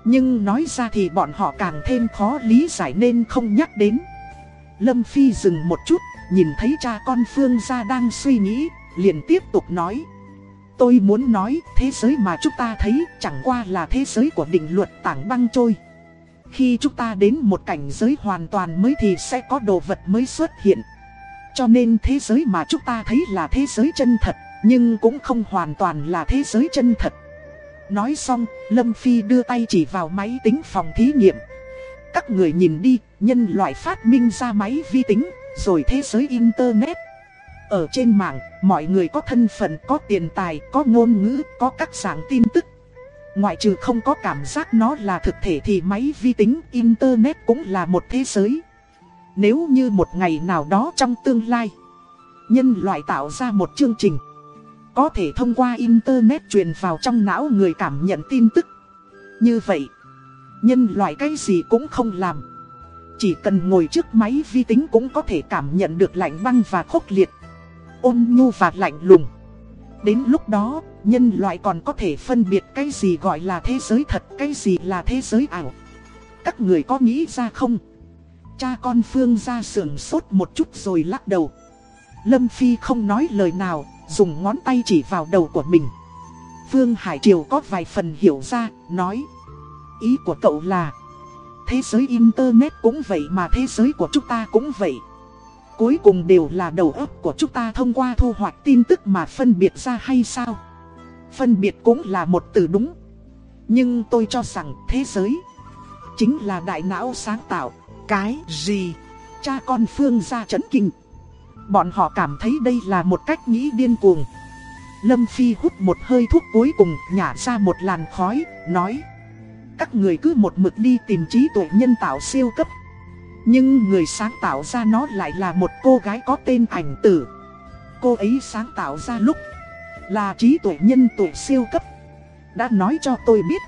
Nhưng nói ra thì bọn họ càng thêm khó lý giải nên không nhắc đến. Lâm Phi dừng một chút, nhìn thấy cha con Phương ra đang suy nghĩ, liền tiếp tục nói. Tôi muốn nói thế giới mà chúng ta thấy chẳng qua là thế giới của định luật tảng băng trôi. Khi chúng ta đến một cảnh giới hoàn toàn mới thì sẽ có đồ vật mới xuất hiện. Cho nên thế giới mà chúng ta thấy là thế giới chân thật, nhưng cũng không hoàn toàn là thế giới chân thật. Nói xong, Lâm Phi đưa tay chỉ vào máy tính phòng thí nghiệm. Các người nhìn đi, nhân loại phát minh ra máy vi tính, rồi thế giới Internet. Ở trên mạng, mọi người có thân phận, có tiền tài, có ngôn ngữ, có các dạng tin tức. Ngoại trừ không có cảm giác nó là thực thể thì máy vi tính, Internet cũng là một thế giới. Nếu như một ngày nào đó trong tương lai, nhân loại tạo ra một chương trình, có thể thông qua Internet truyền vào trong não người cảm nhận tin tức. Như vậy, nhân loại cái gì cũng không làm. Chỉ cần ngồi trước máy vi tính cũng có thể cảm nhận được lạnh băng và khốc liệt, ôn nhu và lạnh lùng. Đến lúc đó, nhân loại còn có thể phân biệt cái gì gọi là thế giới thật, cái gì là thế giới ảo. Các người có nghĩ ra không? Cha con Phương ra sườn sốt một chút rồi lắc đầu. Lâm Phi không nói lời nào, dùng ngón tay chỉ vào đầu của mình. Phương Hải Triều có vài phần hiểu ra, nói. Ý của cậu là, thế giới Internet cũng vậy mà thế giới của chúng ta cũng vậy. Cuối cùng đều là đầu óc của chúng ta thông qua thu hoạch tin tức mà phân biệt ra hay sao? Phân biệt cũng là một từ đúng. Nhưng tôi cho rằng thế giới chính là đại não sáng tạo. Cái gì? Cha con Phương ra chấn kinh. Bọn họ cảm thấy đây là một cách nghĩ điên cuồng. Lâm Phi hút một hơi thuốc cuối cùng nhả ra một làn khói, nói Các người cứ một mực đi tìm trí tuệ nhân tạo siêu cấp. Nhưng người sáng tạo ra nó lại là một cô gái có tên ảnh tử. Cô ấy sáng tạo ra lúc là trí tuệ nhân tuệ siêu cấp. Đã nói cho tôi biết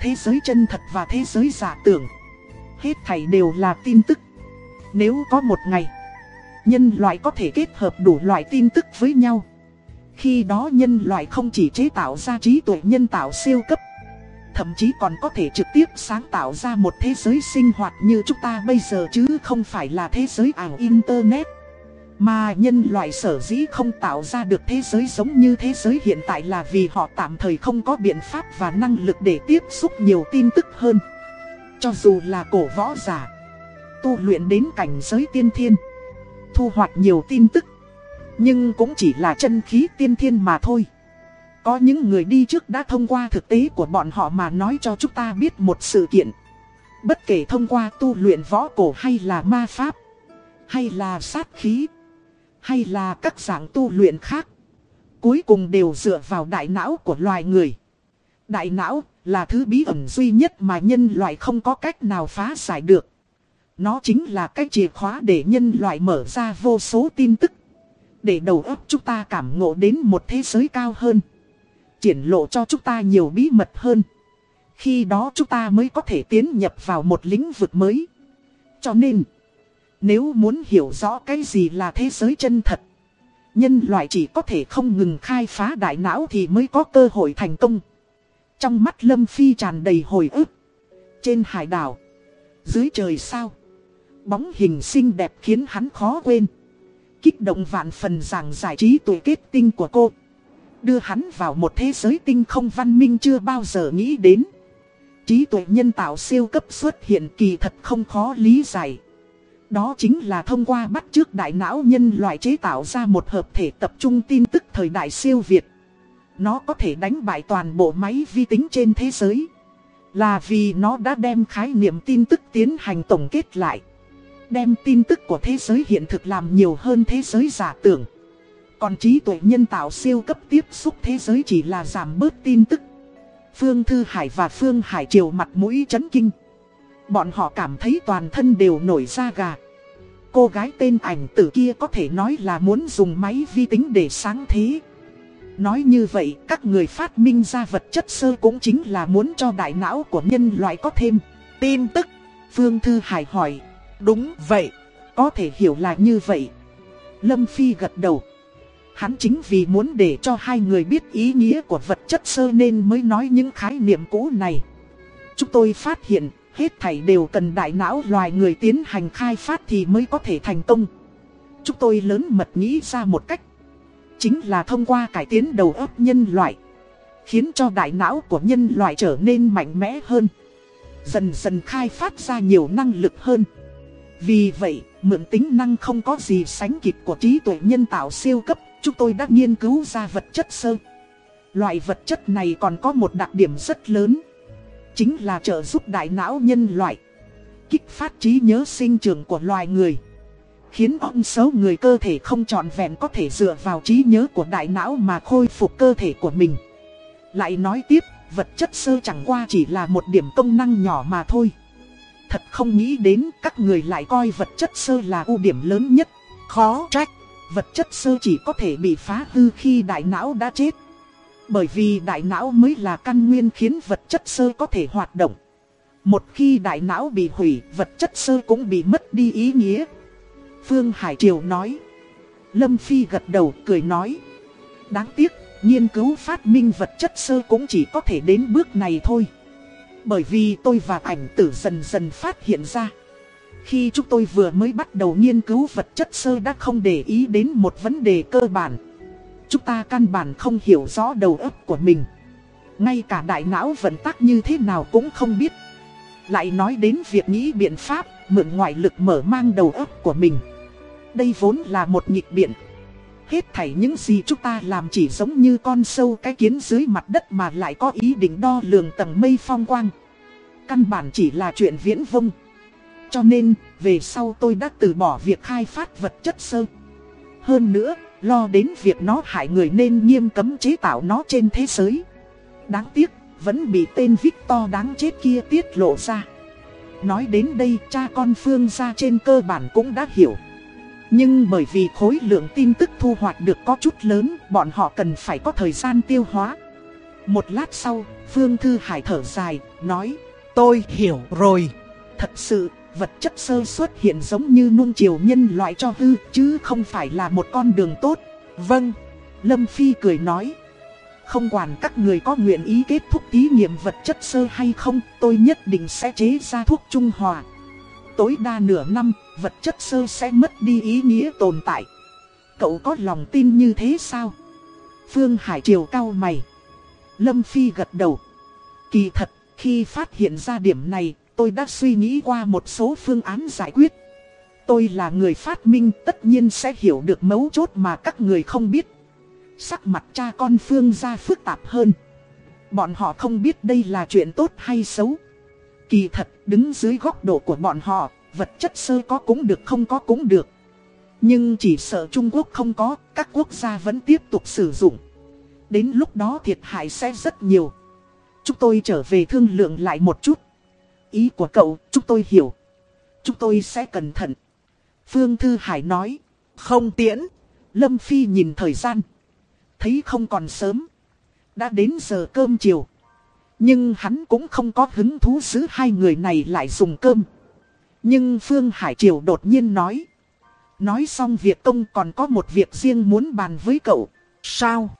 Thế giới chân thật và thế giới giả tưởng Hết thảy đều là tin tức. Nếu có một ngày Nhân loại có thể kết hợp đủ loại tin tức với nhau. Khi đó nhân loại không chỉ chế tạo ra trí tuệ nhân tạo siêu cấp, Thậm chí còn có thể trực tiếp sáng tạo ra một thế giới sinh hoạt như chúng ta bây giờ chứ không phải là thế giới ảo Internet. Mà nhân loại sở dĩ không tạo ra được thế giới giống như thế giới hiện tại là vì họ tạm thời không có biện pháp và năng lực để tiếp xúc nhiều tin tức hơn. Cho dù là cổ võ giả, Tu luyện đến cảnh giới tiên thiên thu hoạch nhiều tin tức. Nhưng cũng chỉ là chân khí tiên thiên mà thôi. Có những người đi trước đã thông qua thực tế của bọn họ mà nói cho chúng ta biết một sự kiện. Bất kể thông qua tu luyện võ cổ hay là ma pháp, hay là sát khí, hay là các dạng tu luyện khác. Cuối cùng đều dựa vào đại não của loài người. Đại não là thứ bí ẩn duy nhất mà nhân loại không có cách nào phá giải được. Nó chính là cái chìa khóa để nhân loại mở ra vô số tin tức. Để đầu óc chúng ta cảm ngộ đến một thế giới cao hơn. Triển lộ cho chúng ta nhiều bí mật hơn. Khi đó chúng ta mới có thể tiến nhập vào một lĩnh vực mới. Cho nên, nếu muốn hiểu rõ cái gì là thế giới chân thật, nhân loại chỉ có thể không ngừng khai phá đại não thì mới có cơ hội thành công. Trong mắt Lâm Phi tràn đầy hồi ức. Trên hải đảo, dưới trời sao, bóng hình xinh đẹp khiến hắn khó quên. Kích động vạn phần giảng giải trí tuổi kết tinh của cô. Đưa hắn vào một thế giới tinh không văn minh chưa bao giờ nghĩ đến. Trí tuệ nhân tạo siêu cấp xuất hiện kỳ thật không khó lý giải. Đó chính là thông qua bắt trước đại não nhân loại chế tạo ra một hợp thể tập trung tin tức thời đại siêu Việt. Nó có thể đánh bại toàn bộ máy vi tính trên thế giới. Là vì nó đã đem khái niệm tin tức tiến hành tổng kết lại. Đem tin tức của thế giới hiện thực làm nhiều hơn thế giới giả tưởng. Còn trí tuệ nhân tạo siêu cấp tiếp xúc thế giới chỉ là giảm bớt tin tức. Phương Thư Hải và Phương Hải Triều mặt mũi chấn kinh. Bọn họ cảm thấy toàn thân đều nổi da gà. Cô gái tên ảnh tử kia có thể nói là muốn dùng máy vi tính để sáng thế. Nói như vậy, các người phát minh ra vật chất sơ cũng chính là muốn cho đại não của nhân loại có thêm tin tức. Phương Thư Hải hỏi Đúng vậy, có thể hiểu là như vậy. Lâm Phi gật đầu. Hắn chính vì muốn để cho hai người biết ý nghĩa của vật chất sơ nên mới nói những khái niệm cũ này. Chúng tôi phát hiện, hết thảy đều cần đại não loài người tiến hành khai phát thì mới có thể thành công. Chúng tôi lớn mật nghĩ ra một cách. Chính là thông qua cải tiến đầu óc nhân loại. Khiến cho đại não của nhân loại trở nên mạnh mẽ hơn. dần dần khai phát ra nhiều năng lực hơn. Vì vậy, mượn tính năng không có gì sánh kịp của trí tuệ nhân tạo siêu cấp, chúng tôi đã nghiên cứu ra vật chất sơ. Loại vật chất này còn có một đặc điểm rất lớn. Chính là trợ giúp đại não nhân loại. Kích phát trí nhớ sinh trưởng của loài người. Khiến ông xấu người cơ thể không trọn vẹn có thể dựa vào trí nhớ của đại não mà khôi phục cơ thể của mình. Lại nói tiếp, vật chất sơ chẳng qua chỉ là một điểm công năng nhỏ mà thôi. Thật không nghĩ đến các người lại coi vật chất sơ là ưu điểm lớn nhất. Khó trách, vật chất sơ chỉ có thể bị phá hư khi đại não đã chết. Bởi vì đại não mới là căn nguyên khiến vật chất sơ có thể hoạt động. Một khi đại não bị hủy, vật chất sơ cũng bị mất đi ý nghĩa. Phương Hải Triều nói. Lâm Phi gật đầu cười nói. Đáng tiếc, nghiên cứu phát minh vật chất sơ cũng chỉ có thể đến bước này thôi. Bởi vì tôi và ảnh tử dần dần phát hiện ra. Khi chúng tôi vừa mới bắt đầu nghiên cứu vật chất sơ đã không để ý đến một vấn đề cơ bản. Chúng ta căn bản không hiểu rõ đầu óc của mình. Ngay cả đại não vận tác như thế nào cũng không biết. Lại nói đến việc nghĩ biện pháp, mượn ngoại lực mở mang đầu óc của mình. Đây vốn là một nghịch biện. Hết thảy những gì chúng ta làm chỉ giống như con sâu cái kiến dưới mặt đất mà lại có ý định đo lường tầng mây phong quang. Căn bản chỉ là chuyện viễn vông. Cho nên, về sau tôi đã từ bỏ việc khai phát vật chất sơ. Hơn nữa, lo đến việc nó hại người nên nghiêm cấm chế tạo nó trên thế giới. Đáng tiếc, vẫn bị tên Victor đáng chết kia tiết lộ ra. Nói đến đây cha con Phương ra trên cơ bản cũng đã hiểu. Nhưng bởi vì khối lượng tin tức thu hoạch được có chút lớn, bọn họ cần phải có thời gian tiêu hóa. Một lát sau, Phương Thư Hải thở dài, nói, tôi hiểu rồi. Thật sự, vật chất sơ xuất hiện giống như nuông chiều nhân loại cho hư, chứ không phải là một con đường tốt. Vâng, Lâm Phi cười nói. Không quản các người có nguyện ý kết thúc thí nghiệm vật chất sơ hay không, tôi nhất định sẽ chế ra thuốc trung hòa. Tối đa nửa năm, vật chất sơ sẽ mất đi ý nghĩa tồn tại. Cậu có lòng tin như thế sao? Phương Hải Triều cao mày. Lâm Phi gật đầu. Kỳ thật, khi phát hiện ra điểm này, tôi đã suy nghĩ qua một số phương án giải quyết. Tôi là người phát minh tất nhiên sẽ hiểu được mấu chốt mà các người không biết. Sắc mặt cha con Phương ra phức tạp hơn. Bọn họ không biết đây là chuyện tốt hay xấu. Kỳ thật, đứng dưới góc độ của bọn họ, vật chất sơ có cũng được không có cũng được. Nhưng chỉ sợ Trung Quốc không có, các quốc gia vẫn tiếp tục sử dụng. Đến lúc đó thiệt hại sẽ rất nhiều. Chúng tôi trở về thương lượng lại một chút. Ý của cậu, chúng tôi hiểu. Chúng tôi sẽ cẩn thận. Phương Thư Hải nói. Không tiễn. Lâm Phi nhìn thời gian. Thấy không còn sớm. Đã đến giờ cơm chiều. Nhưng hắn cũng không có hứng thú giữ hai người này lại dùng cơm. Nhưng Phương Hải Triều đột nhiên nói. Nói xong việc công còn có một việc riêng muốn bàn với cậu. Sao?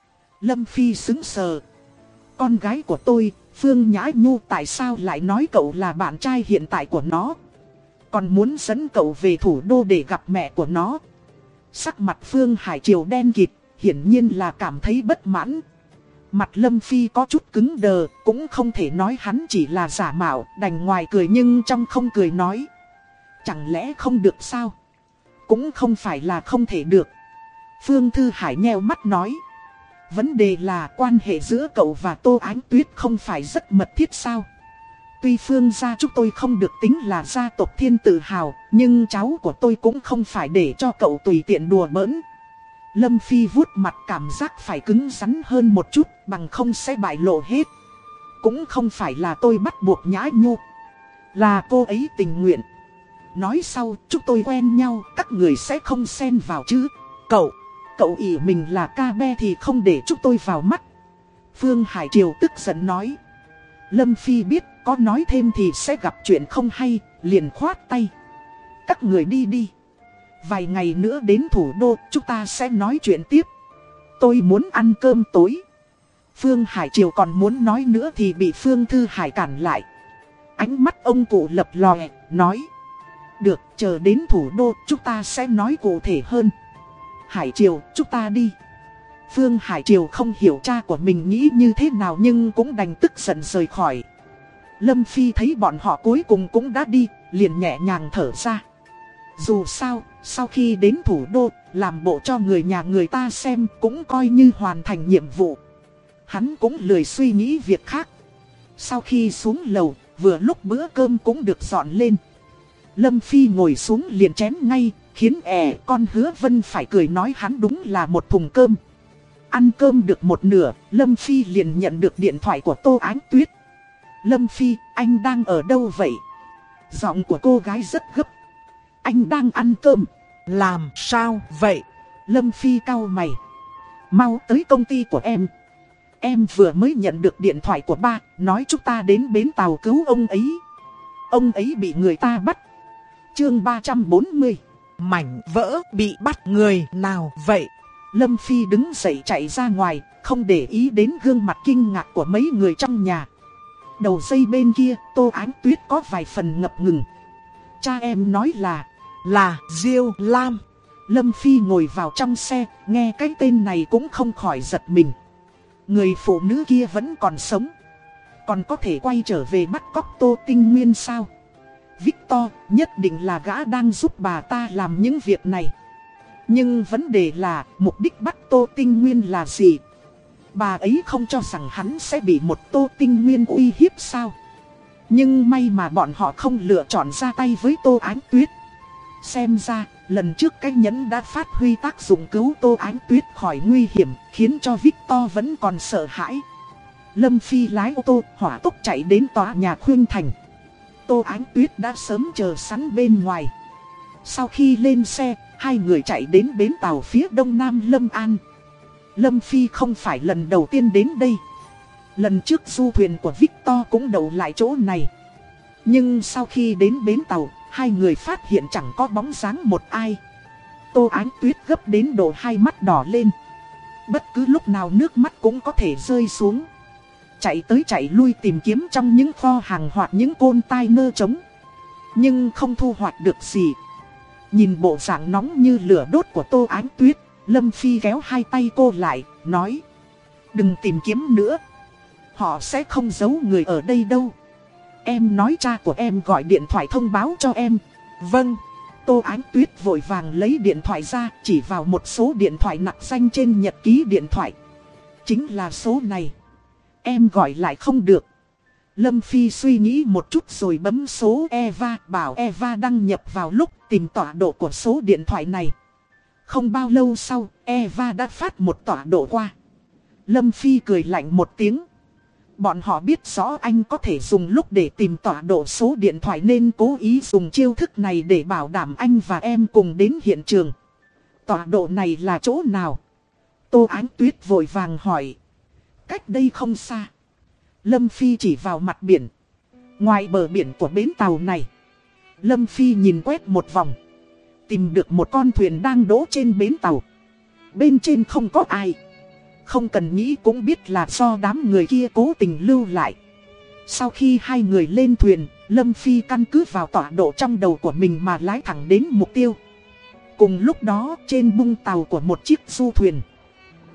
Lâm Phi xứng sờ. Con gái của tôi, Phương Nhã Nhu tại sao lại nói cậu là bạn trai hiện tại của nó? Còn muốn dẫn cậu về thủ đô để gặp mẹ của nó. Sắc mặt Phương Hải Triều đen kịt, hiển nhiên là cảm thấy bất mãn. Mặt Lâm Phi có chút cứng đờ, cũng không thể nói hắn chỉ là giả mạo, đành ngoài cười nhưng trong không cười nói. Chẳng lẽ không được sao? Cũng không phải là không thể được. Phương Thư Hải nheo mắt nói. Vấn đề là quan hệ giữa cậu và Tô Ánh Tuyết không phải rất mật thiết sao? Tuy Phương gia chúng tôi không được tính là gia tộc thiên tự hào, nhưng cháu của tôi cũng không phải để cho cậu tùy tiện đùa bỡn. Lâm Phi vuốt mặt cảm giác phải cứng rắn hơn một chút bằng không sẽ bại lộ hết. Cũng không phải là tôi bắt buộc nhã nhu, Là cô ấy tình nguyện. Nói sau, chúng tôi quen nhau, các người sẽ không xen vào chứ. Cậu, cậu ỉ mình là ca be thì không để chúng tôi vào mắt. Phương Hải Triều tức giận nói. Lâm Phi biết có nói thêm thì sẽ gặp chuyện không hay, liền khoát tay. Các người đi đi. Vài ngày nữa đến thủ đô chúng ta sẽ nói chuyện tiếp. Tôi muốn ăn cơm tối. Phương Hải Triều còn muốn nói nữa thì bị Phương Thư Hải cản lại. Ánh mắt ông cụ lập lòe, nói. Được, chờ đến thủ đô chúng ta sẽ nói cụ thể hơn. Hải Triều, chúng ta đi. Phương Hải Triều không hiểu cha của mình nghĩ như thế nào nhưng cũng đành tức giận rời khỏi. Lâm Phi thấy bọn họ cuối cùng cũng đã đi, liền nhẹ nhàng thở ra. Dù sao, sau khi đến thủ đô, làm bộ cho người nhà người ta xem cũng coi như hoàn thành nhiệm vụ. Hắn cũng lười suy nghĩ việc khác. Sau khi xuống lầu, vừa lúc bữa cơm cũng được dọn lên. Lâm Phi ngồi xuống liền chém ngay, khiến ẻ con hứa vân phải cười nói hắn đúng là một thùng cơm. Ăn cơm được một nửa, Lâm Phi liền nhận được điện thoại của Tô Ánh Tuyết. Lâm Phi, anh đang ở đâu vậy? Giọng của cô gái rất gấp. Anh đang ăn cơm. Làm sao vậy? Lâm Phi cao mày. Mau tới công ty của em. Em vừa mới nhận được điện thoại của ba, nói chúng ta đến bến tàu cứu ông ấy. Ông ấy bị người ta bắt. Chương 340 Mảnh vỡ bị bắt người nào vậy? Lâm Phi đứng dậy chạy ra ngoài, không để ý đến gương mặt kinh ngạc của mấy người trong nhà. Đầu dây bên kia, Tô Ánh Tuyết có vài phần ngập ngừng. Cha em nói là, là Diêu Lam. Lâm Phi ngồi vào trong xe, nghe cái tên này cũng không khỏi giật mình. Người phụ nữ kia vẫn còn sống. Còn có thể quay trở về bắt cóc Tô Tinh Nguyên sao? Victor nhất định là gã đang giúp bà ta làm những việc này. Nhưng vấn đề là mục đích bắt Tô Tinh Nguyên là gì? Bà ấy không cho rằng hắn sẽ bị một Tô Tinh Nguyên uy hiếp sao? Nhưng may mà bọn họ không lựa chọn ra tay với Tô Ánh Tuyết. Xem ra, lần trước cái nhẫn đã phát huy tác dụng cứu Tô Ánh Tuyết khỏi nguy hiểm, khiến cho Victor vẫn còn sợ hãi. Lâm Phi lái ô tô hỏa tốc chạy đến tòa nhà Khuyên Thành. Tô Ánh Tuyết đã sớm chờ sẵn bên ngoài. Sau khi lên xe, hai người chạy đến bến tàu phía đông nam Lâm An. Lâm Phi không phải lần đầu tiên đến đây. Lần trước du thuyền của Victor cũng đậu lại chỗ này. Nhưng sau khi đến bến tàu, hai người phát hiện chẳng có bóng dáng một ai. Tô Ánh Tuyết gấp đến độ hai mắt đỏ lên. Bất cứ lúc nào nước mắt cũng có thể rơi xuống. Chạy tới chạy lui tìm kiếm trong những kho hàng hoặc những côn tai nơ trống. Nhưng không thu hoạch được gì. Nhìn bộ dạng nóng như lửa đốt của Tô Ánh Tuyết, Lâm Phi kéo hai tay cô lại, nói. Đừng tìm kiếm nữa. Họ sẽ không giấu người ở đây đâu. Em nói cha của em gọi điện thoại thông báo cho em. Vâng. Tô Ánh Tuyết vội vàng lấy điện thoại ra, chỉ vào một số điện thoại nặng danh trên nhật ký điện thoại. Chính là số này. Em gọi lại không được. Lâm Phi suy nghĩ một chút rồi bấm số Eva, bảo Eva đăng nhập vào lúc tìm tọa độ của số điện thoại này. Không bao lâu sau, Eva đã phát một tọa độ qua. Lâm Phi cười lạnh một tiếng. Bọn họ biết rõ anh có thể dùng lúc để tìm tọa độ số điện thoại nên cố ý dùng chiêu thức này để bảo đảm anh và em cùng đến hiện trường. Tọa độ này là chỗ nào? Tô Ánh Tuyết vội vàng hỏi. Cách đây không xa. Lâm Phi chỉ vào mặt biển. Ngoài bờ biển của bến tàu này. Lâm Phi nhìn quét một vòng. Tìm được một con thuyền đang đỗ trên bến tàu. Bên trên không có ai. Không cần nghĩ cũng biết là do đám người kia cố tình lưu lại. Sau khi hai người lên thuyền, Lâm Phi căn cứ vào tọa độ trong đầu của mình mà lái thẳng đến mục tiêu. Cùng lúc đó trên bung tàu của một chiếc du thuyền.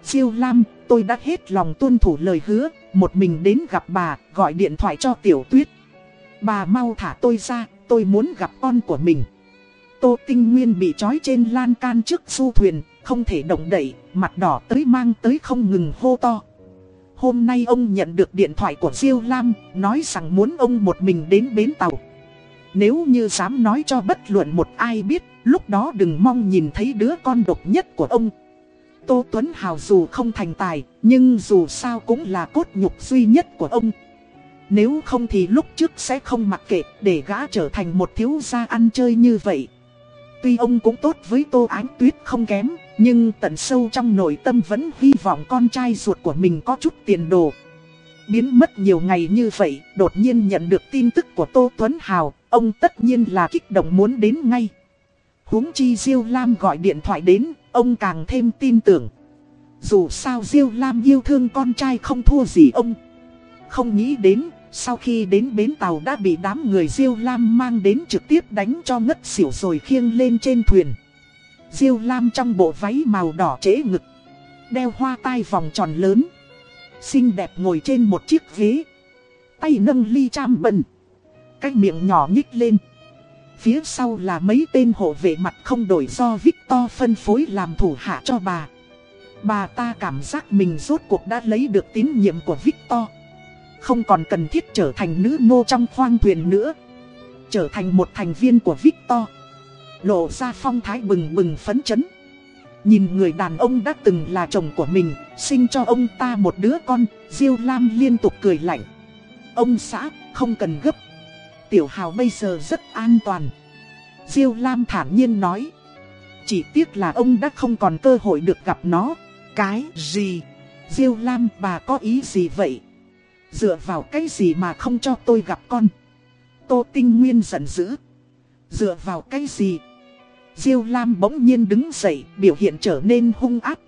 Siêu Lam, tôi đã hết lòng tuân thủ lời hứa, một mình đến gặp bà, gọi điện thoại cho Tiểu Tuyết. Bà mau thả tôi ra, tôi muốn gặp con của mình. Tô Tinh Nguyên bị trói trên lan can trước du thuyền, không thể động đậy, mặt đỏ tới mang tới không ngừng hô to. Hôm nay ông nhận được điện thoại của Diêu Lam, nói rằng muốn ông một mình đến bến tàu. Nếu như dám nói cho bất luận một ai biết, lúc đó đừng mong nhìn thấy đứa con độc nhất của ông. Tô Tuấn Hào dù không thành tài, nhưng dù sao cũng là cốt nhục duy nhất của ông. Nếu không thì lúc trước sẽ không mặc kệ để gã trở thành một thiếu gia ăn chơi như vậy. Tuy ông cũng tốt với Tô Ánh Tuyết không kém, nhưng tận sâu trong nội tâm vẫn hy vọng con trai ruột của mình có chút tiền đồ. Biến mất nhiều ngày như vậy, đột nhiên nhận được tin tức của Tô Tuấn Hào, ông tất nhiên là kích động muốn đến ngay. huống chi Diêu Lam gọi điện thoại đến, ông càng thêm tin tưởng. Dù sao Diêu Lam yêu thương con trai không thua gì ông. Không nghĩ đến, sau khi đến bến tàu đã bị đám người Diêu Lam mang đến trực tiếp đánh cho ngất xỉu rồi khiêng lên trên thuyền. Diêu Lam trong bộ váy màu đỏ trễ ngực, đeo hoa tai vòng tròn lớn. Xinh đẹp ngồi trên một chiếc ghế. tay nâng ly cham bẩn Cái miệng nhỏ nhích lên. Phía sau là mấy tên hộ vệ mặt không đổi do Victor phân phối làm thủ hạ cho bà. Bà ta cảm giác mình rốt cuộc đã lấy được tín nhiệm của Victor. Không còn cần thiết trở thành nữ nô trong khoang thuyền nữa. Trở thành một thành viên của Victor. Lộ ra phong thái bừng bừng phấn chấn. Nhìn người đàn ông đã từng là chồng của mình, sinh cho ông ta một đứa con, Diêu Lam liên tục cười lạnh. Ông xã, không cần gấp. Tiểu Hào bây giờ rất an toàn. Diêu Lam thản nhiên nói. Chỉ tiếc là ông đã không còn cơ hội được gặp nó. Cái gì? Diêu Lam bà có ý gì vậy? Dựa vào cái gì mà không cho tôi gặp con? Tô Tinh Nguyên giận dữ. Dựa vào cái gì? Diêu Lam bỗng nhiên đứng dậy, biểu hiện trở nên hung ác.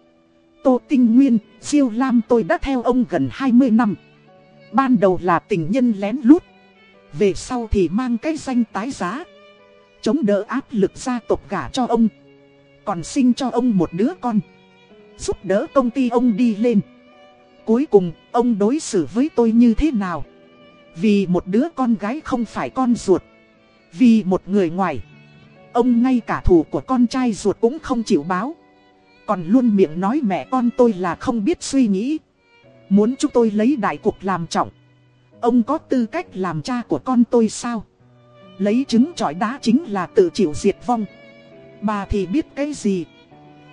Tô Tinh Nguyên, Diêu Lam tôi đã theo ông gần 20 năm. Ban đầu là tình nhân lén lút. Về sau thì mang cái danh tái giá. Chống đỡ áp lực gia tộc gả cho ông. Còn sinh cho ông một đứa con. Giúp đỡ công ty ông đi lên. Cuối cùng, ông đối xử với tôi như thế nào? Vì một đứa con gái không phải con ruột. Vì một người ngoài. Ông ngay cả thù của con trai ruột cũng không chịu báo. Còn luôn miệng nói mẹ con tôi là không biết suy nghĩ. Muốn chúng tôi lấy đại cuộc làm trọng. Ông có tư cách làm cha của con tôi sao? Lấy trứng trọi đá chính là tự chịu diệt vong. Bà thì biết cái gì?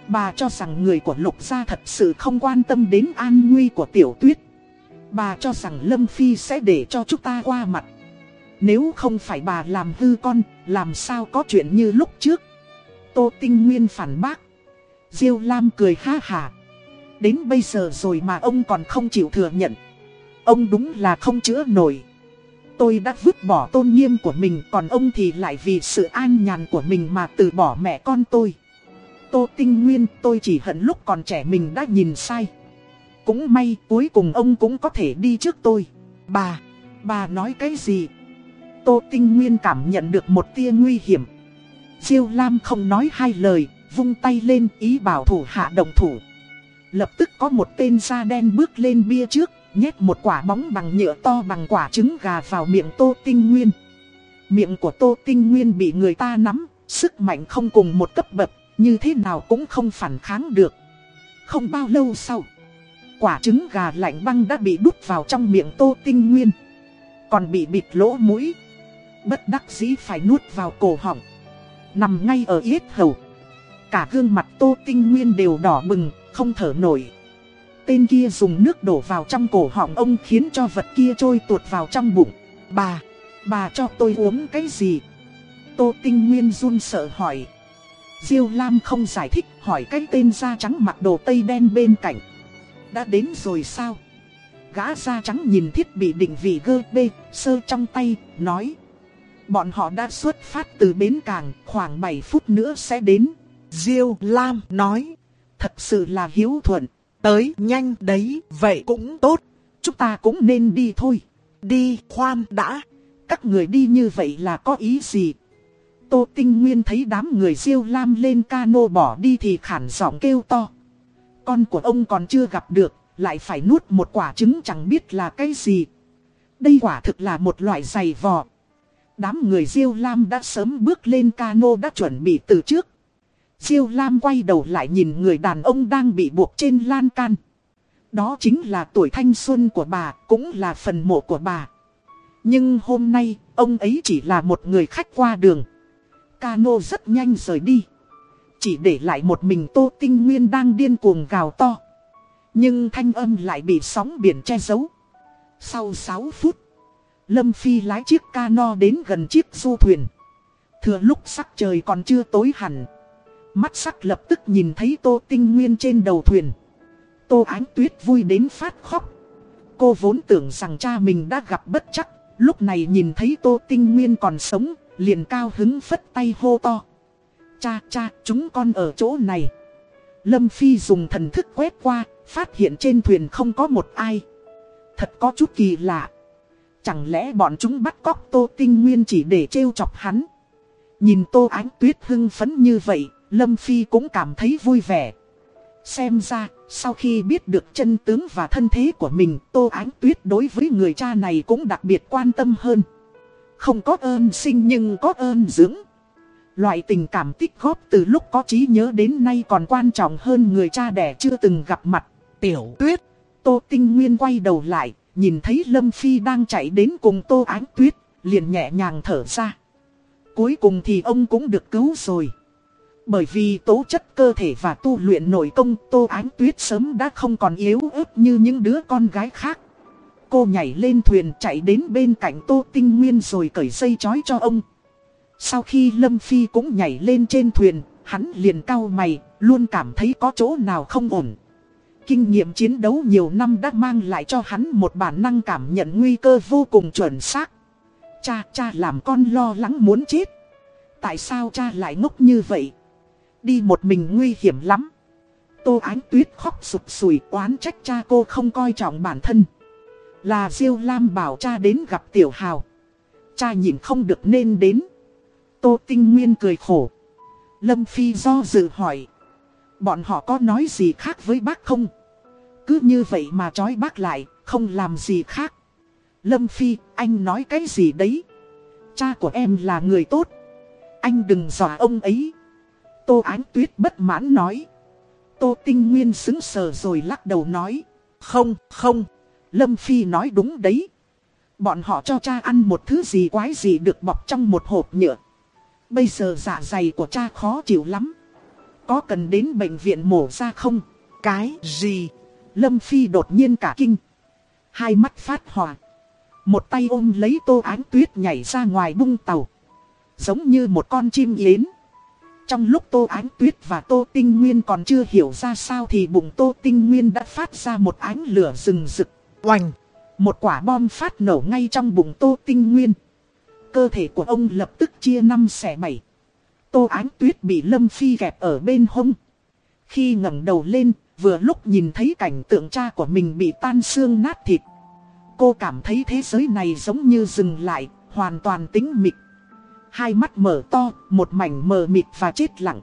Bà cho rằng người của lục gia thật sự không quan tâm đến an nguy của tiểu tuyết. Bà cho rằng Lâm Phi sẽ để cho chúng ta qua mặt. Nếu không phải bà làm hư con, làm sao có chuyện như lúc trước. Tô Tinh Nguyên phản bác. Diêu Lam cười ha hà. Đến bây giờ rồi mà ông còn không chịu thừa nhận. Ông đúng là không chữa nổi. Tôi đã vứt bỏ tôn nghiêm của mình còn ông thì lại vì sự an nhàn của mình mà từ bỏ mẹ con tôi. Tô Tinh Nguyên tôi chỉ hận lúc còn trẻ mình đã nhìn sai. Cũng may cuối cùng ông cũng có thể đi trước tôi. Bà, bà nói cái gì? Tô Tinh Nguyên cảm nhận được một tia nguy hiểm. Diêu Lam không nói hai lời, vung tay lên ý bảo thủ hạ động thủ. Lập tức có một tên da đen bước lên bia trước, nhét một quả bóng bằng nhựa to bằng quả trứng gà vào miệng Tô Tinh Nguyên. Miệng của Tô Tinh Nguyên bị người ta nắm, sức mạnh không cùng một cấp bậc, như thế nào cũng không phản kháng được. Không bao lâu sau, quả trứng gà lạnh băng đã bị đút vào trong miệng Tô Tinh Nguyên. Còn bị bịt lỗ mũi. Bất đắc dĩ phải nuốt vào cổ họng. Nằm ngay ở yết hầu. Cả gương mặt Tô Tinh Nguyên đều đỏ bừng, không thở nổi. Tên kia dùng nước đổ vào trong cổ họng ông khiến cho vật kia trôi tuột vào trong bụng. Bà, bà cho tôi uống cái gì? Tô Tinh Nguyên run sợ hỏi. Diêu Lam không giải thích hỏi cái tên da trắng mặc đồ tây đen bên cạnh. Đã đến rồi sao? Gã da trắng nhìn thiết bị định vị gơ bê, sơ trong tay, nói. Bọn họ đã xuất phát từ bến cảng, khoảng 7 phút nữa sẽ đến. Diêu Lam nói. Thật sự là hiếu thuận. Tới nhanh đấy, vậy cũng tốt. Chúng ta cũng nên đi thôi. Đi, khoan đã. Các người đi như vậy là có ý gì? Tô Tinh Nguyên thấy đám người Diêu Lam lên cano bỏ đi thì khản giọng kêu to. Con của ông còn chưa gặp được, lại phải nuốt một quả trứng chẳng biết là cái gì. Đây quả thực là một loại giày vò. Đám người Diêu Lam đã sớm bước lên cano đã chuẩn bị từ trước. Diêu Lam quay đầu lại nhìn người đàn ông đang bị buộc trên lan can. Đó chính là tuổi thanh xuân của bà, cũng là phần mộ của bà. Nhưng hôm nay, ông ấy chỉ là một người khách qua đường. Cano rất nhanh rời đi. Chỉ để lại một mình Tô Tinh Nguyên đang điên cuồng gào to. Nhưng thanh âm lại bị sóng biển che giấu. Sau 6 phút, Lâm Phi lái chiếc cano đến gần chiếc du thuyền. Thừa lúc sắc trời còn chưa tối hẳn. Mắt sắc lập tức nhìn thấy Tô Tinh Nguyên trên đầu thuyền. Tô Ánh Tuyết vui đến phát khóc. Cô vốn tưởng rằng cha mình đã gặp bất chắc. Lúc này nhìn thấy Tô Tinh Nguyên còn sống, liền cao hứng phất tay hô to. Cha cha, chúng con ở chỗ này. Lâm Phi dùng thần thức quét qua, phát hiện trên thuyền không có một ai. Thật có chút kỳ lạ. Chẳng lẽ bọn chúng bắt cóc Tô Tinh Nguyên chỉ để trêu chọc hắn? Nhìn Tô Ánh Tuyết hưng phấn như vậy, Lâm Phi cũng cảm thấy vui vẻ. Xem ra, Sau khi biết được chân tướng và thân thế của mình, Tô Ánh Tuyết đối với người cha này cũng đặc biệt quan tâm hơn. Không có ơn sinh nhưng có ơn dưỡng. Loại tình cảm tích góp từ lúc có trí nhớ đến nay còn quan trọng hơn người cha đẻ chưa từng gặp mặt. Tiểu Tuyết, Tô Tinh Nguyên quay đầu lại, nhìn thấy Lâm Phi đang chạy đến cùng Tô Ánh Tuyết, liền nhẹ nhàng thở ra. Cuối cùng thì ông cũng được cứu rồi. Bởi vì tố chất cơ thể và tu luyện nội công Tô Ánh Tuyết sớm đã không còn yếu ớt như những đứa con gái khác. Cô nhảy lên thuyền chạy đến bên cạnh Tô Tinh Nguyên rồi cởi dây chói cho ông. Sau khi Lâm Phi cũng nhảy lên trên thuyền, hắn liền cau mày, luôn cảm thấy có chỗ nào không ổn. Kinh nghiệm chiến đấu nhiều năm đã mang lại cho hắn một bản năng cảm nhận nguy cơ vô cùng chuẩn xác. Cha, cha làm con lo lắng muốn chết. Tại sao cha lại ngốc như vậy? Đi một mình nguy hiểm lắm. Tô Ánh Tuyết khóc sụp sùi oán trách cha cô không coi trọng bản thân. Là Diêu Lam bảo cha đến gặp Tiểu Hào. Cha nhìn không được nên đến. Tô Tinh Nguyên cười khổ. Lâm Phi do dự hỏi. Bọn họ có nói gì khác với bác không? Cứ như vậy mà trói bác lại, không làm gì khác. Lâm Phi, anh nói cái gì đấy? Cha của em là người tốt. Anh đừng dọa ông ấy. Tô Ánh Tuyết bất mãn nói. Tô Tinh Nguyên xứng sờ rồi lắc đầu nói. Không, không. Lâm Phi nói đúng đấy. Bọn họ cho cha ăn một thứ gì quái gì được bọc trong một hộp nhựa. Bây giờ dạ dày của cha khó chịu lắm. Có cần đến bệnh viện mổ ra không? cái gì? Lâm Phi đột nhiên cả kinh. Hai mắt phát hỏa. Một tay ôm lấy tô ánh tuyết nhảy ra ngoài bung tàu. Giống như một con chim yến. Trong lúc Tô Ánh Tuyết và Tô Tinh Nguyên còn chưa hiểu ra sao thì bụng Tô Tinh Nguyên đã phát ra một ánh lửa rừng rực. Oành! Một quả bom phát nổ ngay trong bụng Tô Tinh Nguyên. Cơ thể của ông lập tức chia năm xẻ bảy. Tô Ánh Tuyết bị Lâm Phi kẹp ở bên hông. Khi ngẩng đầu lên, vừa lúc nhìn thấy cảnh tượng cha của mình bị tan xương nát thịt. Cô cảm thấy thế giới này giống như dừng lại, hoàn toàn tĩnh mịch. Hai mắt mở to, một mảnh mờ mịt và chết lặng.